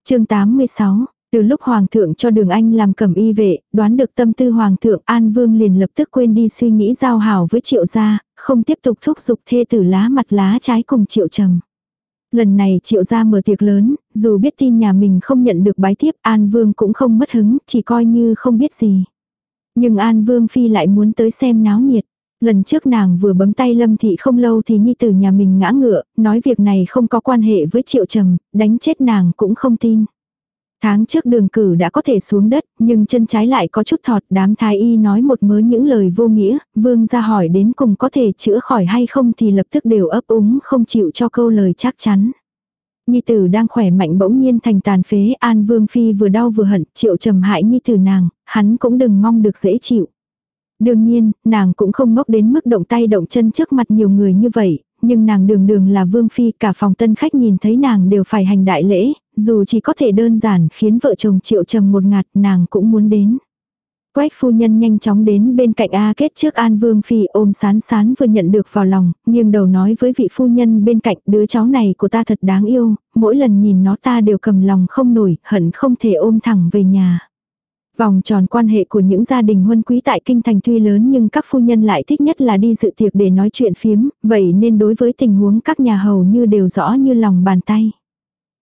chương 86 từ lúc Hoàng thượng cho đường Anh làm cẩm y vệ, đoán được tâm tư Hoàng thượng An Vương liền lập tức quên đi suy nghĩ giao hảo với triệu gia, không tiếp tục thúc giục thê tử lá mặt lá trái cùng triệu trầm. Lần này triệu gia mở tiệc lớn, dù biết tin nhà mình không nhận được bái tiếp An Vương cũng không mất hứng, chỉ coi như không biết gì. Nhưng An Vương Phi lại muốn tới xem náo nhiệt. Lần trước nàng vừa bấm tay Lâm Thị không lâu thì nhi tử nhà mình ngã ngựa, nói việc này không có quan hệ với triệu trầm, đánh chết nàng cũng không tin. Tháng trước đường cử đã có thể xuống đất, nhưng chân trái lại có chút thọt, đám thái y nói một mớ những lời vô nghĩa, vương ra hỏi đến cùng có thể chữa khỏi hay không thì lập tức đều ấp úng không chịu cho câu lời chắc chắn. Nhi tử đang khỏe mạnh bỗng nhiên thành tàn phế, an vương phi vừa đau vừa hận, triệu trầm hại nhi tử nàng, hắn cũng đừng mong được dễ chịu. Đương nhiên, nàng cũng không ngốc đến mức động tay động chân trước mặt nhiều người như vậy, nhưng nàng đường đường là vương phi cả phòng tân khách nhìn thấy nàng đều phải hành đại lễ, dù chỉ có thể đơn giản khiến vợ chồng triệu trầm một ngạt nàng cũng muốn đến. Quách phu nhân nhanh chóng đến bên cạnh A Kết trước An Vương Phi ôm sán sán vừa nhận được vào lòng, nghiêng đầu nói với vị phu nhân bên cạnh đứa cháu này của ta thật đáng yêu, mỗi lần nhìn nó ta đều cầm lòng không nổi, hận không thể ôm thẳng về nhà. Vòng tròn quan hệ của những gia đình huân quý tại kinh thành tuy lớn nhưng các phu nhân lại thích nhất là đi dự tiệc để nói chuyện phiếm, vậy nên đối với tình huống các nhà hầu như đều rõ như lòng bàn tay.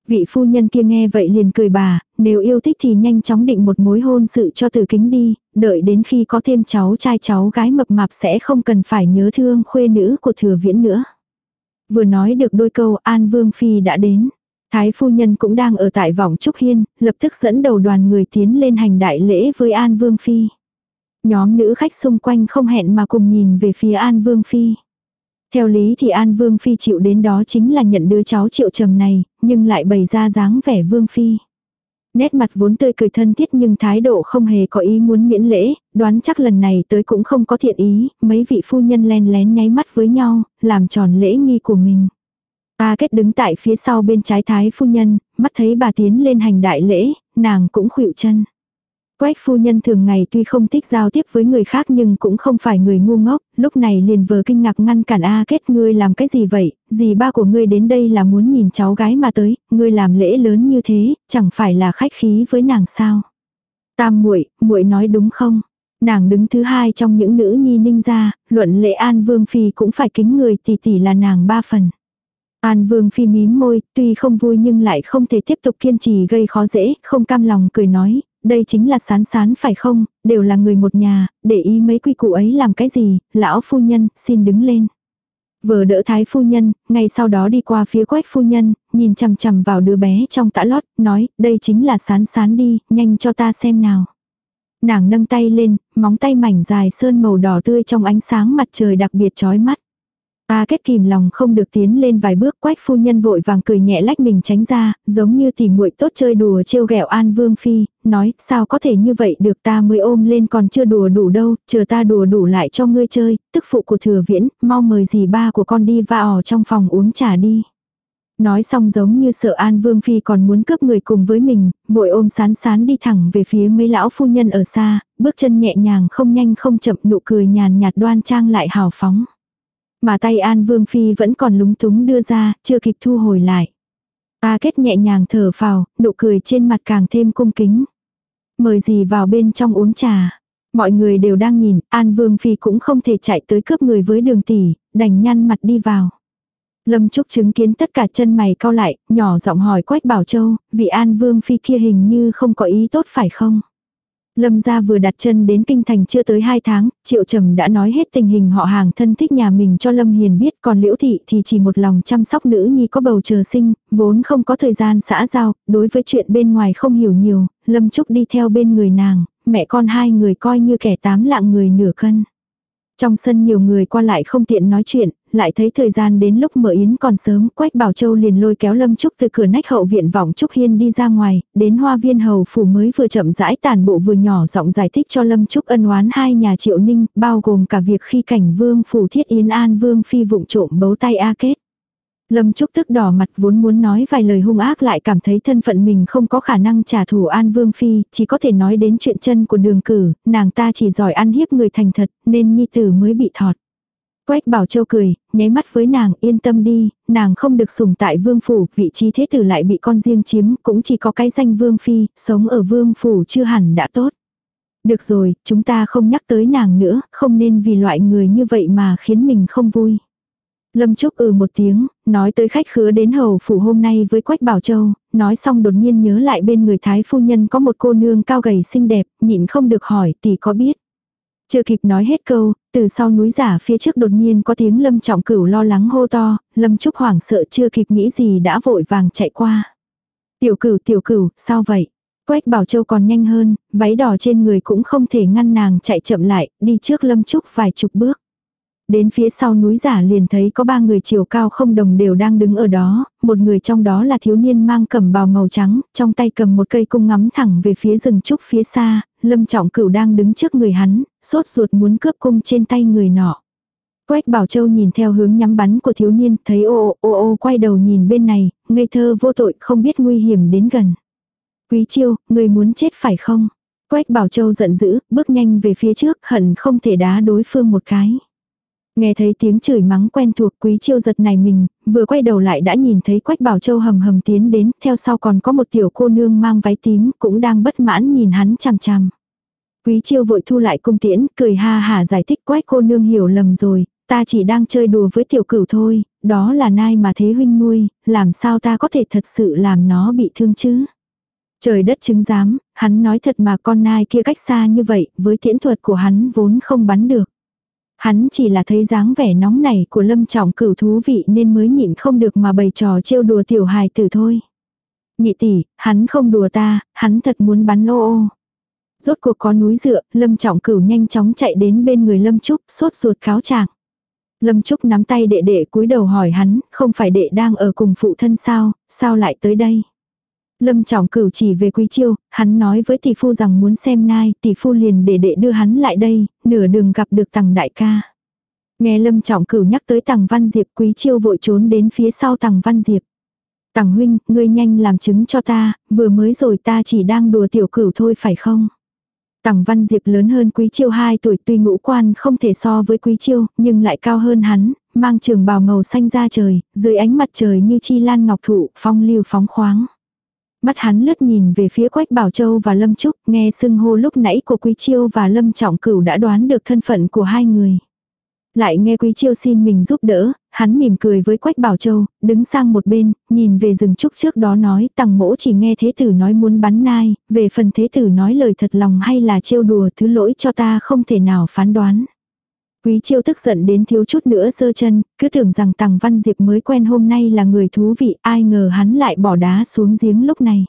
Vị phu nhân kia nghe vậy liền cười bà, nếu yêu thích thì nhanh chóng định một mối hôn sự cho tử kính đi, đợi đến khi có thêm cháu trai cháu gái mập mạp sẽ không cần phải nhớ thương khuê nữ của thừa viễn nữa. Vừa nói được đôi câu An Vương Phi đã đến. Thái phu nhân cũng đang ở tại vòng Trúc Hiên, lập tức dẫn đầu đoàn người tiến lên hành đại lễ với An Vương Phi. Nhóm nữ khách xung quanh không hẹn mà cùng nhìn về phía An Vương Phi. Theo lý thì An Vương Phi chịu đến đó chính là nhận đứa cháu triệu trầm này, nhưng lại bày ra dáng vẻ Vương Phi. Nét mặt vốn tươi cười thân thiết nhưng thái độ không hề có ý muốn miễn lễ, đoán chắc lần này tới cũng không có thiện ý, mấy vị phu nhân len lén nháy mắt với nhau, làm tròn lễ nghi của mình. Ta kết đứng tại phía sau bên trái thái phu nhân, mắt thấy bà tiến lên hành đại lễ, nàng cũng khuỵu chân. Quách phu nhân thường ngày tuy không thích giao tiếp với người khác nhưng cũng không phải người ngu ngốc, lúc này liền vừa kinh ngạc ngăn cản A kết ngươi làm cái gì vậy, gì ba của ngươi đến đây là muốn nhìn cháu gái mà tới, ngươi làm lễ lớn như thế, chẳng phải là khách khí với nàng sao. Tam muội muội nói đúng không? Nàng đứng thứ hai trong những nữ nhi ninh gia, luận lễ an vương phi cũng phải kính người tỷ tỷ là nàng ba phần. An Vương Phi mím môi, tuy không vui nhưng lại không thể tiếp tục kiên trì gây khó dễ, không cam lòng cười nói, đây chính là sán sán phải không, đều là người một nhà, để ý mấy quy củ ấy làm cái gì, lão phu nhân, xin đứng lên. Vừa đỡ thái phu nhân, ngay sau đó đi qua phía quách phu nhân, nhìn chằm chằm vào đứa bé trong tã lót, nói, đây chính là sán sán đi, nhanh cho ta xem nào. Nàng nâng tay lên, móng tay mảnh dài sơn màu đỏ tươi trong ánh sáng mặt trời đặc biệt chói mắt. Ta kết kìm lòng không được tiến lên vài bước quách phu nhân vội vàng cười nhẹ lách mình tránh ra, giống như tìm muội tốt chơi đùa trêu ghẹo An Vương Phi, nói sao có thể như vậy được ta mới ôm lên còn chưa đùa đủ đâu, chờ ta đùa đủ lại cho ngươi chơi, tức phụ của thừa viễn, mau mời dì ba của con đi vào trong phòng uống trà đi. Nói xong giống như sợ An Vương Phi còn muốn cướp người cùng với mình, vội ôm sán sán đi thẳng về phía mấy lão phu nhân ở xa, bước chân nhẹ nhàng không nhanh không chậm nụ cười nhàn nhạt đoan trang lại hào phóng. Mà tay An Vương Phi vẫn còn lúng túng đưa ra, chưa kịp thu hồi lại. Ta kết nhẹ nhàng thở phào, nụ cười trên mặt càng thêm cung kính. Mời gì vào bên trong uống trà. Mọi người đều đang nhìn, An Vương Phi cũng không thể chạy tới cướp người với đường tỷ, đành nhăn mặt đi vào. Lâm Trúc chứng kiến tất cả chân mày cau lại, nhỏ giọng hỏi Quách Bảo Châu, vị An Vương Phi kia hình như không có ý tốt phải không? Lâm gia vừa đặt chân đến kinh thành chưa tới 2 tháng, Triệu Trầm đã nói hết tình hình họ hàng thân thích nhà mình cho Lâm Hiền biết, còn Liễu thị thì chỉ một lòng chăm sóc nữ nhi có bầu chờ sinh, vốn không có thời gian xã giao, đối với chuyện bên ngoài không hiểu nhiều, Lâm Trúc đi theo bên người nàng, mẹ con hai người coi như kẻ tám lạng người nửa cân. Trong sân nhiều người qua lại không tiện nói chuyện, lại thấy thời gian đến lúc mở yến còn sớm, Quách Bảo Châu liền lôi kéo Lâm Trúc từ cửa nách hậu viện vọng Trúc Hiên đi ra ngoài, đến hoa viên hầu phủ mới vừa chậm rãi tàn bộ vừa nhỏ giọng giải thích cho Lâm Trúc ân oán hai nhà triệu ninh, bao gồm cả việc khi cảnh vương phủ thiết yến an vương phi vụng trộm bấu tay A kết. Lâm Trúc tức đỏ mặt vốn muốn nói vài lời hung ác lại cảm thấy thân phận mình không có khả năng trả thù An Vương Phi, chỉ có thể nói đến chuyện chân của đường cử, nàng ta chỉ giỏi ăn hiếp người thành thật, nên nhi tử mới bị thọt. Quách Bảo Châu cười, nháy mắt với nàng, yên tâm đi, nàng không được sủng tại vương phủ, vị trí thế tử lại bị con riêng chiếm, cũng chỉ có cái danh vương phi, sống ở vương phủ chưa hẳn đã tốt. Được rồi, chúng ta không nhắc tới nàng nữa, không nên vì loại người như vậy mà khiến mình không vui. Lâm Trúc ừ một tiếng, nói tới khách khứa đến hầu phủ hôm nay với Quách Bảo Châu, nói xong đột nhiên nhớ lại bên người Thái phu nhân có một cô nương cao gầy xinh đẹp, nhịn không được hỏi tỷ có biết. Chưa kịp nói hết câu, từ sau núi giả phía trước đột nhiên có tiếng lâm trọng cửu lo lắng hô to, lâm trúc hoảng sợ chưa kịp nghĩ gì đã vội vàng chạy qua. Tiểu cửu tiểu cửu, sao vậy? Quách bảo châu còn nhanh hơn, váy đỏ trên người cũng không thể ngăn nàng chạy chậm lại, đi trước lâm trúc vài chục bước. Đến phía sau núi giả liền thấy có ba người chiều cao không đồng đều đang đứng ở đó, một người trong đó là thiếu niên mang cầm bào màu trắng, trong tay cầm một cây cung ngắm thẳng về phía rừng trúc phía xa, lâm trọng cửu đang đứng trước người hắn, sốt ruột muốn cướp cung trên tay người nọ. Quách Bảo Châu nhìn theo hướng nhắm bắn của thiếu niên, thấy ô ô ô quay đầu nhìn bên này, ngây thơ vô tội không biết nguy hiểm đến gần. Quý chiêu, người muốn chết phải không? Quách Bảo Châu giận dữ, bước nhanh về phía trước, hận không thể đá đối phương một cái. Nghe thấy tiếng chửi mắng quen thuộc quý chiêu giật này mình, vừa quay đầu lại đã nhìn thấy Quách Bảo Châu hầm hầm tiến đến, theo sau còn có một tiểu cô nương mang váy tím cũng đang bất mãn nhìn hắn chằm chằm. Quý chiêu vội thu lại cung tiễn, cười ha hả giải thích Quách cô nương hiểu lầm rồi, ta chỉ đang chơi đùa với tiểu cửu thôi, đó là nai mà thế huynh nuôi, làm sao ta có thể thật sự làm nó bị thương chứ. Trời đất chứng giám, hắn nói thật mà con nai kia cách xa như vậy, với tiễn thuật của hắn vốn không bắn được. Hắn chỉ là thấy dáng vẻ nóng này của lâm trọng cửu thú vị nên mới nhịn không được mà bày trò trêu đùa tiểu hài tử thôi. Nhị tỷ, hắn không đùa ta, hắn thật muốn bắn ô ô. Rốt cuộc có núi dựa, lâm trọng cửu nhanh chóng chạy đến bên người lâm trúc, sốt ruột cáo trạng. Lâm Trúc nắm tay đệ đệ cúi đầu hỏi hắn, không phải đệ đang ở cùng phụ thân sao, sao lại tới đây? Lâm trọng cửu chỉ về quý chiêu, hắn nói với tỷ phu rằng muốn xem nai, tỷ phu liền để đệ đưa hắn lại đây, nửa đường gặp được tằng đại ca. Nghe lâm trọng cửu nhắc tới tằng văn diệp quý chiêu vội trốn đến phía sau tằng văn diệp. Tằng huynh, ngươi nhanh làm chứng cho ta, vừa mới rồi ta chỉ đang đùa tiểu cửu thôi phải không? Tằng Văn Diệp lớn hơn Quý Chiêu 2 tuổi tuy ngũ quan không thể so với Quý Chiêu, nhưng lại cao hơn hắn, mang trường bào màu xanh da trời, dưới ánh mặt trời như chi lan ngọc thụ, phong lưu phóng khoáng. Mắt hắn lướt nhìn về phía Quách Bảo Châu và Lâm Trúc, nghe sưng hô lúc nãy của Quý Chiêu và Lâm Trọng Cửu đã đoán được thân phận của hai người. Lại nghe Quý Chiêu xin mình giúp đỡ, hắn mỉm cười với Quách Bảo Châu, đứng sang một bên, nhìn về rừng trúc trước đó nói tằng mỗ chỉ nghe thế tử nói muốn bắn nai, về phần thế tử nói lời thật lòng hay là trêu đùa thứ lỗi cho ta không thể nào phán đoán. Quý chiêu tức giận đến thiếu chút nữa sơ chân, cứ tưởng rằng tằng văn diệp mới quen hôm nay là người thú vị, ai ngờ hắn lại bỏ đá xuống giếng lúc này.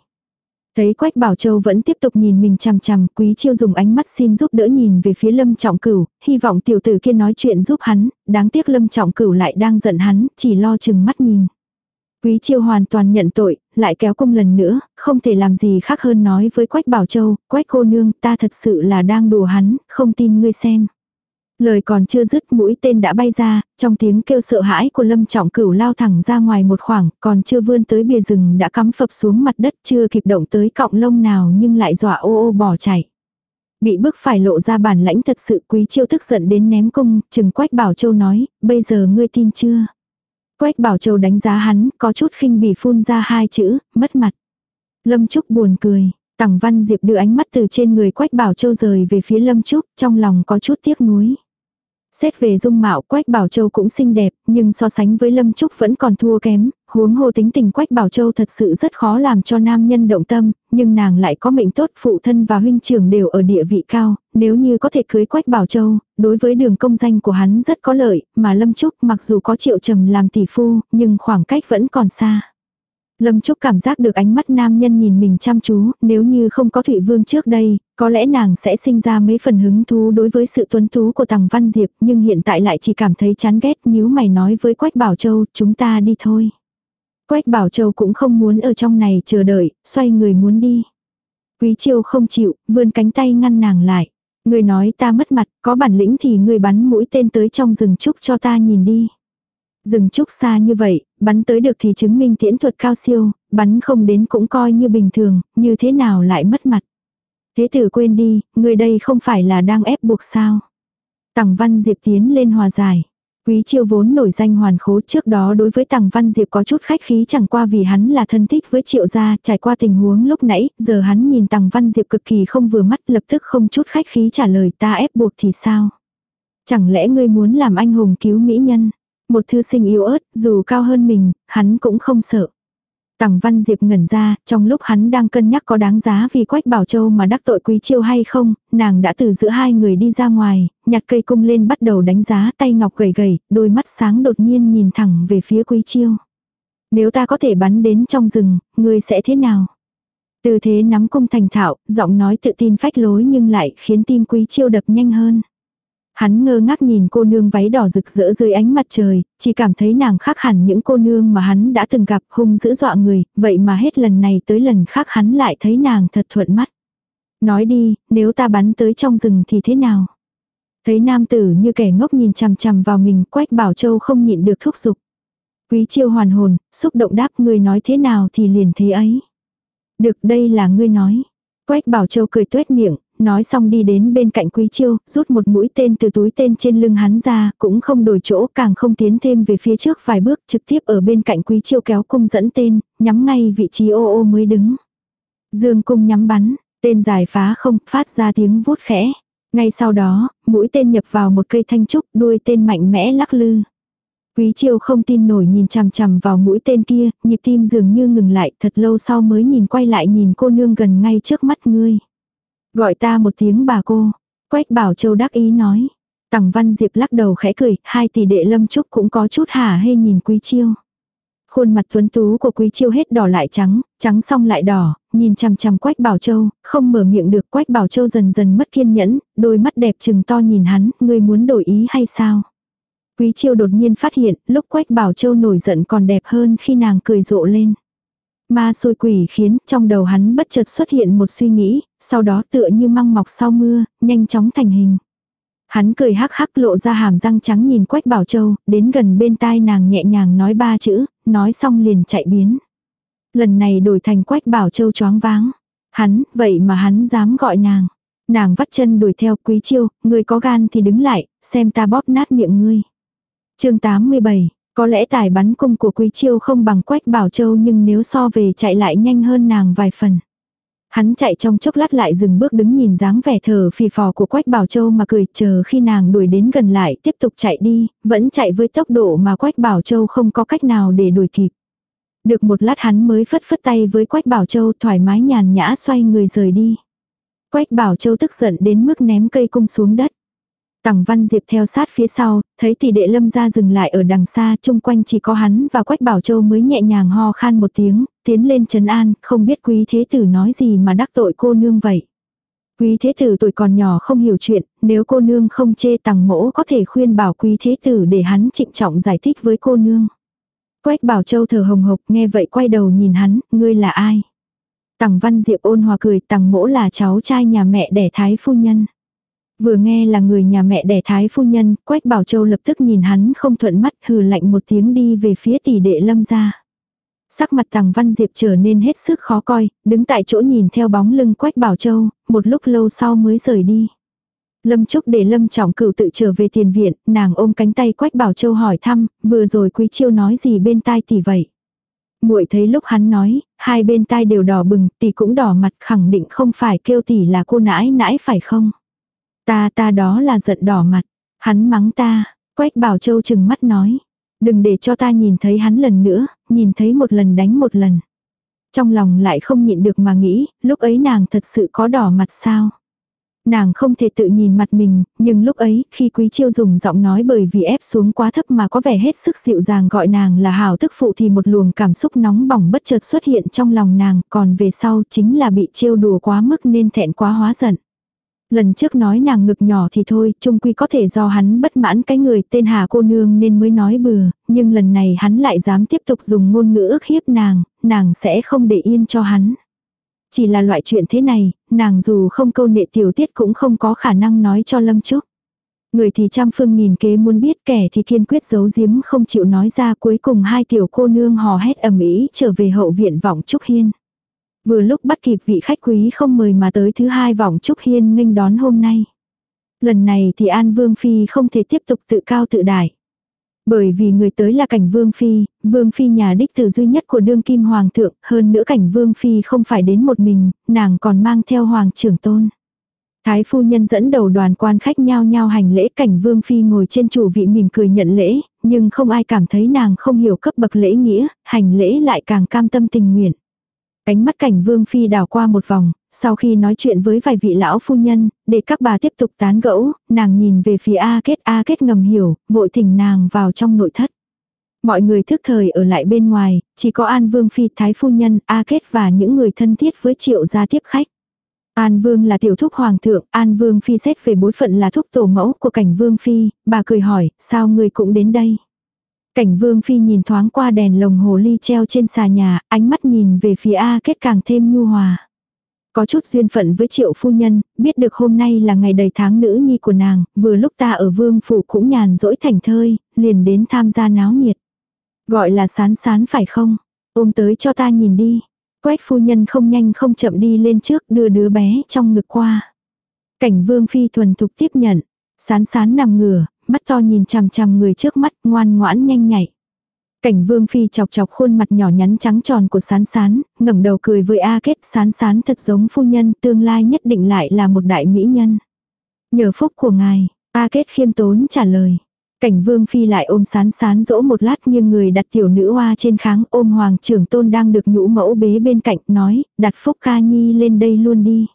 Thấy Quách Bảo Châu vẫn tiếp tục nhìn mình chằm chằm, Quý Chiêu dùng ánh mắt xin giúp đỡ nhìn về phía Lâm Trọng Cửu, hy vọng tiểu tử kia nói chuyện giúp hắn, đáng tiếc Lâm Trọng Cửu lại đang giận hắn, chỉ lo chừng mắt nhìn. Quý Chiêu hoàn toàn nhận tội, lại kéo cung lần nữa, không thể làm gì khác hơn nói với Quách Bảo Châu, Quách cô nương, ta thật sự là đang đùa hắn, không tin ngươi xem. Lời còn chưa dứt mũi tên đã bay ra, trong tiếng kêu sợ hãi của lâm trọng cửu lao thẳng ra ngoài một khoảng, còn chưa vươn tới bìa rừng đã cắm phập xuống mặt đất chưa kịp động tới cọng lông nào nhưng lại dọa ô ô bỏ chạy. Bị bức phải lộ ra bản lãnh thật sự quý chiêu tức giận đến ném cung, chừng Quách Bảo Châu nói, bây giờ ngươi tin chưa? Quách Bảo Châu đánh giá hắn, có chút khinh bỉ phun ra hai chữ, mất mặt. Lâm Trúc buồn cười, Tằng Văn Diệp đưa ánh mắt từ trên người Quách Bảo Châu rời về phía Lâm Trúc, trong lòng có chút tiếc nuối. Xét về dung mạo Quách Bảo Châu cũng xinh đẹp, nhưng so sánh với Lâm Trúc vẫn còn thua kém, huống hồ tính tình Quách Bảo Châu thật sự rất khó làm cho nam nhân động tâm, nhưng nàng lại có mệnh tốt phụ thân và huynh trưởng đều ở địa vị cao, nếu như có thể cưới Quách Bảo Châu, đối với đường công danh của hắn rất có lợi, mà Lâm Trúc mặc dù có triệu trầm làm tỷ phu, nhưng khoảng cách vẫn còn xa. Lâm Trúc cảm giác được ánh mắt nam nhân nhìn mình chăm chú, nếu như không có Thụy Vương trước đây, có lẽ nàng sẽ sinh ra mấy phần hứng thú đối với sự tuấn tú của Tằng Văn Diệp, nhưng hiện tại lại chỉ cảm thấy chán ghét nhíu mày nói với Quách Bảo Châu, chúng ta đi thôi. Quách Bảo Châu cũng không muốn ở trong này chờ đợi, xoay người muốn đi. Quý Chiêu không chịu, vươn cánh tay ngăn nàng lại. Người nói ta mất mặt, có bản lĩnh thì người bắn mũi tên tới trong rừng trúc cho ta nhìn đi. Rừng trúc xa như vậy, bắn tới được thì chứng minh tiễn thuật cao siêu, bắn không đến cũng coi như bình thường, như thế nào lại mất mặt. Thế tử quên đi, người đây không phải là đang ép buộc sao. Tằng Văn Diệp tiến lên hòa giải. Quý chiêu vốn nổi danh hoàn khố trước đó đối với Tằng Văn Diệp có chút khách khí chẳng qua vì hắn là thân thích với triệu gia trải qua tình huống lúc nãy, giờ hắn nhìn Tằng Văn Diệp cực kỳ không vừa mắt lập tức không chút khách khí trả lời ta ép buộc thì sao. Chẳng lẽ ngươi muốn làm anh hùng cứu mỹ nhân. Một thư sinh yếu ớt, dù cao hơn mình, hắn cũng không sợ. Tằng Văn Diệp ngẩn ra, trong lúc hắn đang cân nhắc có đáng giá vì Quách Bảo Châu mà đắc tội Quý Chiêu hay không, nàng đã từ giữa hai người đi ra ngoài, nhặt cây cung lên bắt đầu đánh giá tay ngọc gầy gầy, đôi mắt sáng đột nhiên nhìn thẳng về phía Quý Chiêu. Nếu ta có thể bắn đến trong rừng, ngươi sẽ thế nào? tư thế nắm cung thành thạo, giọng nói tự tin phách lối nhưng lại khiến tim Quý Chiêu đập nhanh hơn. Hắn ngơ ngác nhìn cô nương váy đỏ rực rỡ dưới ánh mặt trời, chỉ cảm thấy nàng khác hẳn những cô nương mà hắn đã từng gặp hung dữ dọa người, vậy mà hết lần này tới lần khác hắn lại thấy nàng thật thuận mắt. Nói đi, nếu ta bắn tới trong rừng thì thế nào? Thấy nam tử như kẻ ngốc nhìn chằm chằm vào mình, Quách Bảo Châu không nhịn được thúc giục. Quý chiêu hoàn hồn, xúc động đáp người nói thế nào thì liền thế ấy. Được đây là ngươi nói. Quách Bảo Châu cười tuét miệng, nói xong đi đến bên cạnh Quý Chiêu, rút một mũi tên từ túi tên trên lưng hắn ra, cũng không đổi chỗ, càng không tiến thêm về phía trước vài bước, trực tiếp ở bên cạnh Quý Chiêu kéo cung dẫn tên, nhắm ngay vị trí ô ô mới đứng. Dương cung nhắm bắn, tên dài phá không, phát ra tiếng vút khẽ. Ngay sau đó, mũi tên nhập vào một cây thanh trúc, đuôi tên mạnh mẽ lắc lư. Quý Chiêu không tin nổi nhìn chằm chằm vào mũi tên kia, nhịp tim dường như ngừng lại, thật lâu sau mới nhìn quay lại nhìn cô nương gần ngay trước mắt ngươi. Gọi ta một tiếng bà cô. Quách Bảo Châu đắc ý nói. Tằng Văn Diệp lắc đầu khẽ cười, hai tỷ đệ Lâm Trúc cũng có chút hả hê nhìn Quý Chiêu. Khuôn mặt tuấn tú của Quý Chiêu hết đỏ lại trắng, trắng xong lại đỏ, nhìn chằm chằm Quách Bảo Châu, không mở miệng được Quách Bảo Châu dần dần mất kiên nhẫn, đôi mắt đẹp trừng to nhìn hắn, ngươi muốn đổi ý hay sao? Quý Chiêu đột nhiên phát hiện, lúc Quách Bảo Châu nổi giận còn đẹp hơn khi nàng cười rộ lên. Ma xôi quỷ khiến trong đầu hắn bất chợt xuất hiện một suy nghĩ, sau đó tựa như măng mọc sau mưa, nhanh chóng thành hình. Hắn cười hắc hắc lộ ra hàm răng trắng nhìn Quách Bảo Châu, đến gần bên tai nàng nhẹ nhàng nói ba chữ, nói xong liền chạy biến. Lần này đổi thành Quách Bảo Châu choáng váng. Hắn, vậy mà hắn dám gọi nàng. Nàng vắt chân đuổi theo quý chiêu, người có gan thì đứng lại, xem ta bóp nát miệng ngươi. chương 87, có lẽ tài bắn cung của Quý Chiêu không bằng Quách Bảo Châu nhưng nếu so về chạy lại nhanh hơn nàng vài phần. Hắn chạy trong chốc lát lại dừng bước đứng nhìn dáng vẻ thở phì phò của Quách Bảo Châu mà cười chờ khi nàng đuổi đến gần lại tiếp tục chạy đi, vẫn chạy với tốc độ mà Quách Bảo Châu không có cách nào để đuổi kịp. Được một lát hắn mới phất phất tay với Quách Bảo Châu thoải mái nhàn nhã xoay người rời đi. Quách Bảo Châu tức giận đến mức ném cây cung xuống đất. Tằng Văn Diệp theo sát phía sau, thấy tỷ đệ lâm ra dừng lại ở đằng xa, chung quanh chỉ có hắn và Quách Bảo Châu mới nhẹ nhàng ho khan một tiếng, tiến lên trấn an, không biết quý thế tử nói gì mà đắc tội cô nương vậy. Quý thế tử tuổi còn nhỏ không hiểu chuyện, nếu cô nương không chê tằng mỗ có thể khuyên bảo quý thế tử để hắn trịnh trọng giải thích với cô nương. Quách Bảo Châu thở hồng hộc nghe vậy quay đầu nhìn hắn, ngươi là ai? Tằng Văn Diệp ôn hòa cười, tằng mỗ là cháu trai nhà mẹ đẻ thái phu nhân. Vừa nghe là người nhà mẹ đẻ thái phu nhân, Quách Bảo Châu lập tức nhìn hắn không thuận mắt hừ lạnh một tiếng đi về phía tỷ đệ lâm ra. Sắc mặt tàng văn diệp trở nên hết sức khó coi, đứng tại chỗ nhìn theo bóng lưng Quách Bảo Châu, một lúc lâu sau mới rời đi. Lâm Trúc để Lâm Trọng Cửu tự trở về tiền viện, nàng ôm cánh tay Quách Bảo Châu hỏi thăm, vừa rồi Quý Chiêu nói gì bên tai tỷ vậy. Muội thấy lúc hắn nói, hai bên tai đều đỏ bừng, tỷ cũng đỏ mặt khẳng định không phải kêu tỷ là cô nãi nãi phải không? Ta ta đó là giận đỏ mặt. Hắn mắng ta, Quách Bảo Châu chừng mắt nói. Đừng để cho ta nhìn thấy hắn lần nữa, nhìn thấy một lần đánh một lần. Trong lòng lại không nhịn được mà nghĩ, lúc ấy nàng thật sự có đỏ mặt sao? Nàng không thể tự nhìn mặt mình, nhưng lúc ấy, khi Quý Chiêu dùng giọng nói bởi vì ép xuống quá thấp mà có vẻ hết sức dịu dàng gọi nàng là hảo tức phụ thì một luồng cảm xúc nóng bỏng bất chợt xuất hiện trong lòng nàng, còn về sau chính là bị trêu đùa quá mức nên thẹn quá hóa giận. Lần trước nói nàng ngực nhỏ thì thôi, chung quy có thể do hắn bất mãn cái người tên Hà cô nương nên mới nói bừa, nhưng lần này hắn lại dám tiếp tục dùng ngôn ngữ ức hiếp nàng, nàng sẽ không để yên cho hắn. Chỉ là loại chuyện thế này, nàng dù không câu nệ tiểu tiết cũng không có khả năng nói cho Lâm Trúc. Người thì trăm phương nghìn kế muốn biết kẻ thì kiên quyết giấu giếm không chịu nói ra cuối cùng hai tiểu cô nương hò hét ầm ĩ trở về hậu viện vọng Trúc Hiên. Vừa lúc bắt kịp vị khách quý không mời mà tới thứ hai vọng Trúc Hiên nghênh đón hôm nay. Lần này thì An Vương Phi không thể tiếp tục tự cao tự đại. Bởi vì người tới là cảnh Vương Phi, Vương Phi nhà đích tử duy nhất của đương kim Hoàng thượng, hơn nữa cảnh Vương Phi không phải đến một mình, nàng còn mang theo Hoàng trưởng tôn. Thái phu nhân dẫn đầu đoàn quan khách nhao nhao hành lễ cảnh Vương Phi ngồi trên chủ vị mỉm cười nhận lễ, nhưng không ai cảm thấy nàng không hiểu cấp bậc lễ nghĩa, hành lễ lại càng cam tâm tình nguyện. Ánh mắt cảnh Vương Phi đảo qua một vòng, sau khi nói chuyện với vài vị lão phu nhân, để các bà tiếp tục tán gẫu, nàng nhìn về phía A Kết A Kết ngầm hiểu, vội thỉnh nàng vào trong nội thất. Mọi người thức thời ở lại bên ngoài, chỉ có An Vương Phi Thái Phu Nhân, A Kết và những người thân thiết với triệu gia tiếp khách. An Vương là tiểu thúc hoàng thượng, An Vương Phi xét về bối phận là thúc tổ mẫu của cảnh Vương Phi, bà cười hỏi, sao người cũng đến đây? Cảnh Vương Phi nhìn thoáng qua đèn lồng hồ ly treo trên xà nhà, ánh mắt nhìn về phía A Kết càng thêm nhu hòa. Có chút duyên phận với triệu phu nhân, biết được hôm nay là ngày đầy tháng nữ nhi của nàng, vừa lúc ta ở vương phủ cũng nhàn rỗi thành thơi, liền đến tham gia náo nhiệt. Gọi là sán sán phải không? Ôm tới cho ta nhìn đi. Quách phu nhân không nhanh không chậm đi lên trước đưa đứa bé trong ngực qua. Cảnh vương phi thuần thục tiếp nhận. Sán sán nằm ngửa, mắt to nhìn chằm chằm người trước mắt ngoan ngoãn nhanh nhạy. Cảnh vương phi chọc chọc khuôn mặt nhỏ nhắn trắng tròn của sán sán, ngẩng đầu cười với A kết sán sán thật giống phu nhân tương lai nhất định lại là một đại mỹ nhân. Nhờ phúc của ngài, A kết khiêm tốn trả lời. Cảnh vương phi lại ôm sán sán dỗ một lát nhưng người đặt tiểu nữ hoa trên kháng ôm hoàng trưởng tôn đang được nhũ mẫu bế bên cạnh nói, đặt phúc ca nhi lên đây luôn đi.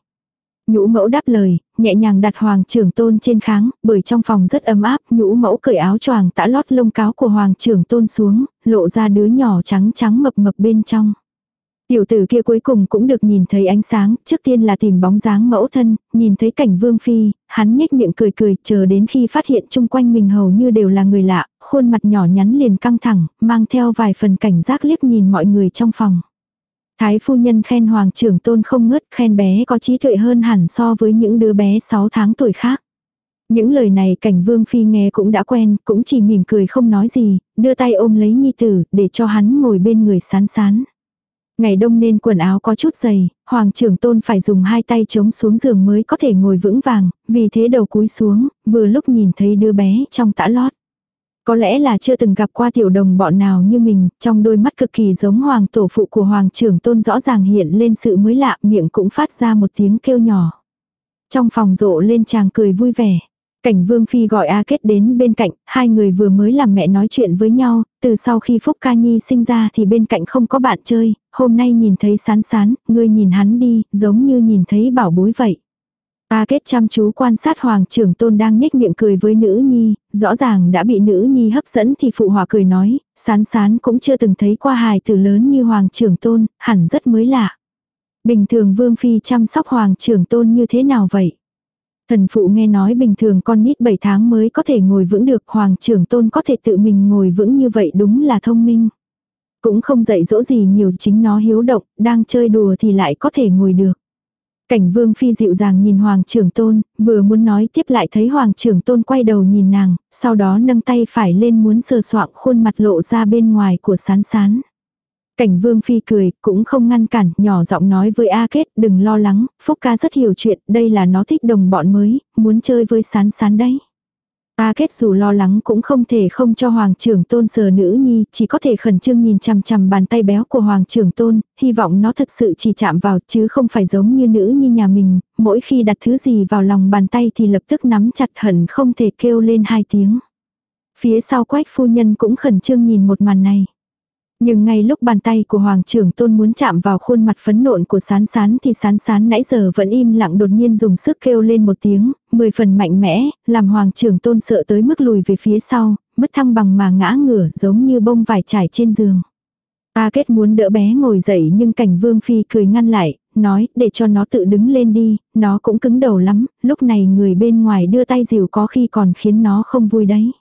Nhũ mẫu đáp lời, nhẹ nhàng đặt hoàng trưởng tôn trên kháng, bởi trong phòng rất ấm áp, nhũ mẫu cởi áo choàng tã lót lông cáo của hoàng trưởng tôn xuống, lộ ra đứa nhỏ trắng trắng mập mập bên trong. Tiểu tử kia cuối cùng cũng được nhìn thấy ánh sáng, trước tiên là tìm bóng dáng mẫu thân, nhìn thấy cảnh vương phi, hắn nhếch miệng cười cười, chờ đến khi phát hiện chung quanh mình hầu như đều là người lạ, khuôn mặt nhỏ nhắn liền căng thẳng, mang theo vài phần cảnh giác liếc nhìn mọi người trong phòng. Thái phu nhân khen hoàng trưởng tôn không ngớt khen bé có trí tuệ hơn hẳn so với những đứa bé 6 tháng tuổi khác. Những lời này cảnh vương phi nghe cũng đã quen, cũng chỉ mỉm cười không nói gì, đưa tay ôm lấy nhi tử, để cho hắn ngồi bên người sán sán. Ngày đông nên quần áo có chút dày, hoàng trưởng tôn phải dùng hai tay chống xuống giường mới có thể ngồi vững vàng, vì thế đầu cúi xuống, vừa lúc nhìn thấy đứa bé trong tã lót. Có lẽ là chưa từng gặp qua tiểu đồng bọn nào như mình, trong đôi mắt cực kỳ giống hoàng tổ phụ của hoàng trưởng tôn rõ ràng hiện lên sự mới lạ, miệng cũng phát ra một tiếng kêu nhỏ. Trong phòng rộ lên chàng cười vui vẻ. Cảnh Vương Phi gọi A Kết đến bên cạnh, hai người vừa mới làm mẹ nói chuyện với nhau, từ sau khi Phúc Ca Nhi sinh ra thì bên cạnh không có bạn chơi, hôm nay nhìn thấy sán sán, ngươi nhìn hắn đi, giống như nhìn thấy bảo bối vậy. A kết chăm chú quan sát hoàng trưởng tôn đang nhếch miệng cười với nữ nhi, rõ ràng đã bị nữ nhi hấp dẫn thì phụ hòa cười nói, sán sán cũng chưa từng thấy qua hài tử lớn như hoàng trưởng tôn, hẳn rất mới lạ. Bình thường vương phi chăm sóc hoàng trưởng tôn như thế nào vậy? Thần phụ nghe nói bình thường con nít 7 tháng mới có thể ngồi vững được hoàng trưởng tôn có thể tự mình ngồi vững như vậy đúng là thông minh. Cũng không dạy dỗ gì nhiều chính nó hiếu động, đang chơi đùa thì lại có thể ngồi được. Cảnh vương phi dịu dàng nhìn hoàng trưởng tôn, vừa muốn nói tiếp lại thấy hoàng trưởng tôn quay đầu nhìn nàng, sau đó nâng tay phải lên muốn sờ soạng khuôn mặt lộ ra bên ngoài của sán sán. Cảnh vương phi cười, cũng không ngăn cản, nhỏ giọng nói với A Kết, đừng lo lắng, Phúc ca rất hiểu chuyện, đây là nó thích đồng bọn mới, muốn chơi với sán sán đấy. Ta kết dù lo lắng cũng không thể không cho hoàng trưởng tôn sờ nữ nhi, chỉ có thể khẩn trương nhìn chằm chằm bàn tay béo của hoàng trưởng tôn, hy vọng nó thật sự chỉ chạm vào chứ không phải giống như nữ nhi nhà mình, mỗi khi đặt thứ gì vào lòng bàn tay thì lập tức nắm chặt hẳn không thể kêu lên hai tiếng. Phía sau quách phu nhân cũng khẩn trương nhìn một màn này. Nhưng ngay lúc bàn tay của Hoàng trưởng tôn muốn chạm vào khuôn mặt phấn nộn của sán sán thì sán sán nãy giờ vẫn im lặng đột nhiên dùng sức kêu lên một tiếng, mười phần mạnh mẽ, làm Hoàng trưởng tôn sợ tới mức lùi về phía sau, mất thăng bằng mà ngã ngửa giống như bông vải trải trên giường. Ta kết muốn đỡ bé ngồi dậy nhưng cảnh vương phi cười ngăn lại, nói để cho nó tự đứng lên đi, nó cũng cứng đầu lắm, lúc này người bên ngoài đưa tay dìu có khi còn khiến nó không vui đấy.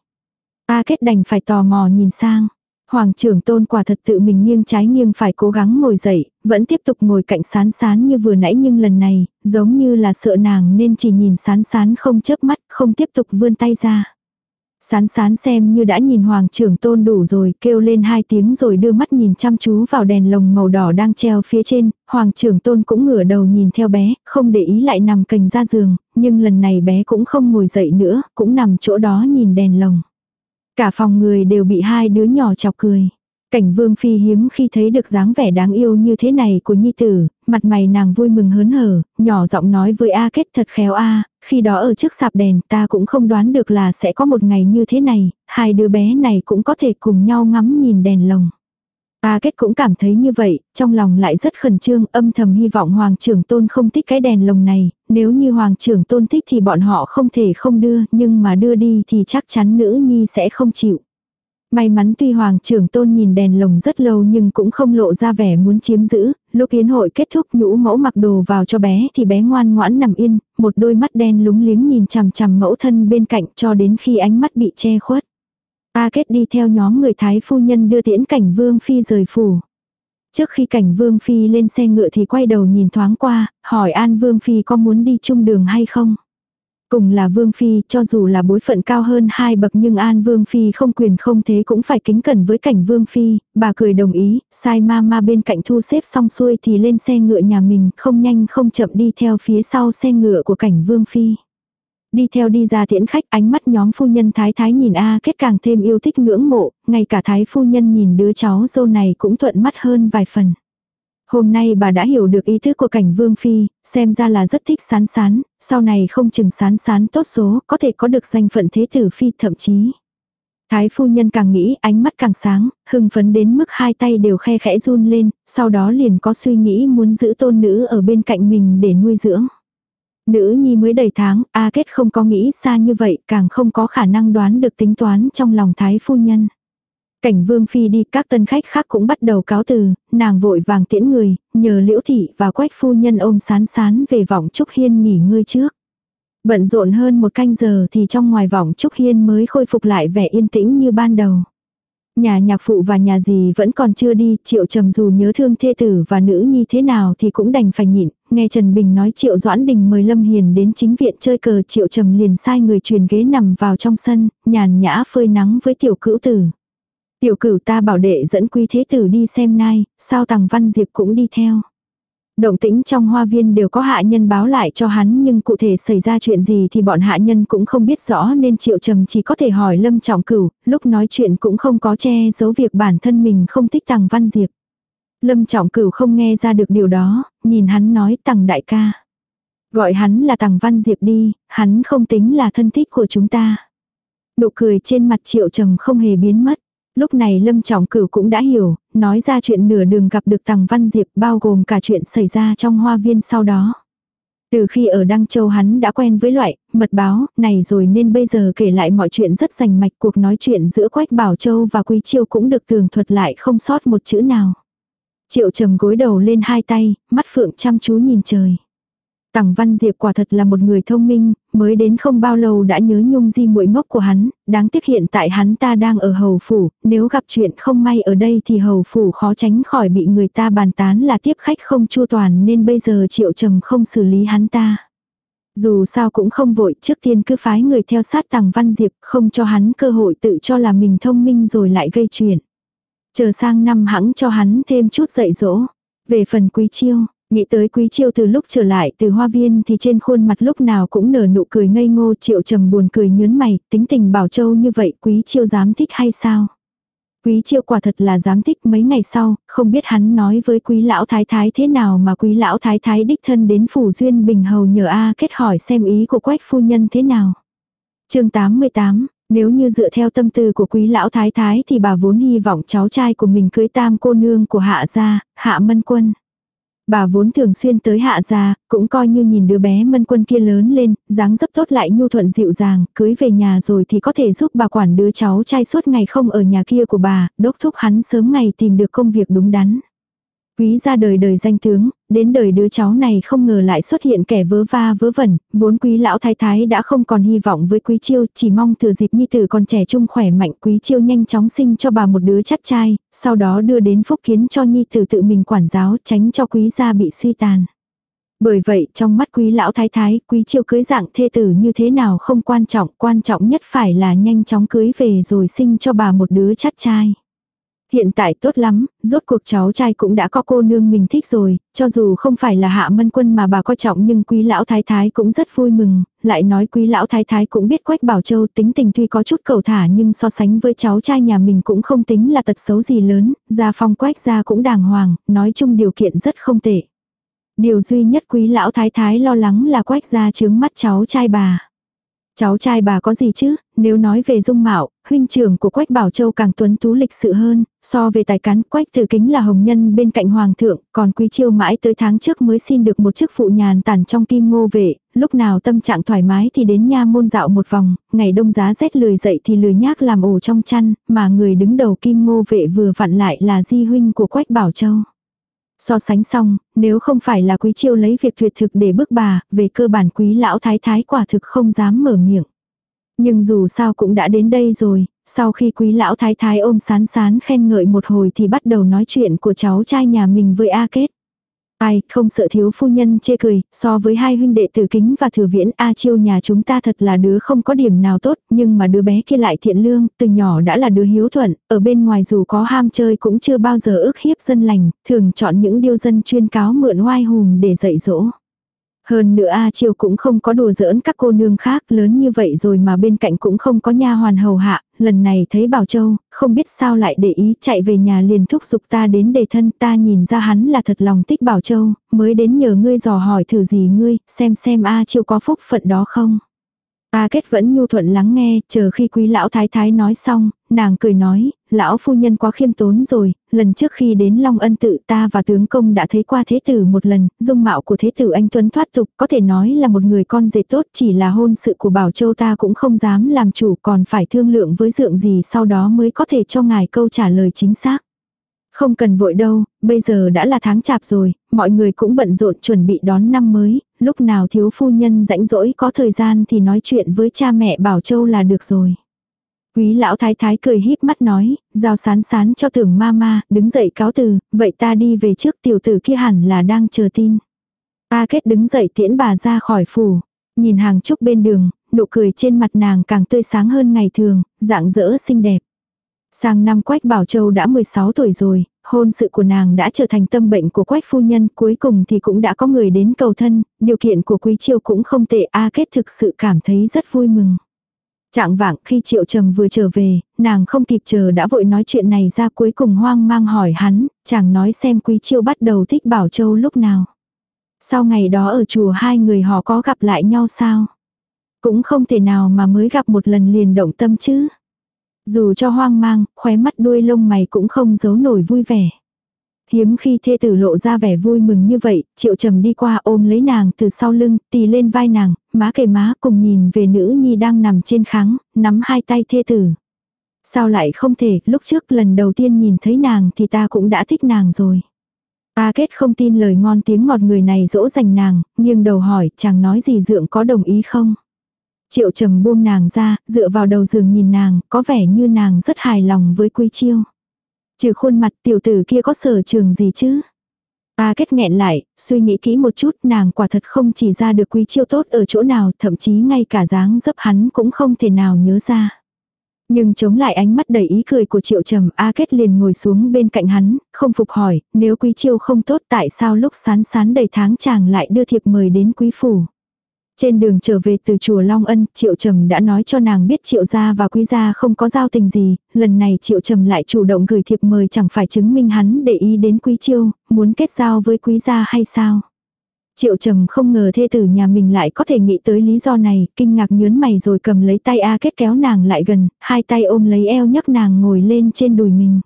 Ta kết đành phải tò mò nhìn sang. Hoàng trưởng tôn quả thật tự mình nghiêng trái nghiêng phải cố gắng ngồi dậy, vẫn tiếp tục ngồi cạnh sán sán như vừa nãy nhưng lần này, giống như là sợ nàng nên chỉ nhìn sán sán không chớp mắt, không tiếp tục vươn tay ra. Sán sán xem như đã nhìn hoàng trưởng tôn đủ rồi, kêu lên hai tiếng rồi đưa mắt nhìn chăm chú vào đèn lồng màu đỏ đang treo phía trên, hoàng trưởng tôn cũng ngửa đầu nhìn theo bé, không để ý lại nằm cành ra giường, nhưng lần này bé cũng không ngồi dậy nữa, cũng nằm chỗ đó nhìn đèn lồng. Cả phòng người đều bị hai đứa nhỏ chọc cười. Cảnh vương phi hiếm khi thấy được dáng vẻ đáng yêu như thế này của nhi tử, mặt mày nàng vui mừng hớn hở, nhỏ giọng nói với A kết thật khéo A, khi đó ở trước sạp đèn ta cũng không đoán được là sẽ có một ngày như thế này, hai đứa bé này cũng có thể cùng nhau ngắm nhìn đèn lồng. A kết cũng cảm thấy như vậy, trong lòng lại rất khẩn trương, âm thầm hy vọng Hoàng trưởng tôn không thích cái đèn lồng này, nếu như Hoàng trưởng tôn thích thì bọn họ không thể không đưa, nhưng mà đưa đi thì chắc chắn nữ nhi sẽ không chịu. May mắn tuy Hoàng trưởng tôn nhìn đèn lồng rất lâu nhưng cũng không lộ ra vẻ muốn chiếm giữ, lúc yến hội kết thúc nhũ mẫu mặc đồ vào cho bé thì bé ngoan ngoãn nằm yên, một đôi mắt đen lúng liếng nhìn chằm chằm mẫu thân bên cạnh cho đến khi ánh mắt bị che khuất. Ta kết đi theo nhóm người Thái phu nhân đưa tiễn cảnh Vương Phi rời phủ. Trước khi cảnh Vương Phi lên xe ngựa thì quay đầu nhìn thoáng qua, hỏi An Vương Phi có muốn đi chung đường hay không. Cùng là Vương Phi, cho dù là bối phận cao hơn hai bậc nhưng An Vương Phi không quyền không thế cũng phải kính cẩn với cảnh Vương Phi, bà cười đồng ý, sai ma ma bên cạnh thu xếp xong xuôi thì lên xe ngựa nhà mình, không nhanh không chậm đi theo phía sau xe ngựa của cảnh Vương Phi. Đi theo đi ra tiễn khách ánh mắt nhóm phu nhân thái thái nhìn A kết càng thêm yêu thích ngưỡng mộ, ngay cả thái phu nhân nhìn đứa cháu dâu này cũng thuận mắt hơn vài phần. Hôm nay bà đã hiểu được ý thức của cảnh vương phi, xem ra là rất thích sán sán, sau này không chừng sán sán tốt số, có thể có được danh phận thế tử phi thậm chí. Thái phu nhân càng nghĩ ánh mắt càng sáng, hưng phấn đến mức hai tay đều khe khẽ run lên, sau đó liền có suy nghĩ muốn giữ tôn nữ ở bên cạnh mình để nuôi dưỡng. Nữ nhi mới đầy tháng, A Kết không có nghĩ xa như vậy, càng không có khả năng đoán được tính toán trong lòng thái phu nhân. Cảnh vương phi đi, các tân khách khác cũng bắt đầu cáo từ, nàng vội vàng tiễn người, nhờ liễu thị và quách phu nhân ôm sán sán về vọng Trúc Hiên nghỉ ngơi trước. Bận rộn hơn một canh giờ thì trong ngoài vọng Trúc Hiên mới khôi phục lại vẻ yên tĩnh như ban đầu. Nhà nhạc phụ và nhà gì vẫn còn chưa đi, Triệu Trầm dù nhớ thương thê tử và nữ nhi thế nào thì cũng đành phải nhịn, nghe Trần Bình nói Triệu Doãn Đình mời Lâm Hiền đến chính viện chơi cờ Triệu Trầm liền sai người truyền ghế nằm vào trong sân, nhàn nhã phơi nắng với tiểu cữu tử. Tiểu cửu ta bảo đệ dẫn quý thế tử đi xem nai, sao tàng văn diệp cũng đi theo. Động tĩnh trong hoa viên đều có hạ nhân báo lại cho hắn nhưng cụ thể xảy ra chuyện gì thì bọn hạ nhân cũng không biết rõ nên triệu trầm chỉ có thể hỏi lâm trọng cửu, lúc nói chuyện cũng không có che giấu việc bản thân mình không thích Tằng văn diệp. Lâm trọng cửu không nghe ra được điều đó, nhìn hắn nói Tằng đại ca. Gọi hắn là Tằng văn diệp đi, hắn không tính là thân thích của chúng ta. Nụ cười trên mặt triệu trầm không hề biến mất. Lúc này Lâm Trọng Cửu cũng đã hiểu, nói ra chuyện nửa đường gặp được Tằng Văn Diệp bao gồm cả chuyện xảy ra trong hoa viên sau đó. Từ khi ở Đăng Châu hắn đã quen với loại mật báo này rồi nên bây giờ kể lại mọi chuyện rất rành mạch cuộc nói chuyện giữa Quách Bảo Châu và Quý Chiêu cũng được tường thuật lại không sót một chữ nào. Triệu trầm gối đầu lên hai tay, mắt phượng chăm chú nhìn trời. Tằng Văn Diệp quả thật là một người thông minh, mới đến không bao lâu đã nhớ nhung di muội ngốc của hắn, đáng tiếc hiện tại hắn ta đang ở hầu phủ, nếu gặp chuyện không may ở đây thì hầu phủ khó tránh khỏi bị người ta bàn tán là tiếp khách không chu toàn nên bây giờ triệu trầm không xử lý hắn ta. Dù sao cũng không vội trước tiên cứ phái người theo sát Tằng Văn Diệp không cho hắn cơ hội tự cho là mình thông minh rồi lại gây chuyện. Chờ sang năm hãng cho hắn thêm chút dạy dỗ. Về phần quý chiêu, Nghĩ tới quý chiêu từ lúc trở lại từ hoa viên thì trên khuôn mặt lúc nào cũng nở nụ cười ngây ngô triệu trầm buồn cười nhớn mày, tính tình bảo châu như vậy quý chiêu dám thích hay sao? Quý chiêu quả thật là dám thích mấy ngày sau, không biết hắn nói với quý lão thái thái thế nào mà quý lão thái thái đích thân đến phủ duyên bình hầu nhờ A kết hỏi xem ý của quách phu nhân thế nào. chương 88, nếu như dựa theo tâm tư của quý lão thái thái thì bà vốn hy vọng cháu trai của mình cưới tam cô nương của hạ gia, hạ mân quân. Bà vốn thường xuyên tới hạ gia, cũng coi như nhìn đứa bé mân quân kia lớn lên, dáng dấp tốt lại nhu thuận dịu dàng, cưới về nhà rồi thì có thể giúp bà quản đứa cháu trai suốt ngày không ở nhà kia của bà, đốc thúc hắn sớm ngày tìm được công việc đúng đắn. Quý ra đời đời danh tướng, đến đời đứa cháu này không ngờ lại xuất hiện kẻ vớ va vớ vẩn, vốn quý lão thái thái đã không còn hy vọng với quý chiêu, chỉ mong thừa dịp nhi tử còn trẻ trung khỏe mạnh quý chiêu nhanh chóng sinh cho bà một đứa chắc trai, sau đó đưa đến phúc kiến cho nhi tử tự mình quản giáo tránh cho quý gia bị suy tàn. Bởi vậy trong mắt quý lão thái thái, quý chiêu cưới dạng thê tử như thế nào không quan trọng, quan trọng nhất phải là nhanh chóng cưới về rồi sinh cho bà một đứa chắc trai. Hiện tại tốt lắm, rốt cuộc cháu trai cũng đã có cô nương mình thích rồi, cho dù không phải là hạ mân quân mà bà coi trọng nhưng quý lão thái thái cũng rất vui mừng, lại nói quý lão thái thái cũng biết quách bảo châu tính tình tuy có chút cầu thả nhưng so sánh với cháu trai nhà mình cũng không tính là tật xấu gì lớn, gia phong quách gia cũng đàng hoàng, nói chung điều kiện rất không tệ. Điều duy nhất quý lão thái thái lo lắng là quách gia chướng mắt cháu trai bà. Cháu trai bà có gì chứ, nếu nói về dung mạo, huynh trưởng của Quách Bảo Châu càng tuấn tú lịch sự hơn, so về tài cán Quách Tử Kính là hồng nhân bên cạnh hoàng thượng, còn Quý Chiêu mãi tới tháng trước mới xin được một chức phụ nhàn tản trong kim ngô vệ, lúc nào tâm trạng thoải mái thì đến nha môn dạo một vòng, ngày đông giá rét lười dậy thì lười nhác làm ổ trong chăn, mà người đứng đầu kim ngô vệ vừa vặn lại là di huynh của Quách Bảo Châu. So sánh xong, nếu không phải là quý chiêu lấy việc tuyệt thực để bức bà, về cơ bản quý lão thái thái quả thực không dám mở miệng. Nhưng dù sao cũng đã đến đây rồi, sau khi quý lão thái thái ôm sán sán khen ngợi một hồi thì bắt đầu nói chuyện của cháu trai nhà mình với A Kết. Ai, không sợ thiếu phu nhân chê cười, so với hai huynh đệ tử kính và thừa viễn A chiêu nhà chúng ta thật là đứa không có điểm nào tốt, nhưng mà đứa bé kia lại thiện lương, từ nhỏ đã là đứa hiếu thuận, ở bên ngoài dù có ham chơi cũng chưa bao giờ ước hiếp dân lành, thường chọn những điêu dân chuyên cáo mượn oai hùng để dạy dỗ. Hơn nữa A Chiêu cũng không có đùa giỡn các cô nương khác lớn như vậy rồi mà bên cạnh cũng không có nha hoàn hầu hạ, lần này thấy Bảo Châu, không biết sao lại để ý chạy về nhà liền thúc giục ta đến đề thân ta nhìn ra hắn là thật lòng thích Bảo Châu, mới đến nhờ ngươi dò hỏi thử gì ngươi, xem xem A Chiêu có phúc phận đó không. Ta kết vẫn nhu thuận lắng nghe, chờ khi quý lão thái thái nói xong, nàng cười nói, lão phu nhân quá khiêm tốn rồi, lần trước khi đến Long Ân tự ta và tướng công đã thấy qua thế tử một lần, dung mạo của thế tử anh Tuấn thoát tục, có thể nói là một người con rể tốt, chỉ là hôn sự của Bảo Châu ta cũng không dám làm chủ, còn phải thương lượng với dượng gì sau đó mới có thể cho ngài câu trả lời chính xác. Không cần vội đâu, bây giờ đã là tháng chạp rồi, mọi người cũng bận rộn chuẩn bị đón năm mới, lúc nào thiếu phu nhân rãnh rỗi có thời gian thì nói chuyện với cha mẹ Bảo Châu là được rồi. Quý lão thái thái cười híp mắt nói, giao sán sán cho tưởng ma ma, đứng dậy cáo từ, vậy ta đi về trước tiểu tử kia hẳn là đang chờ tin. Ta kết đứng dậy tiễn bà ra khỏi phủ, nhìn hàng trúc bên đường, nụ cười trên mặt nàng càng tươi sáng hơn ngày thường, dạng dỡ xinh đẹp. Sang năm Quách Bảo Châu đã 16 tuổi rồi, hôn sự của nàng đã trở thành tâm bệnh của Quách phu nhân, cuối cùng thì cũng đã có người đến cầu thân, điều kiện của Quý Chiêu cũng không tệ, A Kết thực sự cảm thấy rất vui mừng. Trạng vạng khi Triệu Trầm vừa trở về, nàng không kịp chờ đã vội nói chuyện này ra cuối cùng hoang mang hỏi hắn, chàng nói xem Quý Chiêu bắt đầu thích Bảo Châu lúc nào. Sau ngày đó ở chùa hai người họ có gặp lại nhau sao? Cũng không thể nào mà mới gặp một lần liền động tâm chứ. Dù cho hoang mang, khóe mắt đuôi lông mày cũng không giấu nổi vui vẻ. Hiếm khi thê tử lộ ra vẻ vui mừng như vậy, triệu trầm đi qua ôm lấy nàng từ sau lưng, tì lên vai nàng, má kề má cùng nhìn về nữ nhi đang nằm trên kháng, nắm hai tay thê tử. Sao lại không thể, lúc trước lần đầu tiên nhìn thấy nàng thì ta cũng đã thích nàng rồi. Ta kết không tin lời ngon tiếng ngọt người này dỗ dành nàng, nhưng đầu hỏi chàng nói gì dượng có đồng ý không. Triệu trầm buông nàng ra, dựa vào đầu giường nhìn nàng, có vẻ như nàng rất hài lòng với quý chiêu. Trừ khuôn mặt tiểu tử kia có sở trường gì chứ? Ta kết nghẹn lại, suy nghĩ kỹ một chút nàng quả thật không chỉ ra được quý chiêu tốt ở chỗ nào, thậm chí ngay cả dáng dấp hắn cũng không thể nào nhớ ra. Nhưng chống lại ánh mắt đầy ý cười của triệu trầm A Kết liền ngồi xuống bên cạnh hắn, không phục hỏi, nếu quý chiêu không tốt tại sao lúc sán sán đầy tháng chàng lại đưa thiệp mời đến quý phủ. Trên đường trở về từ chùa Long Ân, Triệu Trầm đã nói cho nàng biết Triệu gia và Quý gia không có giao tình gì, lần này Triệu Trầm lại chủ động gửi thiệp mời chẳng phải chứng minh hắn để ý đến Quý Chiêu, muốn kết giao với Quý gia hay sao. Triệu Trầm không ngờ thê tử nhà mình lại có thể nghĩ tới lý do này, kinh ngạc nhớn mày rồi cầm lấy tay A kết kéo nàng lại gần, hai tay ôm lấy eo nhấc nàng ngồi lên trên đùi mình.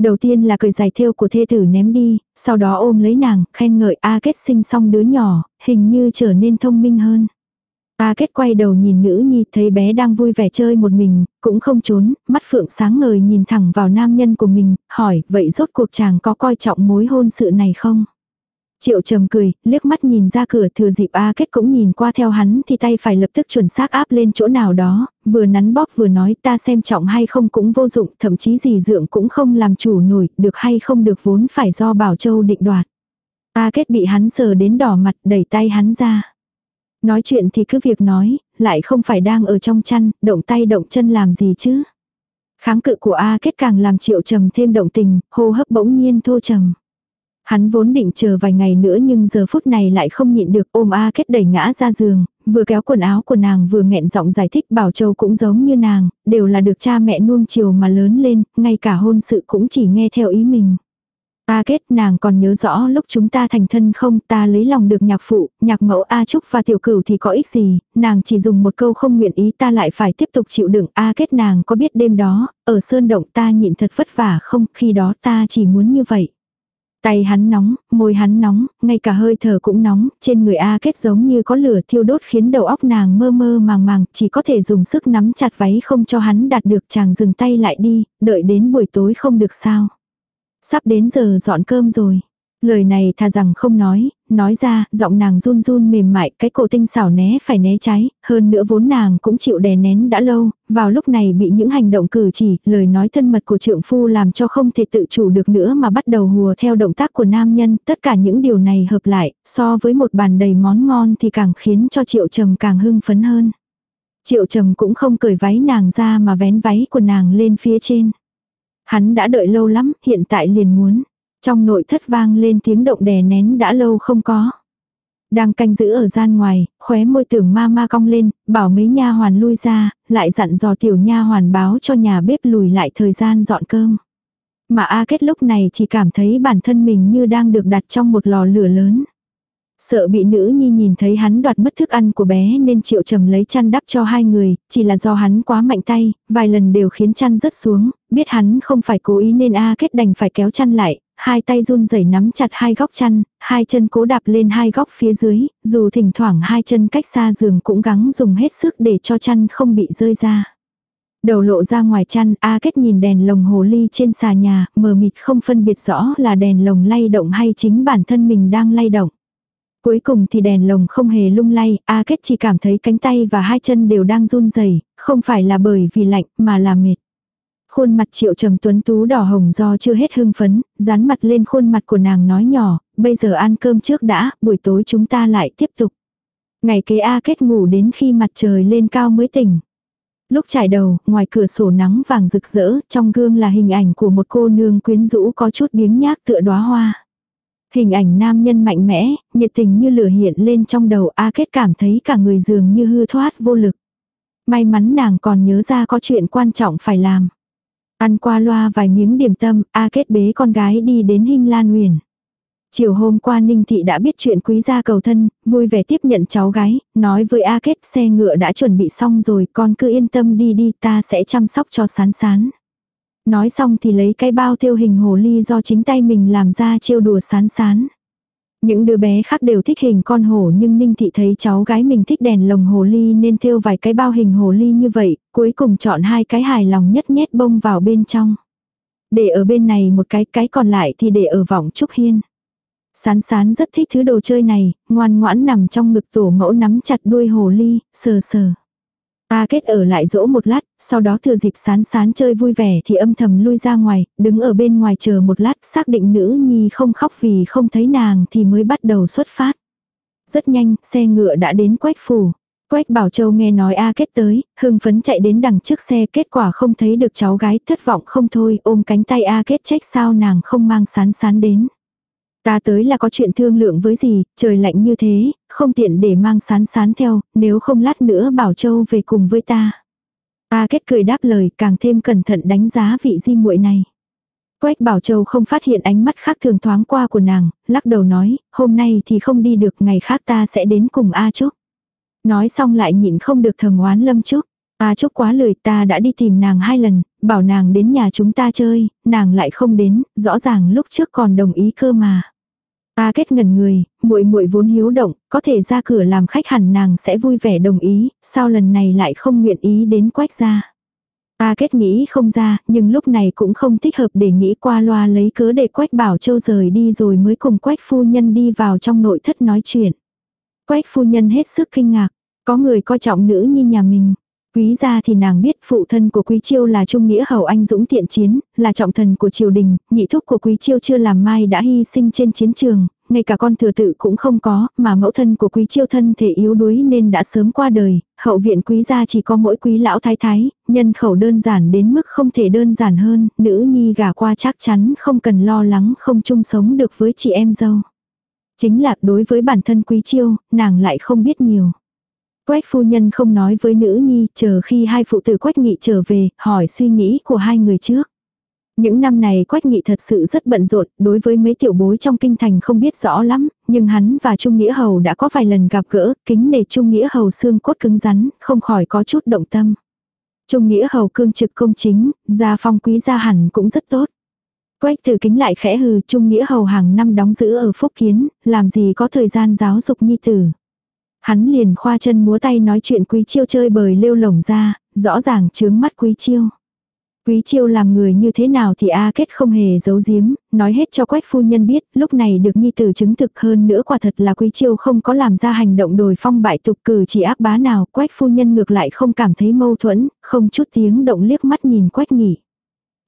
Đầu tiên là cởi giày thêu của thê tử ném đi, sau đó ôm lấy nàng, khen ngợi A kết sinh xong đứa nhỏ, hình như trở nên thông minh hơn. A kết quay đầu nhìn nữ nhi thấy bé đang vui vẻ chơi một mình, cũng không trốn, mắt phượng sáng ngời nhìn thẳng vào nam nhân của mình, hỏi vậy rốt cuộc chàng có coi trọng mối hôn sự này không? Triệu trầm cười, liếc mắt nhìn ra cửa thừa dịp A kết cũng nhìn qua theo hắn thì tay phải lập tức chuẩn xác áp lên chỗ nào đó, vừa nắn bóp vừa nói ta xem trọng hay không cũng vô dụng, thậm chí gì dượng cũng không làm chủ nổi, được hay không được vốn phải do Bảo Châu định đoạt. A kết bị hắn sờ đến đỏ mặt đẩy tay hắn ra. Nói chuyện thì cứ việc nói, lại không phải đang ở trong chăn, động tay động chân làm gì chứ. Kháng cự của A kết càng làm triệu trầm thêm động tình, hô hấp bỗng nhiên thô trầm. Hắn vốn định chờ vài ngày nữa nhưng giờ phút này lại không nhịn được ôm A kết đẩy ngã ra giường, vừa kéo quần áo của nàng vừa nghẹn giọng giải thích Bảo Châu cũng giống như nàng, đều là được cha mẹ nuông chiều mà lớn lên, ngay cả hôn sự cũng chỉ nghe theo ý mình. A kết nàng còn nhớ rõ lúc chúng ta thành thân không ta lấy lòng được nhạc phụ, nhạc mẫu A Trúc và tiểu cửu thì có ích gì, nàng chỉ dùng một câu không nguyện ý ta lại phải tiếp tục chịu đựng A kết nàng có biết đêm đó, ở sơn động ta nhịn thật vất vả không, khi đó ta chỉ muốn như vậy. Tay hắn nóng, môi hắn nóng, ngay cả hơi thở cũng nóng, trên người A kết giống như có lửa thiêu đốt khiến đầu óc nàng mơ mơ màng màng, chỉ có thể dùng sức nắm chặt váy không cho hắn đạt được chàng dừng tay lại đi, đợi đến buổi tối không được sao. Sắp đến giờ dọn cơm rồi. Lời này thà rằng không nói, nói ra, giọng nàng run run mềm mại, cái cổ tinh xảo né phải né trái, hơn nữa vốn nàng cũng chịu đè nén đã lâu, vào lúc này bị những hành động cử chỉ, lời nói thân mật của trượng phu làm cho không thể tự chủ được nữa mà bắt đầu hùa theo động tác của nam nhân, tất cả những điều này hợp lại, so với một bàn đầy món ngon thì càng khiến cho triệu trầm càng hưng phấn hơn. Triệu trầm cũng không cởi váy nàng ra mà vén váy của nàng lên phía trên. Hắn đã đợi lâu lắm, hiện tại liền muốn. Trong nội thất vang lên tiếng động đè nén đã lâu không có. Đang canh giữ ở gian ngoài, khóe môi tưởng ma ma cong lên, bảo mấy nha hoàn lui ra, lại dặn dò tiểu nha hoàn báo cho nhà bếp lùi lại thời gian dọn cơm. Mà A Kết lúc này chỉ cảm thấy bản thân mình như đang được đặt trong một lò lửa lớn. Sợ bị nữ nhi nhìn thấy hắn đoạt mất thức ăn của bé nên triệu trầm lấy chăn đắp cho hai người, chỉ là do hắn quá mạnh tay, vài lần đều khiến chăn rớt xuống, biết hắn không phải cố ý nên A kết đành phải kéo chăn lại, hai tay run rẩy nắm chặt hai góc chăn, hai chân cố đạp lên hai góc phía dưới, dù thỉnh thoảng hai chân cách xa giường cũng gắng dùng hết sức để cho chăn không bị rơi ra. Đầu lộ ra ngoài chăn, A Kết nhìn đèn lồng hồ ly trên xà nhà, mờ mịt không phân biệt rõ là đèn lồng lay động hay chính bản thân mình đang lay động. Cuối cùng thì đèn lồng không hề lung lay, A Kết chỉ cảm thấy cánh tay và hai chân đều đang run rẩy, không phải là bởi vì lạnh mà là mệt. Khuôn mặt triệu trầm tuấn tú đỏ hồng do chưa hết hưng phấn, dán mặt lên khuôn mặt của nàng nói nhỏ, bây giờ ăn cơm trước đã, buổi tối chúng ta lại tiếp tục. Ngày kế A kết ngủ đến khi mặt trời lên cao mới tỉnh. Lúc trải đầu, ngoài cửa sổ nắng vàng rực rỡ, trong gương là hình ảnh của một cô nương quyến rũ có chút biếng nhác tựa đóa hoa. Hình ảnh nam nhân mạnh mẽ, nhiệt tình như lửa hiện lên trong đầu A Kết cảm thấy cả người dường như hư thoát vô lực. May mắn nàng còn nhớ ra có chuyện quan trọng phải làm. Ăn qua loa vài miếng điểm tâm, A Kết bế con gái đi đến Hinh Lan Huyền. Chiều hôm qua Ninh Thị đã biết chuyện quý gia cầu thân, vui vẻ tiếp nhận cháu gái, nói với A Kết xe ngựa đã chuẩn bị xong rồi, con cứ yên tâm đi đi ta sẽ chăm sóc cho sán sán. Nói xong thì lấy cái bao thiêu hình hồ ly do chính tay mình làm ra trêu đùa sán sán. Những đứa bé khác đều thích hình con hổ nhưng Ninh Thị thấy cháu gái mình thích đèn lồng hồ ly nên thêu vài cái bao hình hồ ly như vậy, cuối cùng chọn hai cái hài lòng nhất nhét bông vào bên trong. Để ở bên này một cái, cái còn lại thì để ở vọng Trúc Hiên. Sán sán rất thích thứ đồ chơi này, ngoan ngoãn nằm trong ngực tổ mẫu nắm chặt đuôi hồ ly, sờ sờ. A kết ở lại dỗ một lát, sau đó thừa dịp sán sán chơi vui vẻ thì âm thầm lui ra ngoài, đứng ở bên ngoài chờ một lát xác định nữ nhi không khóc vì không thấy nàng thì mới bắt đầu xuất phát. Rất nhanh, xe ngựa đã đến quách phủ. Quách Bảo Châu nghe nói A Kết tới, hưng phấn chạy đến đằng trước xe kết quả không thấy được cháu gái thất vọng không thôi ôm cánh tay A Kết trách sao nàng không mang sán sán đến. Ta tới là có chuyện thương lượng với gì, trời lạnh như thế, không tiện để mang sán sán theo, nếu không lát nữa Bảo Châu về cùng với ta. ta Kết cười đáp lời càng thêm cẩn thận đánh giá vị di muội này. Quách Bảo Châu không phát hiện ánh mắt khác thường thoáng qua của nàng, lắc đầu nói, hôm nay thì không đi được, ngày khác ta sẽ đến cùng A Trúc. Nói xong lại nhịn không được thầm oán Lâm Trúc. A Trúc quá lười ta đã đi tìm nàng hai lần, bảo nàng đến nhà chúng ta chơi, nàng lại không đến, rõ ràng lúc trước còn đồng ý cơ mà. A kết ngần người, muội muội vốn hiếu động, có thể ra cửa làm khách hẳn nàng sẽ vui vẻ đồng ý, sao lần này lại không nguyện ý đến quách ra. A kết nghĩ không ra, nhưng lúc này cũng không thích hợp để nghĩ qua loa lấy cớ để quách bảo châu rời đi rồi mới cùng quách phu nhân đi vào trong nội thất nói chuyện. Quách phu nhân hết sức kinh ngạc, có người coi trọng nữ như nhà mình. Quý gia thì nàng biết phụ thân của Quý Chiêu là Trung Nghĩa Hầu Anh Dũng thiện chiến, là trọng thần của triều đình, nhị thúc của Quý Chiêu chưa làm mai đã hy sinh trên chiến trường, ngay cả con thừa tự cũng không có, mà mẫu thân của Quý Chiêu thân thể yếu đuối nên đã sớm qua đời, hậu viện Quý gia chỉ có mỗi Quý lão thái thái, nhân khẩu đơn giản đến mức không thể đơn giản hơn, nữ nhi gả qua chắc chắn không cần lo lắng không chung sống được với chị em dâu. Chính là đối với bản thân Quý Chiêu, nàng lại không biết nhiều. Quách phu nhân không nói với nữ nhi, chờ khi hai phụ tử Quách Nghị trở về, hỏi suy nghĩ của hai người trước. Những năm này Quách Nghị thật sự rất bận rộn, đối với mấy tiểu bối trong kinh thành không biết rõ lắm, nhưng hắn và Trung Nghĩa Hầu đã có vài lần gặp gỡ, kính nể Trung Nghĩa Hầu xương cốt cứng rắn, không khỏi có chút động tâm. Trung Nghĩa Hầu cương trực công chính, gia phong quý gia hẳn cũng rất tốt. Quách tử kính lại khẽ hừ, Trung Nghĩa Hầu hàng năm đóng giữ ở Phúc Kiến, làm gì có thời gian giáo dục nhi tử. Hắn liền khoa chân múa tay nói chuyện quý chiêu chơi bời lêu lổng ra, rõ ràng chướng mắt quý chiêu. Quý chiêu làm người như thế nào thì A Kết không hề giấu giếm, nói hết cho quách phu nhân biết, lúc này được nhi tử chứng thực hơn nữa quả thật là quý chiêu không có làm ra hành động đồi phong bại tục cử chỉ ác bá nào, quách phu nhân ngược lại không cảm thấy mâu thuẫn, không chút tiếng động liếc mắt nhìn quách nghỉ.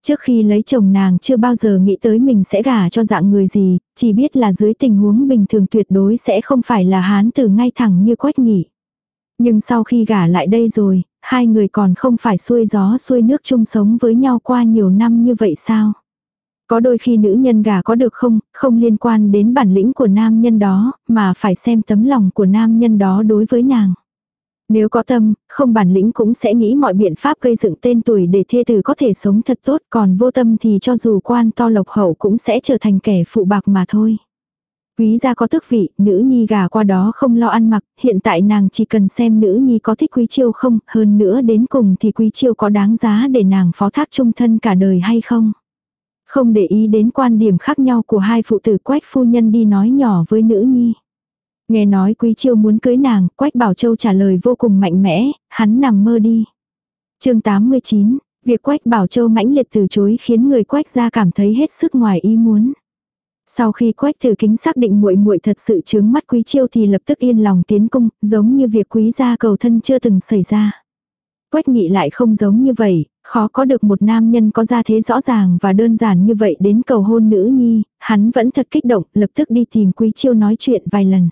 Trước khi lấy chồng nàng chưa bao giờ nghĩ tới mình sẽ gả cho dạng người gì, chỉ biết là dưới tình huống bình thường tuyệt đối sẽ không phải là hán từ ngay thẳng như quách nghỉ. Nhưng sau khi gả lại đây rồi, hai người còn không phải xuôi gió xuôi nước chung sống với nhau qua nhiều năm như vậy sao? Có đôi khi nữ nhân gả có được không, không liên quan đến bản lĩnh của nam nhân đó, mà phải xem tấm lòng của nam nhân đó đối với nàng. Nếu có tâm, không bản lĩnh cũng sẽ nghĩ mọi biện pháp gây dựng tên tuổi để thê tử có thể sống thật tốt, còn vô tâm thì cho dù quan to lộc hậu cũng sẽ trở thành kẻ phụ bạc mà thôi. Quý gia có tước vị, nữ nhi gà qua đó không lo ăn mặc, hiện tại nàng chỉ cần xem nữ nhi có thích quý chiêu không, hơn nữa đến cùng thì quý chiêu có đáng giá để nàng phó thác trung thân cả đời hay không. Không để ý đến quan điểm khác nhau của hai phụ tử quách phu nhân đi nói nhỏ với nữ nhi. Nghe nói quý chiêu muốn cưới nàng, Quách Bảo Châu trả lời vô cùng mạnh mẽ, hắn nằm mơ đi. chương 89, việc Quách Bảo Châu mãnh liệt từ chối khiến người Quách gia cảm thấy hết sức ngoài ý muốn. Sau khi Quách Tử Kính xác định muội muội thật sự chướng mắt Quý Chiêu thì lập tức yên lòng tiến cung, giống như việc quý gia cầu thân chưa từng xảy ra. Quách Nghị lại không giống như vậy, khó có được một nam nhân có gia thế rõ ràng và đơn giản như vậy đến cầu hôn nữ nhi, hắn vẫn thật kích động, lập tức đi tìm Quý Chiêu nói chuyện vài lần.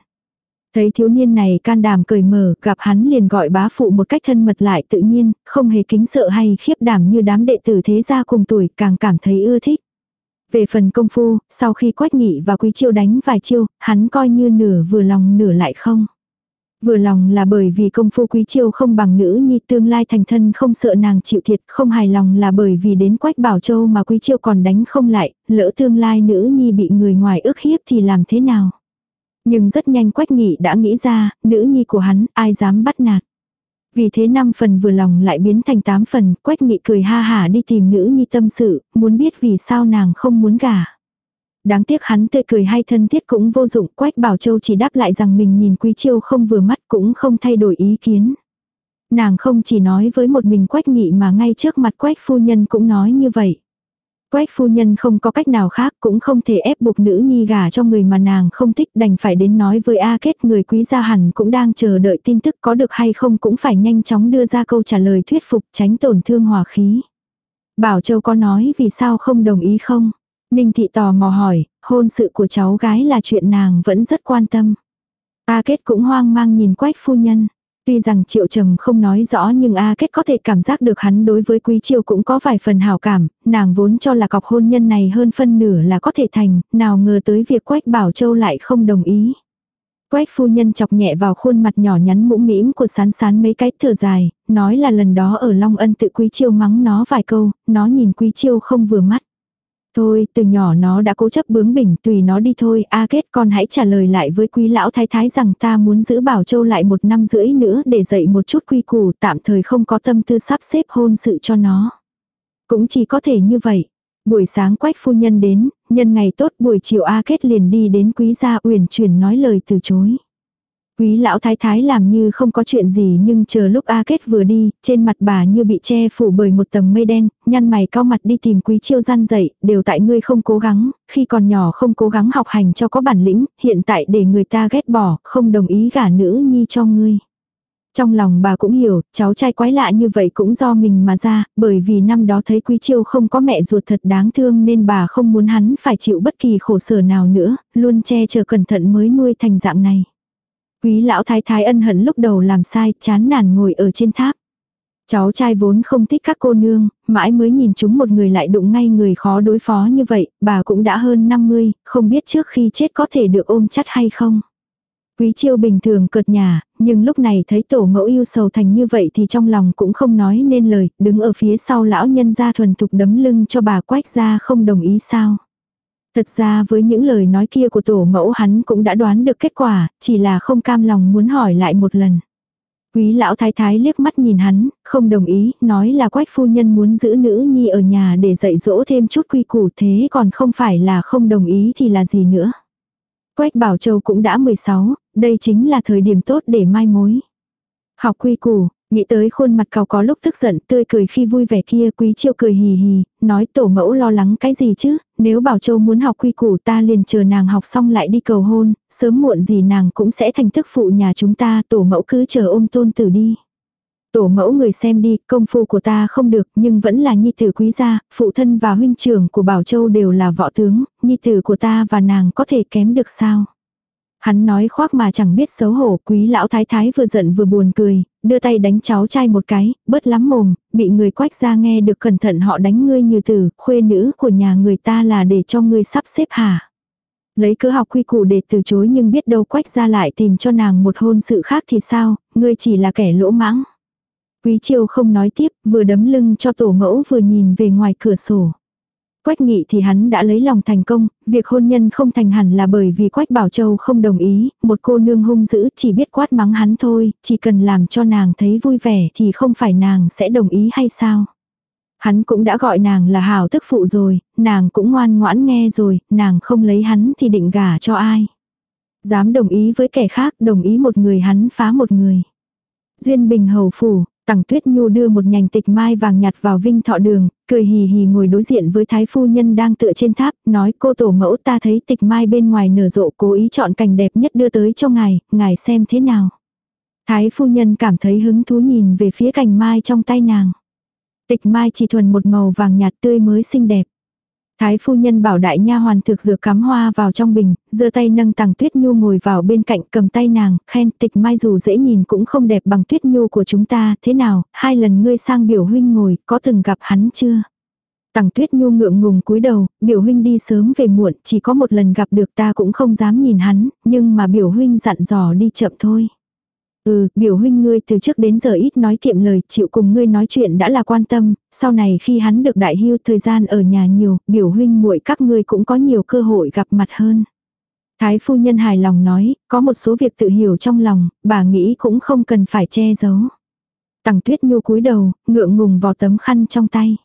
Thấy thiếu niên này can đảm cởi mở, gặp hắn liền gọi bá phụ một cách thân mật lại tự nhiên, không hề kính sợ hay khiếp đảm như đám đệ tử thế gia cùng tuổi, càng cảm thấy ưa thích. Về phần công phu, sau khi quách nghị và quý chiêu đánh vài chiêu, hắn coi như nửa vừa lòng nửa lại không. Vừa lòng là bởi vì công phu quý chiêu không bằng nữ nhi tương lai thành thân không sợ nàng chịu thiệt, không hài lòng là bởi vì đến quách bảo châu mà quý chiêu còn đánh không lại, lỡ tương lai nữ nhi bị người ngoài ức hiếp thì làm thế nào. Nhưng rất nhanh Quách Nghị đã nghĩ ra, nữ nhi của hắn, ai dám bắt nạt. Vì thế năm phần vừa lòng lại biến thành tám phần, Quách Nghị cười ha hả đi tìm nữ nhi tâm sự, muốn biết vì sao nàng không muốn gả. Đáng tiếc hắn tươi cười hay thân thiết cũng vô dụng, Quách Bảo Châu chỉ đáp lại rằng mình nhìn Quý Chiêu không vừa mắt cũng không thay đổi ý kiến. Nàng không chỉ nói với một mình Quách Nghị mà ngay trước mặt Quách phu nhân cũng nói như vậy. Quách phu nhân không có cách nào khác cũng không thể ép buộc nữ nhi gả cho người mà nàng không thích đành phải đến nói với A Kết người quý gia hẳn cũng đang chờ đợi tin tức có được hay không cũng phải nhanh chóng đưa ra câu trả lời thuyết phục tránh tổn thương hòa khí. Bảo Châu có nói vì sao không đồng ý không? Ninh Thị tò mò hỏi, hôn sự của cháu gái là chuyện nàng vẫn rất quan tâm. A Kết cũng hoang mang nhìn Quách phu nhân. Tuy rằng Triệu Trầm không nói rõ nhưng A Kết có thể cảm giác được hắn đối với Quý Triều cũng có vài phần hảo cảm, nàng vốn cho là cọc hôn nhân này hơn phân nửa là có thể thành, nào ngờ tới việc Quách Bảo Châu lại không đồng ý. Quách phu nhân chọc nhẹ vào khuôn mặt nhỏ nhắn mũm mĩm của sán sán mấy cái thở dài, nói là lần đó ở Long Ân tự Quý Chiêu mắng nó vài câu, nó nhìn Quý Chiêu không vừa mắt. Thôi, từ nhỏ nó đã cố chấp bướng bỉnh, tùy nó đi thôi, A kết con hãy trả lời lại với quý lão thái thái rằng ta muốn giữ Bảo Châu lại một năm rưỡi nữa để dạy một chút quy củ, tạm thời không có tâm tư sắp xếp hôn sự cho nó. Cũng chỉ có thể như vậy. Buổi sáng quách phu nhân đến, nhân ngày tốt buổi chiều A kết liền đi đến quý gia uyển chuyển nói lời từ chối. Quý lão thái thái làm như không có chuyện gì nhưng chờ lúc A Kết vừa đi, trên mặt bà như bị che phủ bởi một tầng mây đen, nhăn mày cao mặt đi tìm quý chiêu gian dậy, đều tại ngươi không cố gắng, khi còn nhỏ không cố gắng học hành cho có bản lĩnh, hiện tại để người ta ghét bỏ, không đồng ý gả nữ nhi cho ngươi. Trong lòng bà cũng hiểu, cháu trai quái lạ như vậy cũng do mình mà ra, bởi vì năm đó thấy Quý Chiêu không có mẹ ruột thật đáng thương nên bà không muốn hắn phải chịu bất kỳ khổ sở nào nữa, luôn che chở cẩn thận mới nuôi thành dạng này. Quý lão thái thái ân hận lúc đầu làm sai, chán nản ngồi ở trên tháp. Cháu trai vốn không thích các cô nương, mãi mới nhìn chúng một người lại đụng ngay người khó đối phó như vậy, bà cũng đã hơn 50, không biết trước khi chết có thể được ôm chắt hay không. Quý chiêu bình thường cợt nhà, nhưng lúc này thấy tổ mẫu yêu sầu thành như vậy thì trong lòng cũng không nói nên lời, đứng ở phía sau lão nhân ra thuần thục đấm lưng cho bà quách ra không đồng ý sao. Thật ra với những lời nói kia của tổ mẫu hắn cũng đã đoán được kết quả, chỉ là không cam lòng muốn hỏi lại một lần. Quý lão thái thái liếc mắt nhìn hắn, không đồng ý, nói là quách phu nhân muốn giữ nữ nhi ở nhà để dạy dỗ thêm chút quy củ thế còn không phải là không đồng ý thì là gì nữa. Quách Bảo Châu cũng đã 16, đây chính là thời điểm tốt để mai mối. Học quy củ, Nghĩ tới khuôn mặt cào có lúc tức giận tươi cười khi vui vẻ kia quý chiêu cười hì hì, nói tổ mẫu lo lắng cái gì chứ, nếu bảo châu muốn học quy củ ta liền chờ nàng học xong lại đi cầu hôn, sớm muộn gì nàng cũng sẽ thành thức phụ nhà chúng ta tổ mẫu cứ chờ ôm tôn tử đi. Tổ mẫu người xem đi, công phu của ta không được nhưng vẫn là nhi tử quý gia, phụ thân và huynh trưởng của Bảo Châu đều là võ tướng, nhi tử của ta và nàng có thể kém được sao. Hắn nói khoác mà chẳng biết xấu hổ, quý lão thái thái vừa giận vừa buồn cười, đưa tay đánh cháu trai một cái, bớt lắm mồm, bị người quách ra nghe được cẩn thận họ đánh ngươi như tử, khuê nữ của nhà người ta là để cho ngươi sắp xếp hả. Lấy cớ học quy củ để từ chối nhưng biết đâu quách ra lại tìm cho nàng một hôn sự khác thì sao, ngươi chỉ là kẻ lỗ mãng. Quý triều không nói tiếp, vừa đấm lưng cho tổ mẫu vừa nhìn về ngoài cửa sổ. Quách nghị thì hắn đã lấy lòng thành công, việc hôn nhân không thành hẳn là bởi vì Quách Bảo Châu không đồng ý, một cô nương hung dữ chỉ biết quát mắng hắn thôi, chỉ cần làm cho nàng thấy vui vẻ thì không phải nàng sẽ đồng ý hay sao. Hắn cũng đã gọi nàng là hảo tức phụ rồi, nàng cũng ngoan ngoãn nghe rồi, nàng không lấy hắn thì định gả cho ai. Dám đồng ý với kẻ khác, đồng ý một người hắn phá một người. Duyên bình hầu phủ, Tằng Tuyết Nhu đưa một nhành tịch mai vàng nhạt vào vinh thọ đường, cười hì hì ngồi đối diện với thái phu nhân đang tựa trên tháp, nói cô tổ mẫu ta thấy tịch mai bên ngoài nở rộ cố ý chọn cảnh đẹp nhất đưa tới cho ngài, ngài xem thế nào. Thái phu nhân cảm thấy hứng thú nhìn về phía cành mai trong tay nàng. Tịch mai chỉ thuần một màu vàng nhạt tươi mới xinh đẹp. Thái phu nhân bảo đại nha hoàn thực dược cắm hoa vào trong bình, giơ tay nâng tàng tuyết nhu ngồi vào bên cạnh cầm tay nàng, khen tịch mai dù dễ nhìn cũng không đẹp bằng tuyết nhu của chúng ta, thế nào, hai lần ngươi sang biểu huynh ngồi, có từng gặp hắn chưa? Tằng tuyết nhu ngượng ngùng cúi đầu, biểu huynh đi sớm về muộn, chỉ có một lần gặp được ta cũng không dám nhìn hắn, nhưng mà biểu huynh dặn dò đi chậm thôi. Ừ, biểu huynh ngươi từ trước đến giờ ít nói kiệm lời, chịu cùng ngươi nói chuyện đã là quan tâm, sau này khi hắn được đại hưu thời gian ở nhà nhiều, biểu huynh muội các ngươi cũng có nhiều cơ hội gặp mặt hơn. Thái phu nhân hài lòng nói, có một số việc tự hiểu trong lòng, bà nghĩ cũng không cần phải che giấu. Tằng tuyết nhu cúi đầu, ngượng ngùng vào tấm khăn trong tay.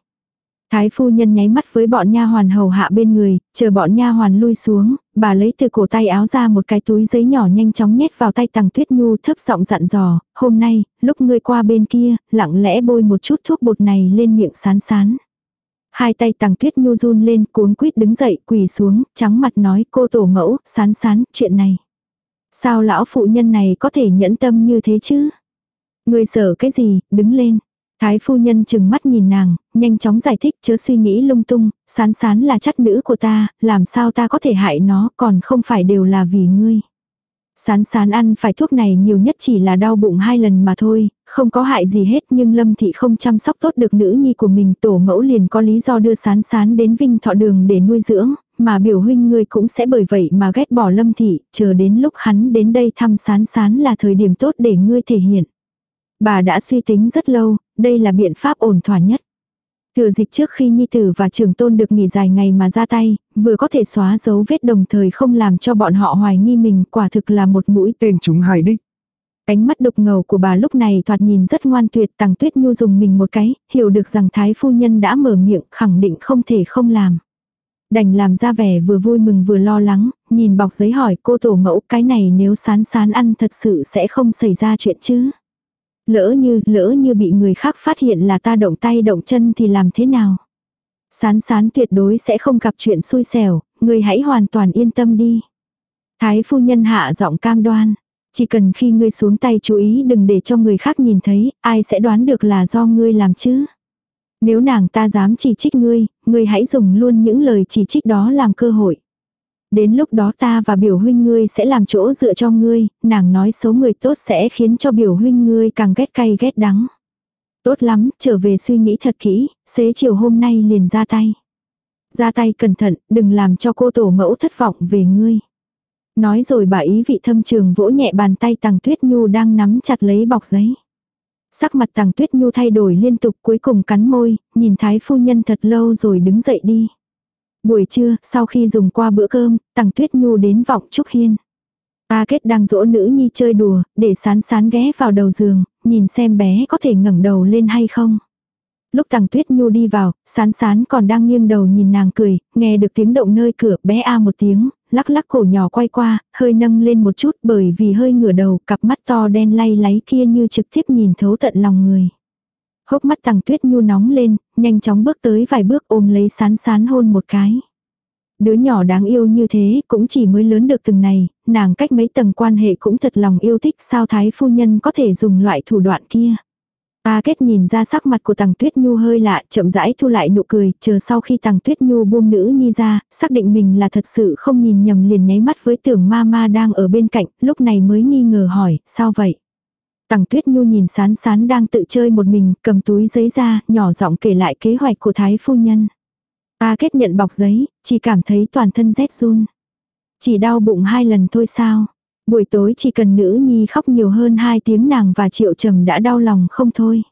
Thái phu nhân nháy mắt với bọn nha hoàn hầu hạ bên người, chờ bọn nha hoàn lui xuống, bà lấy từ cổ tay áo ra một cái túi giấy nhỏ nhanh chóng nhét vào tay Tằng Tuyết Nhu thấp giọng dặn dò, "Hôm nay, lúc ngươi qua bên kia, lặng lẽ bôi một chút thuốc bột này lên miệng sán sán." Hai tay Tằng Tuyết Nhu run lên, cuống quýt đứng dậy, quỳ xuống, trắng mặt nói, "Cô tổ mẫu, sán sán, chuyện này. Sao lão phụ nhân này có thể nhẫn tâm như thế chứ? Ngươi sợ cái gì, đứng lên." Thái phu nhân chừng mắt nhìn nàng, nhanh chóng giải thích chớ suy nghĩ lung tung, sán sán là chất nữ của ta, làm sao ta có thể hại nó còn không phải đều là vì ngươi. Sán sán ăn phải thuốc này nhiều nhất chỉ là đau bụng hai lần mà thôi, không có hại gì hết nhưng Lâm Thị không chăm sóc tốt được nữ nhi của mình tổ mẫu liền có lý do đưa sán sán đến Vinh Thọ Đường để nuôi dưỡng, mà biểu huynh ngươi cũng sẽ bởi vậy mà ghét bỏ Lâm Thị, chờ đến lúc hắn đến đây thăm sán sán là thời điểm tốt để ngươi thể hiện. Bà đã suy tính rất lâu, đây là biện pháp ổn thỏa nhất. Thừa dịp trước khi Nhi Tử và Trường Tôn được nghỉ dài ngày mà ra tay, vừa có thể xóa dấu vết đồng thời không làm cho bọn họ hoài nghi mình quả thực là một mũi tên chúng hai đích. Ánh mắt đục ngầu của bà lúc này thoạt nhìn rất ngoan tuyệt tàng tuyết nhu dùng mình một cái, hiểu được rằng thái phu nhân đã mở miệng khẳng định không thể không làm. Đành làm ra vẻ vừa vui mừng vừa lo lắng, nhìn bọc giấy hỏi cô tổ mẫu cái này nếu sán sán ăn thật sự sẽ không xảy ra chuyện chứ. Lỡ như, lỡ như bị người khác phát hiện là ta động tay động chân thì làm thế nào? Sán sán tuyệt đối sẽ không gặp chuyện xui xẻo, người hãy hoàn toàn yên tâm đi. Thái phu nhân hạ giọng cam đoan. Chỉ cần khi ngươi xuống tay chú ý đừng để cho người khác nhìn thấy, ai sẽ đoán được là do ngươi làm chứ. Nếu nàng ta dám chỉ trích ngươi, ngươi hãy dùng luôn những lời chỉ trích đó làm cơ hội. Đến lúc đó ta và biểu huynh ngươi sẽ làm chỗ dựa cho ngươi, nàng nói xấu người tốt sẽ khiến cho biểu huynh ngươi càng ghét cay ghét đắng. Tốt lắm, trở về suy nghĩ thật kỹ, xế chiều hôm nay liền ra tay. Ra tay cẩn thận, đừng làm cho cô tổ mẫu thất vọng về ngươi. Nói rồi bà ý vị thâm trường vỗ nhẹ bàn tay tàng tuyết nhu đang nắm chặt lấy bọc giấy. Sắc mặt tàng tuyết nhu thay đổi liên tục cuối cùng cắn môi, nhìn thái phu nhân thật lâu rồi đứng dậy đi. Buổi trưa, sau khi dùng qua bữa cơm, Tằng tuyết nhu đến vọng Trúc Hiên. Ta kết đang dỗ nữ nhi chơi đùa, để sán sán ghé vào đầu giường, nhìn xem bé có thể ngẩng đầu lên hay không. Lúc Tằng tuyết nhu đi vào, sán sán còn đang nghiêng đầu nhìn nàng cười, nghe được tiếng động nơi cửa bé a một tiếng, lắc lắc cổ nhỏ quay qua, hơi nâng lên một chút bởi vì hơi ngửa đầu, cặp mắt to đen lay láy kia như trực tiếp nhìn thấu tận lòng người. Hốc mắt Tằng tuyết nhu nóng lên, nhanh chóng bước tới vài bước ôm lấy sán sán hôn một cái. Đứa nhỏ đáng yêu như thế cũng chỉ mới lớn được từng này, nàng cách mấy tầng quan hệ cũng thật lòng yêu thích sao thái phu nhân có thể dùng loại thủ đoạn kia. Ta kết nhìn ra sắc mặt của tàng tuyết nhu hơi lạ, chậm rãi thu lại nụ cười, chờ sau khi tàng tuyết nhu buông nữ nhi ra, xác định mình là thật sự không nhìn nhầm liền nháy mắt với tưởng ma ma đang ở bên cạnh, lúc này mới nghi ngờ hỏi, sao vậy? Tằng Tuyết Nhu nhìn sán sán đang tự chơi một mình, cầm túi giấy ra, nhỏ giọng kể lại kế hoạch của Thái Phu Nhân. Ta kết nhận bọc giấy, chỉ cảm thấy toàn thân rét run. Chỉ đau bụng hai lần thôi sao? Buổi tối chỉ cần nữ nhi khóc nhiều hơn hai tiếng nàng và triệu trầm đã đau lòng không thôi.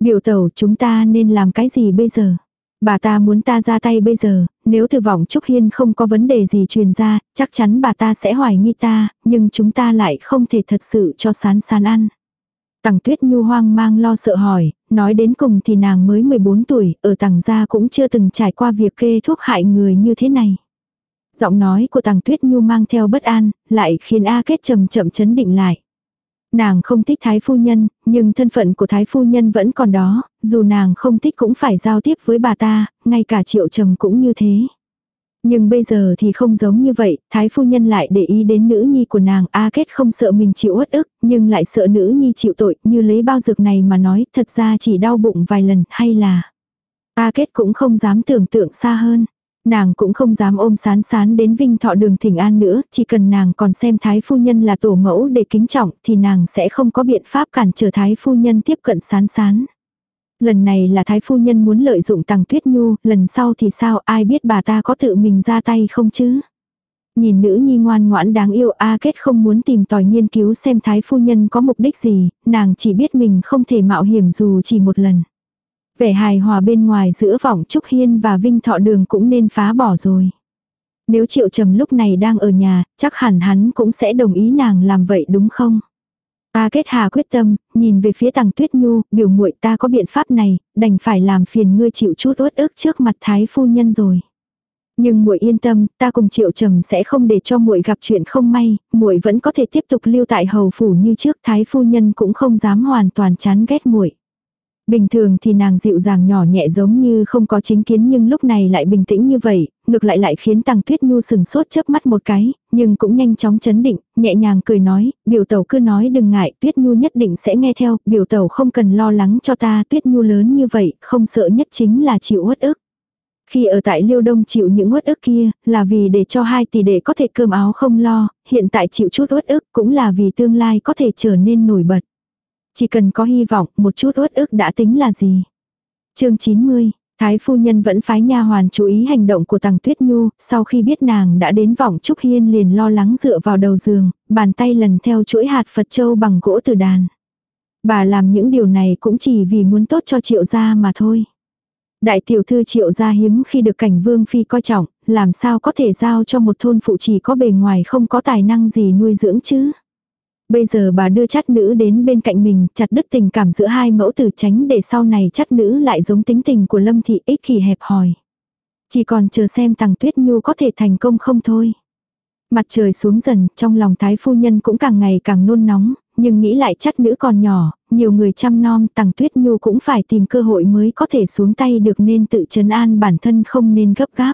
Biểu tẩu chúng ta nên làm cái gì bây giờ? Bà ta muốn ta ra tay bây giờ, nếu từ vọng Trúc Hiên không có vấn đề gì truyền ra, chắc chắn bà ta sẽ hoài nghi ta, nhưng chúng ta lại không thể thật sự cho sán sán ăn. Tằng Tuyết Nhu hoang mang lo sợ hỏi, nói đến cùng thì nàng mới 14 tuổi, ở tằng gia cũng chưa từng trải qua việc kê thuốc hại người như thế này. Giọng nói của tằng Tuyết Nhu mang theo bất an, lại khiến A Kết chậm chậm chấn định lại. Nàng không thích thái phu nhân, nhưng thân phận của thái phu nhân vẫn còn đó, dù nàng không thích cũng phải giao tiếp với bà ta, ngay cả triệu trầm cũng như thế. Nhưng bây giờ thì không giống như vậy, thái phu nhân lại để ý đến nữ nhi của nàng, A Kết không sợ mình chịu uất ức, nhưng lại sợ nữ nhi chịu tội, như lấy bao dược này mà nói, thật ra chỉ đau bụng vài lần, hay là... A Kết cũng không dám tưởng tượng xa hơn. Nàng cũng không dám ôm sán sán đến vinh thọ đường thỉnh an nữa, chỉ cần nàng còn xem thái phu nhân là tổ mẫu để kính trọng thì nàng sẽ không có biện pháp cản trở thái phu nhân tiếp cận sán sán. Lần này là thái phu nhân muốn lợi dụng tàng tuyết nhu, lần sau thì sao ai biết bà ta có tự mình ra tay không chứ? Nhìn nữ nhi ngoan ngoãn đáng yêu A Kết không muốn tìm tòi nghiên cứu xem thái phu nhân có mục đích gì, nàng chỉ biết mình không thể mạo hiểm dù chỉ một lần. Vẻ hài hòa bên ngoài giữa vọng Trúc Hiên và Vinh Thọ Đường cũng nên phá bỏ rồi. Nếu Triệu Trầm lúc này đang ở nhà, chắc hẳn hắn cũng sẽ đồng ý nàng làm vậy đúng không? Ta kết hà quyết tâm, nhìn về phía tàng tuyết nhu, biểu muội ta có biện pháp này, đành phải làm phiền ngươi chịu chút uất ức trước mặt thái phu nhân rồi. Nhưng muội yên tâm, ta cùng Triệu Trầm sẽ không để cho muội gặp chuyện không may, muội vẫn có thể tiếp tục lưu tại hầu phủ như trước, thái phu nhân cũng không dám hoàn toàn chán ghét muội. Bình thường thì nàng dịu dàng nhỏ nhẹ giống như không có chính kiến nhưng lúc này lại bình tĩnh như vậy, ngược lại lại khiến Tăng Tuyết Nhu sừng sốt chớp mắt một cái, nhưng cũng nhanh chóng chấn định, nhẹ nhàng cười nói, biểu tẩu cứ nói đừng ngại, Tuyết Nhu nhất định sẽ nghe theo, biểu tẩu không cần lo lắng cho ta, Tuyết Nhu lớn như vậy, không sợ nhất chính là chịu uất ức. Khi ở tại Liêu Đông chịu những uất ức kia, là vì để cho hai tỷ đệ có thể cơm áo không lo, hiện tại chịu chút uất ức cũng là vì tương lai có thể trở nên nổi bật. Chỉ cần có hy vọng, một chút uất ức đã tính là gì. chương 90 Thái phu nhân vẫn phái nha hoàn chú ý hành động của Tằng Tuyết Nhu, sau khi biết nàng đã đến vọng Trúc Hiên liền lo lắng dựa vào đầu giường, bàn tay lần theo chuỗi hạt Phật châu bằng gỗ từ đàn. Bà làm những điều này cũng chỉ vì muốn tốt cho triệu gia mà thôi. Đại tiểu thư triệu gia hiếm khi được cảnh vương phi coi trọng, làm sao có thể giao cho một thôn phụ chỉ có bề ngoài không có tài năng gì nuôi dưỡng chứ. Bây giờ bà đưa chắt nữ đến bên cạnh mình, chặt đứt tình cảm giữa hai mẫu tử tránh để sau này chắt nữ lại giống tính tình của Lâm Thị ích kỷ hẹp hòi. Chỉ còn chờ xem tàng tuyết nhu có thể thành công không thôi. Mặt trời xuống dần, trong lòng thái phu nhân cũng càng ngày càng nôn nóng, nhưng nghĩ lại chắt nữ còn nhỏ, nhiều người chăm nom tàng tuyết nhu cũng phải tìm cơ hội mới có thể xuống tay được nên tự trấn an bản thân không nên gấp gáp.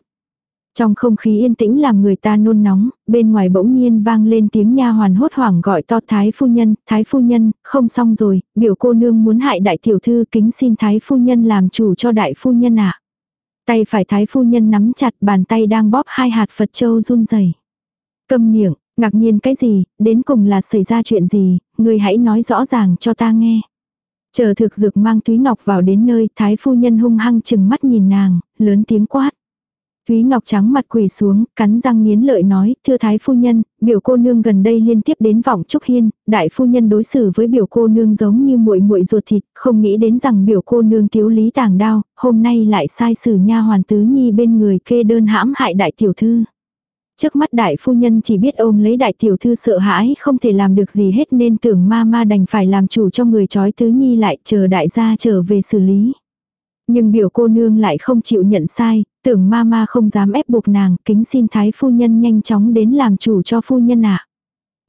Trong không khí yên tĩnh làm người ta nôn nóng, bên ngoài bỗng nhiên vang lên tiếng nha hoàn hốt hoảng gọi to thái phu nhân, thái phu nhân, không xong rồi, biểu cô nương muốn hại đại tiểu thư kính xin thái phu nhân làm chủ cho đại phu nhân ạ. Tay phải thái phu nhân nắm chặt bàn tay đang bóp hai hạt Phật châu run rẩy. Câm miệng, ngạc nhiên cái gì, đến cùng là xảy ra chuyện gì, người hãy nói rõ ràng cho ta nghe. Chờ thực dược mang Thúy Ngọc vào đến nơi, thái phu nhân hung hăng chừng mắt nhìn nàng, lớn tiếng quát. Thúy Ngọc trắng mặt quỳ xuống, cắn răng nghiến lợi nói, thưa thái phu nhân, biểu cô nương gần đây liên tiếp đến vọng Trúc Hiên, đại phu nhân đối xử với biểu cô nương giống như muội muội ruột thịt, không nghĩ đến rằng biểu cô nương thiếu lý tàng đao, hôm nay lại sai xử nha hoàn tứ nhi bên người kê đơn hãm hại đại tiểu thư. Trước mắt đại phu nhân chỉ biết ôm lấy đại tiểu thư sợ hãi không thể làm được gì hết nên tưởng ma ma đành phải làm chủ cho người trói tứ nhi lại chờ đại gia trở về xử lý. Nhưng biểu cô nương lại không chịu nhận sai, tưởng ma ma không dám ép buộc nàng, kính xin thái phu nhân nhanh chóng đến làm chủ cho phu nhân ạ. À.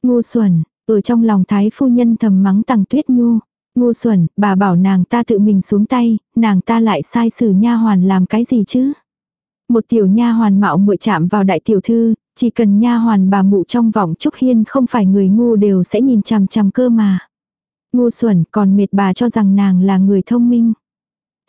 Ngu xuẩn, ở trong lòng thái phu nhân thầm mắng tằng tuyết nhu. Ngu xuẩn, bà bảo nàng ta tự mình xuống tay, nàng ta lại sai sử nha hoàn làm cái gì chứ? Một tiểu nha hoàn mạo muội chạm vào đại tiểu thư, chỉ cần nha hoàn bà mụ trong vòng trúc hiên không phải người ngu đều sẽ nhìn chằm chằm cơ mà. Ngu xuẩn còn mệt bà cho rằng nàng là người thông minh.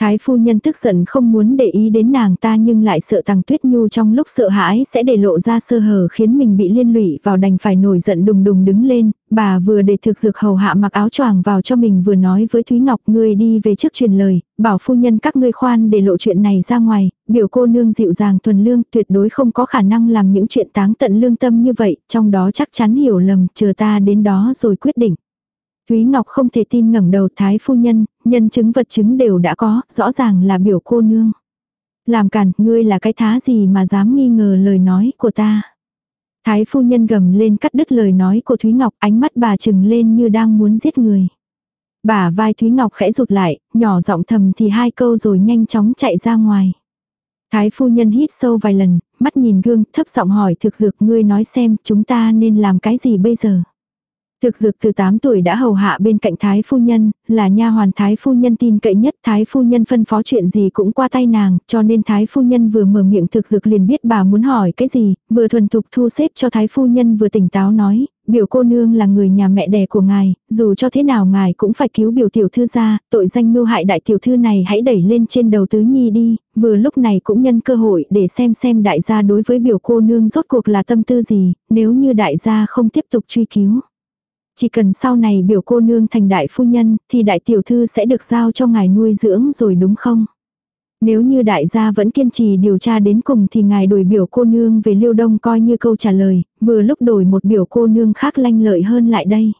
Thái phu nhân tức giận không muốn để ý đến nàng ta nhưng lại sợ tàng tuyết nhu trong lúc sợ hãi sẽ để lộ ra sơ hở khiến mình bị liên lụy vào đành phải nổi giận đùng đùng đứng lên, bà vừa để thực dược hầu hạ mặc áo choàng vào cho mình vừa nói với Thúy Ngọc ngươi đi về trước truyền lời, bảo phu nhân các ngươi khoan để lộ chuyện này ra ngoài, biểu cô nương dịu dàng thuần lương tuyệt đối không có khả năng làm những chuyện táng tận lương tâm như vậy, trong đó chắc chắn hiểu lầm, chờ ta đến đó rồi quyết định. Thúy Ngọc không thể tin ngẩng đầu thái phu nhân, nhân chứng vật chứng đều đã có, rõ ràng là biểu cô nương. Làm cản, ngươi là cái thá gì mà dám nghi ngờ lời nói của ta. Thái phu nhân gầm lên cắt đứt lời nói của Thúy Ngọc, ánh mắt bà trừng lên như đang muốn giết người. Bà vai Thúy Ngọc khẽ rụt lại, nhỏ giọng thầm thì hai câu rồi nhanh chóng chạy ra ngoài. Thái phu nhân hít sâu vài lần, mắt nhìn gương, thấp giọng hỏi thực dược ngươi nói xem chúng ta nên làm cái gì bây giờ. Thực dược từ 8 tuổi đã hầu hạ bên cạnh Thái Phu Nhân, là nha hoàn Thái Phu Nhân tin cậy nhất Thái Phu Nhân phân phó chuyện gì cũng qua tay nàng, cho nên Thái Phu Nhân vừa mở miệng thực dược liền biết bà muốn hỏi cái gì, vừa thuần thục thu xếp cho Thái Phu Nhân vừa tỉnh táo nói, biểu cô nương là người nhà mẹ đẻ của ngài, dù cho thế nào ngài cũng phải cứu biểu tiểu thư ra, tội danh mưu hại đại tiểu thư này hãy đẩy lên trên đầu tứ nhi đi, vừa lúc này cũng nhân cơ hội để xem xem đại gia đối với biểu cô nương rốt cuộc là tâm tư gì, nếu như đại gia không tiếp tục truy cứu. Chỉ cần sau này biểu cô nương thành đại phu nhân, thì đại tiểu thư sẽ được giao cho ngài nuôi dưỡng rồi đúng không? Nếu như đại gia vẫn kiên trì điều tra đến cùng thì ngài đổi biểu cô nương về liêu đông coi như câu trả lời, vừa lúc đổi một biểu cô nương khác lanh lợi hơn lại đây.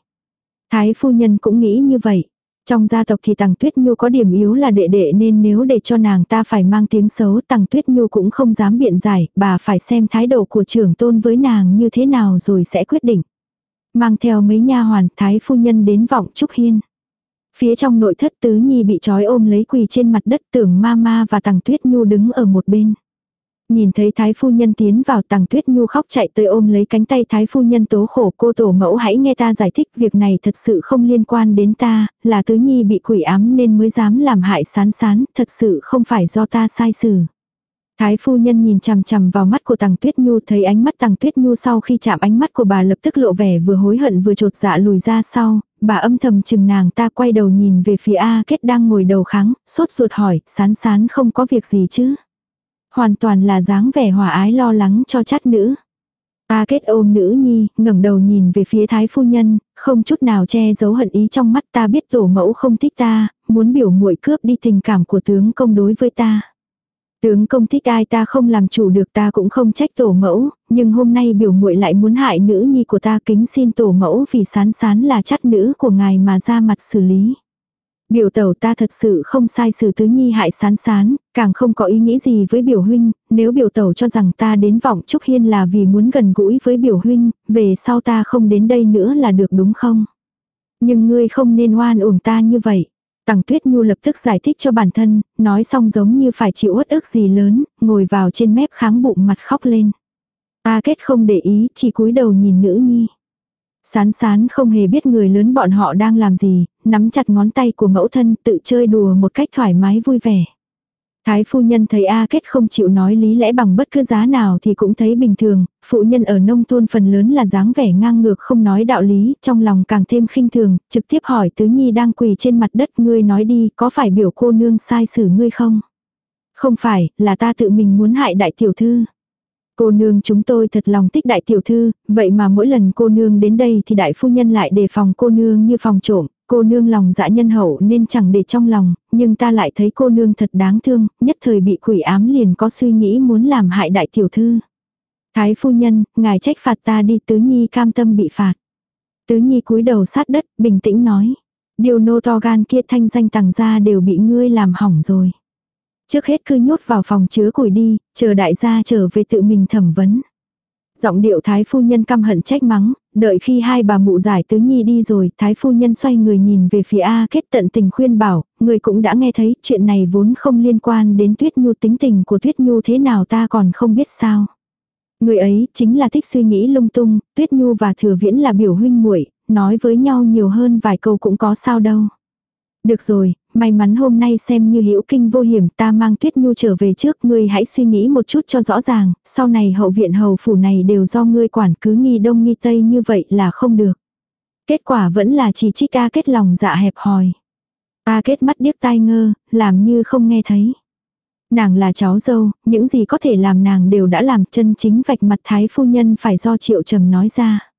Thái phu nhân cũng nghĩ như vậy. Trong gia tộc thì Tằng Tuyết Nhu có điểm yếu là đệ đệ nên nếu để cho nàng ta phải mang tiếng xấu Tằng Tuyết Nhu cũng không dám biện giải, bà phải xem thái độ của trưởng tôn với nàng như thế nào rồi sẽ quyết định. Mang theo mấy nha hoàn, thái phu nhân đến vọng Trúc Hiên. Phía trong nội thất tứ nhi bị trói ôm lấy quỳ trên mặt đất tưởng ma ma và tàng tuyết nhu đứng ở một bên. Nhìn thấy thái phu nhân tiến vào tàng tuyết nhu khóc chạy tới ôm lấy cánh tay thái phu nhân tố khổ cô tổ mẫu hãy nghe ta giải thích việc này thật sự không liên quan đến ta, là tứ nhi bị quỷ ám nên mới dám làm hại sán sán, thật sự không phải do ta sai xử. Thái phu nhân nhìn chằm chằm vào mắt của Tằng Tuyết Nhu thấy ánh mắt Tằng Tuyết Nhu sau khi chạm ánh mắt của bà lập tức lộ vẻ vừa hối hận vừa trột dạ lùi ra sau, bà âm thầm chừng nàng ta quay đầu nhìn về phía A Kết đang ngồi đầu kháng, sốt ruột hỏi, sán sán không có việc gì chứ. Hoàn toàn là dáng vẻ hòa ái lo lắng cho chát nữ. a kết ôm nữ nhi, ngẩng đầu nhìn về phía thái phu nhân, không chút nào che giấu hận ý trong mắt ta biết tổ mẫu không thích ta, muốn biểu muội cướp đi tình cảm của tướng công đối với ta. Tướng công thích ai ta không làm chủ được ta cũng không trách tổ mẫu, nhưng hôm nay biểu muội lại muốn hại nữ nhi của ta kính xin tổ mẫu vì sán sán là chắt nữ của ngài mà ra mặt xử lý. Biểu tẩu ta thật sự không sai xử tứ nhi hại sán sán, càng không có ý nghĩ gì với biểu huynh, nếu biểu tẩu cho rằng ta đến vọng Trúc Hiên là vì muốn gần gũi với biểu huynh, về sau ta không đến đây nữa là được đúng không? Nhưng ngươi không nên oan uổng ta như vậy. Tằng Tuyết Nhu lập tức giải thích cho bản thân, nói xong giống như phải chịu uất ức gì lớn, ngồi vào trên mép kháng bụng mặt khóc lên. Ta kết không để ý, chỉ cúi đầu nhìn nữ nhi. Sán sán không hề biết người lớn bọn họ đang làm gì, nắm chặt ngón tay của mẫu thân tự chơi đùa một cách thoải mái vui vẻ. Thái phu nhân thấy A Kết không chịu nói lý lẽ bằng bất cứ giá nào thì cũng thấy bình thường, phụ nhân ở nông thôn phần lớn là dáng vẻ ngang ngược không nói đạo lý, trong lòng càng thêm khinh thường, trực tiếp hỏi Tứ Nhi đang quỳ trên mặt đất ngươi nói đi, có phải biểu cô nương sai xử ngươi không? Không phải, là ta tự mình muốn hại đại tiểu thư. Cô nương chúng tôi thật lòng thích đại tiểu thư, vậy mà mỗi lần cô nương đến đây thì đại phu nhân lại đề phòng cô nương như phòng trộm, cô nương lòng dạ nhân hậu nên chẳng để trong lòng, nhưng ta lại thấy cô nương thật đáng thương, nhất thời bị quỷ ám liền có suy nghĩ muốn làm hại đại tiểu thư. Thái phu nhân, ngài trách phạt ta đi tứ nhi cam tâm bị phạt. Tứ nhi cúi đầu sát đất, bình tĩnh nói. Điều nô to gan kia thanh danh tàng ra đều bị ngươi làm hỏng rồi. Trước hết cứ nhốt vào phòng chứa củi đi, chờ đại gia trở về tự mình thẩm vấn. Giọng điệu thái phu nhân căm hận trách mắng, đợi khi hai bà mụ giải tứ nhi đi rồi, thái phu nhân xoay người nhìn về phía A kết tận tình khuyên bảo, người cũng đã nghe thấy chuyện này vốn không liên quan đến tuyết nhu tính tình của tuyết nhu thế nào ta còn không biết sao. Người ấy chính là thích suy nghĩ lung tung, tuyết nhu và thừa viễn là biểu huynh muội nói với nhau nhiều hơn vài câu cũng có sao đâu. Được rồi, may mắn hôm nay xem như hữu kinh vô hiểm ta mang tuyết nhu trở về trước ngươi hãy suy nghĩ một chút cho rõ ràng, sau này hậu viện hầu phủ này đều do ngươi quản cứ nghi đông nghi tây như vậy là không được. Kết quả vẫn là chỉ trích ca kết lòng dạ hẹp hòi. Ta kết mắt điếc tai ngơ, làm như không nghe thấy. Nàng là cháu dâu, những gì có thể làm nàng đều đã làm chân chính vạch mặt thái phu nhân phải do triệu trầm nói ra.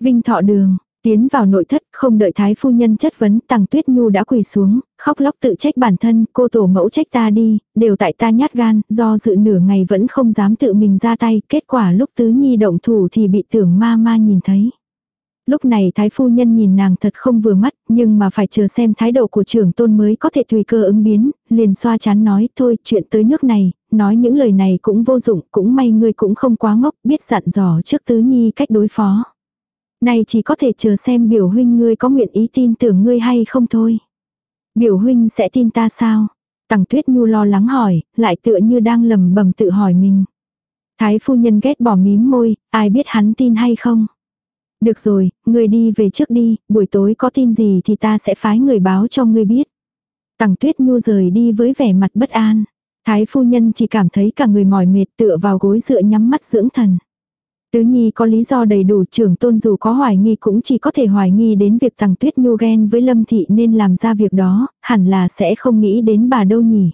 Vinh thọ đường, Tiến vào nội thất, không đợi thái phu nhân chất vấn, tàng tuyết nhu đã quỳ xuống, khóc lóc tự trách bản thân, cô tổ mẫu trách ta đi, đều tại ta nhát gan, do dự nửa ngày vẫn không dám tự mình ra tay, kết quả lúc tứ nhi động thủ thì bị tưởng ma ma nhìn thấy. Lúc này thái phu nhân nhìn nàng thật không vừa mắt, nhưng mà phải chờ xem thái độ của trưởng tôn mới có thể tùy cơ ứng biến, liền xoa chán nói, thôi, chuyện tới nước này, nói những lời này cũng vô dụng, cũng may ngươi cũng không quá ngốc, biết dặn dò trước tứ nhi cách đối phó. Này chỉ có thể chờ xem biểu huynh ngươi có nguyện ý tin tưởng ngươi hay không thôi. Biểu huynh sẽ tin ta sao? Tằng tuyết nhu lo lắng hỏi, lại tựa như đang lầm bầm tự hỏi mình. Thái phu nhân ghét bỏ mím môi, ai biết hắn tin hay không? Được rồi, ngươi đi về trước đi, buổi tối có tin gì thì ta sẽ phái người báo cho ngươi biết. Tằng tuyết nhu rời đi với vẻ mặt bất an. Thái phu nhân chỉ cảm thấy cả người mỏi mệt tựa vào gối dựa nhắm mắt dưỡng thần. Tứ Nhi có lý do đầy đủ trưởng tôn dù có hoài nghi cũng chỉ có thể hoài nghi đến việc thằng tuyết nhu ghen với Lâm Thị nên làm ra việc đó, hẳn là sẽ không nghĩ đến bà đâu nhỉ.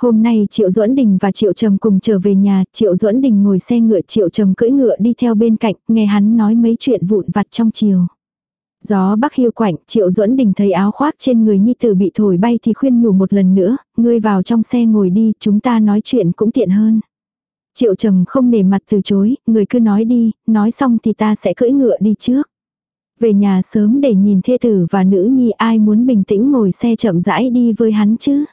Hôm nay Triệu Duẫn Đình và Triệu Trầm cùng trở về nhà, Triệu Duẫn Đình ngồi xe ngựa Triệu Trầm cưỡi ngựa đi theo bên cạnh, nghe hắn nói mấy chuyện vụn vặt trong chiều. Gió bắc hiu quạnh, Triệu Duẫn Đình thấy áo khoác trên người Nhi Tử bị thổi bay thì khuyên nhủ một lần nữa, ngươi vào trong xe ngồi đi, chúng ta nói chuyện cũng tiện hơn. Triệu trầm không nể mặt từ chối, người cứ nói đi, nói xong thì ta sẽ cưỡi ngựa đi trước. Về nhà sớm để nhìn thê tử và nữ nhi ai muốn bình tĩnh ngồi xe chậm rãi đi với hắn chứ.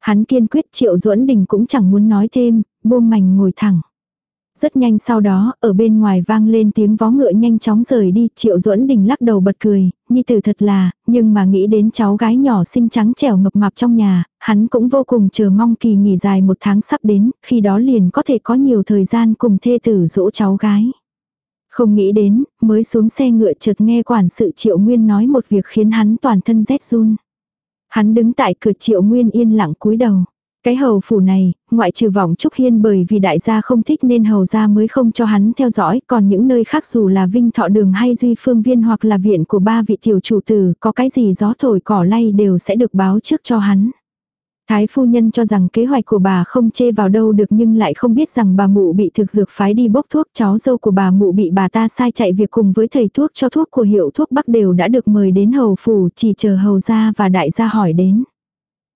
Hắn kiên quyết triệu duẫn đình cũng chẳng muốn nói thêm, buông mảnh ngồi thẳng. Rất nhanh sau đó, ở bên ngoài vang lên tiếng vó ngựa nhanh chóng rời đi, Triệu Duẫn Đình lắc đầu bật cười, nhi tử thật là, nhưng mà nghĩ đến cháu gái nhỏ xinh trắng trẻo mập mạp trong nhà, hắn cũng vô cùng chờ mong kỳ nghỉ dài một tháng sắp đến, khi đó liền có thể có nhiều thời gian cùng thê tử dỗ cháu gái. Không nghĩ đến, mới xuống xe ngựa chợt nghe quản sự Triệu Nguyên nói một việc khiến hắn toàn thân rét run. Hắn đứng tại cửa Triệu Nguyên yên lặng cúi đầu. Cái hầu phủ này, ngoại trừ vọng Trúc Hiên bởi vì đại gia không thích nên hầu gia mới không cho hắn theo dõi, còn những nơi khác dù là Vinh Thọ Đường hay Duy Phương Viên hoặc là viện của ba vị tiểu chủ tử, có cái gì gió thổi cỏ lay đều sẽ được báo trước cho hắn. Thái phu nhân cho rằng kế hoạch của bà không chê vào đâu được nhưng lại không biết rằng bà mụ bị thực dược phái đi bốc thuốc cháu dâu của bà mụ bị bà ta sai chạy việc cùng với thầy thuốc cho thuốc của hiệu thuốc bắc đều đã được mời đến hầu phủ chỉ chờ hầu gia và đại gia hỏi đến.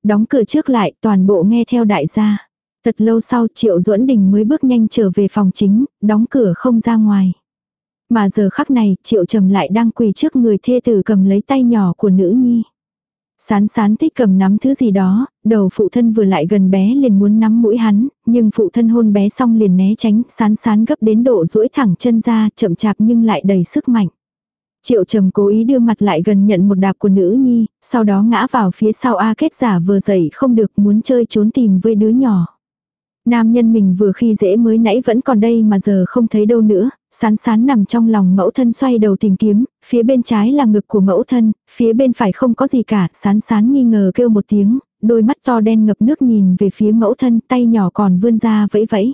Đóng cửa trước lại toàn bộ nghe theo đại gia. Thật lâu sau triệu duẫn đình mới bước nhanh trở về phòng chính, đóng cửa không ra ngoài. Mà giờ khắc này triệu trầm lại đang quỳ trước người thê tử cầm lấy tay nhỏ của nữ nhi. Sán sán thích cầm nắm thứ gì đó, đầu phụ thân vừa lại gần bé liền muốn nắm mũi hắn, nhưng phụ thân hôn bé xong liền né tránh, sán sán gấp đến độ duỗi thẳng chân ra, chậm chạp nhưng lại đầy sức mạnh. Triệu trầm cố ý đưa mặt lại gần nhận một đạp của nữ nhi, sau đó ngã vào phía sau A kết giả vừa dậy không được muốn chơi trốn tìm với đứa nhỏ. Nam nhân mình vừa khi dễ mới nãy vẫn còn đây mà giờ không thấy đâu nữa, sán sán nằm trong lòng mẫu thân xoay đầu tìm kiếm, phía bên trái là ngực của mẫu thân, phía bên phải không có gì cả, sán sán nghi ngờ kêu một tiếng, đôi mắt to đen ngập nước nhìn về phía mẫu thân, tay nhỏ còn vươn ra vẫy vẫy.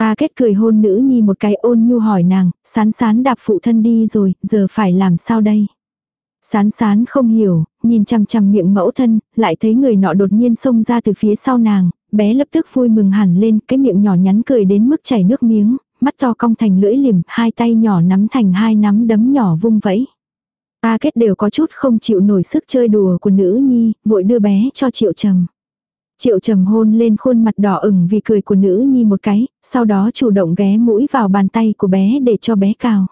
Ta kết cười hôn nữ nhi một cái ôn nhu hỏi nàng, sán sán đạp phụ thân đi rồi, giờ phải làm sao đây? Sán sán không hiểu, nhìn chằm chằm miệng mẫu thân, lại thấy người nọ đột nhiên xông ra từ phía sau nàng, bé lập tức vui mừng hẳn lên, cái miệng nhỏ nhắn cười đến mức chảy nước miếng, mắt to cong thành lưỡi liềm, hai tay nhỏ nắm thành hai nắm đấm nhỏ vung vẫy. Ta kết đều có chút không chịu nổi sức chơi đùa của nữ nhi, vội đưa bé cho triệu trầm. Triệu trầm hôn lên khuôn mặt đỏ ửng vì cười của nữ nhi một cái, sau đó chủ động ghé mũi vào bàn tay của bé để cho bé cào.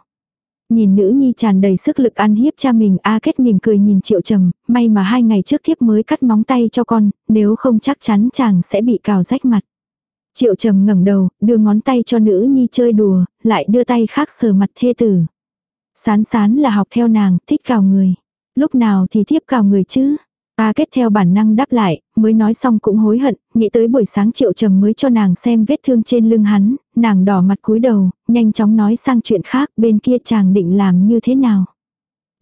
Nhìn nữ nhi tràn đầy sức lực ăn hiếp cha mình A kết mỉm cười nhìn triệu trầm, may mà hai ngày trước thiếp mới cắt móng tay cho con, nếu không chắc chắn chàng sẽ bị cào rách mặt. Triệu trầm ngẩng đầu, đưa ngón tay cho nữ nhi chơi đùa, lại đưa tay khác sờ mặt thê tử. Sán sán là học theo nàng, thích cào người. Lúc nào thì thiếp cào người chứ? Ta kết theo bản năng đáp lại, mới nói xong cũng hối hận, nghĩ tới buổi sáng triệu trầm mới cho nàng xem vết thương trên lưng hắn, nàng đỏ mặt cúi đầu, nhanh chóng nói sang chuyện khác, bên kia chàng định làm như thế nào.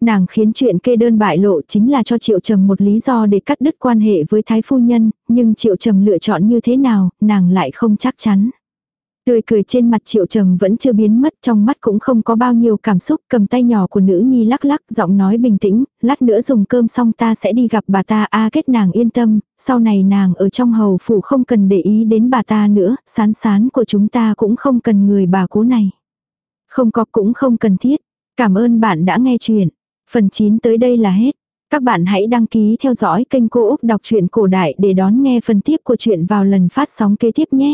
Nàng khiến chuyện kê đơn bại lộ chính là cho Triệu Trầm một lý do để cắt đứt quan hệ với Thái Phu Nhân, nhưng Triệu Trầm lựa chọn như thế nào, nàng lại không chắc chắn. Tươi cười trên mặt triệu trầm vẫn chưa biến mất trong mắt cũng không có bao nhiêu cảm xúc cầm tay nhỏ của nữ nhi lắc lắc giọng nói bình tĩnh, lát nữa dùng cơm xong ta sẽ đi gặp bà ta a kết nàng yên tâm, sau này nàng ở trong hầu phủ không cần để ý đến bà ta nữa, sán sán của chúng ta cũng không cần người bà cố này. Không có cũng không cần thiết. Cảm ơn bạn đã nghe chuyện. Phần 9 tới đây là hết. Các bạn hãy đăng ký theo dõi kênh Cô Úc Đọc truyện Cổ Đại để đón nghe phần tiếp của chuyện vào lần phát sóng kế tiếp nhé.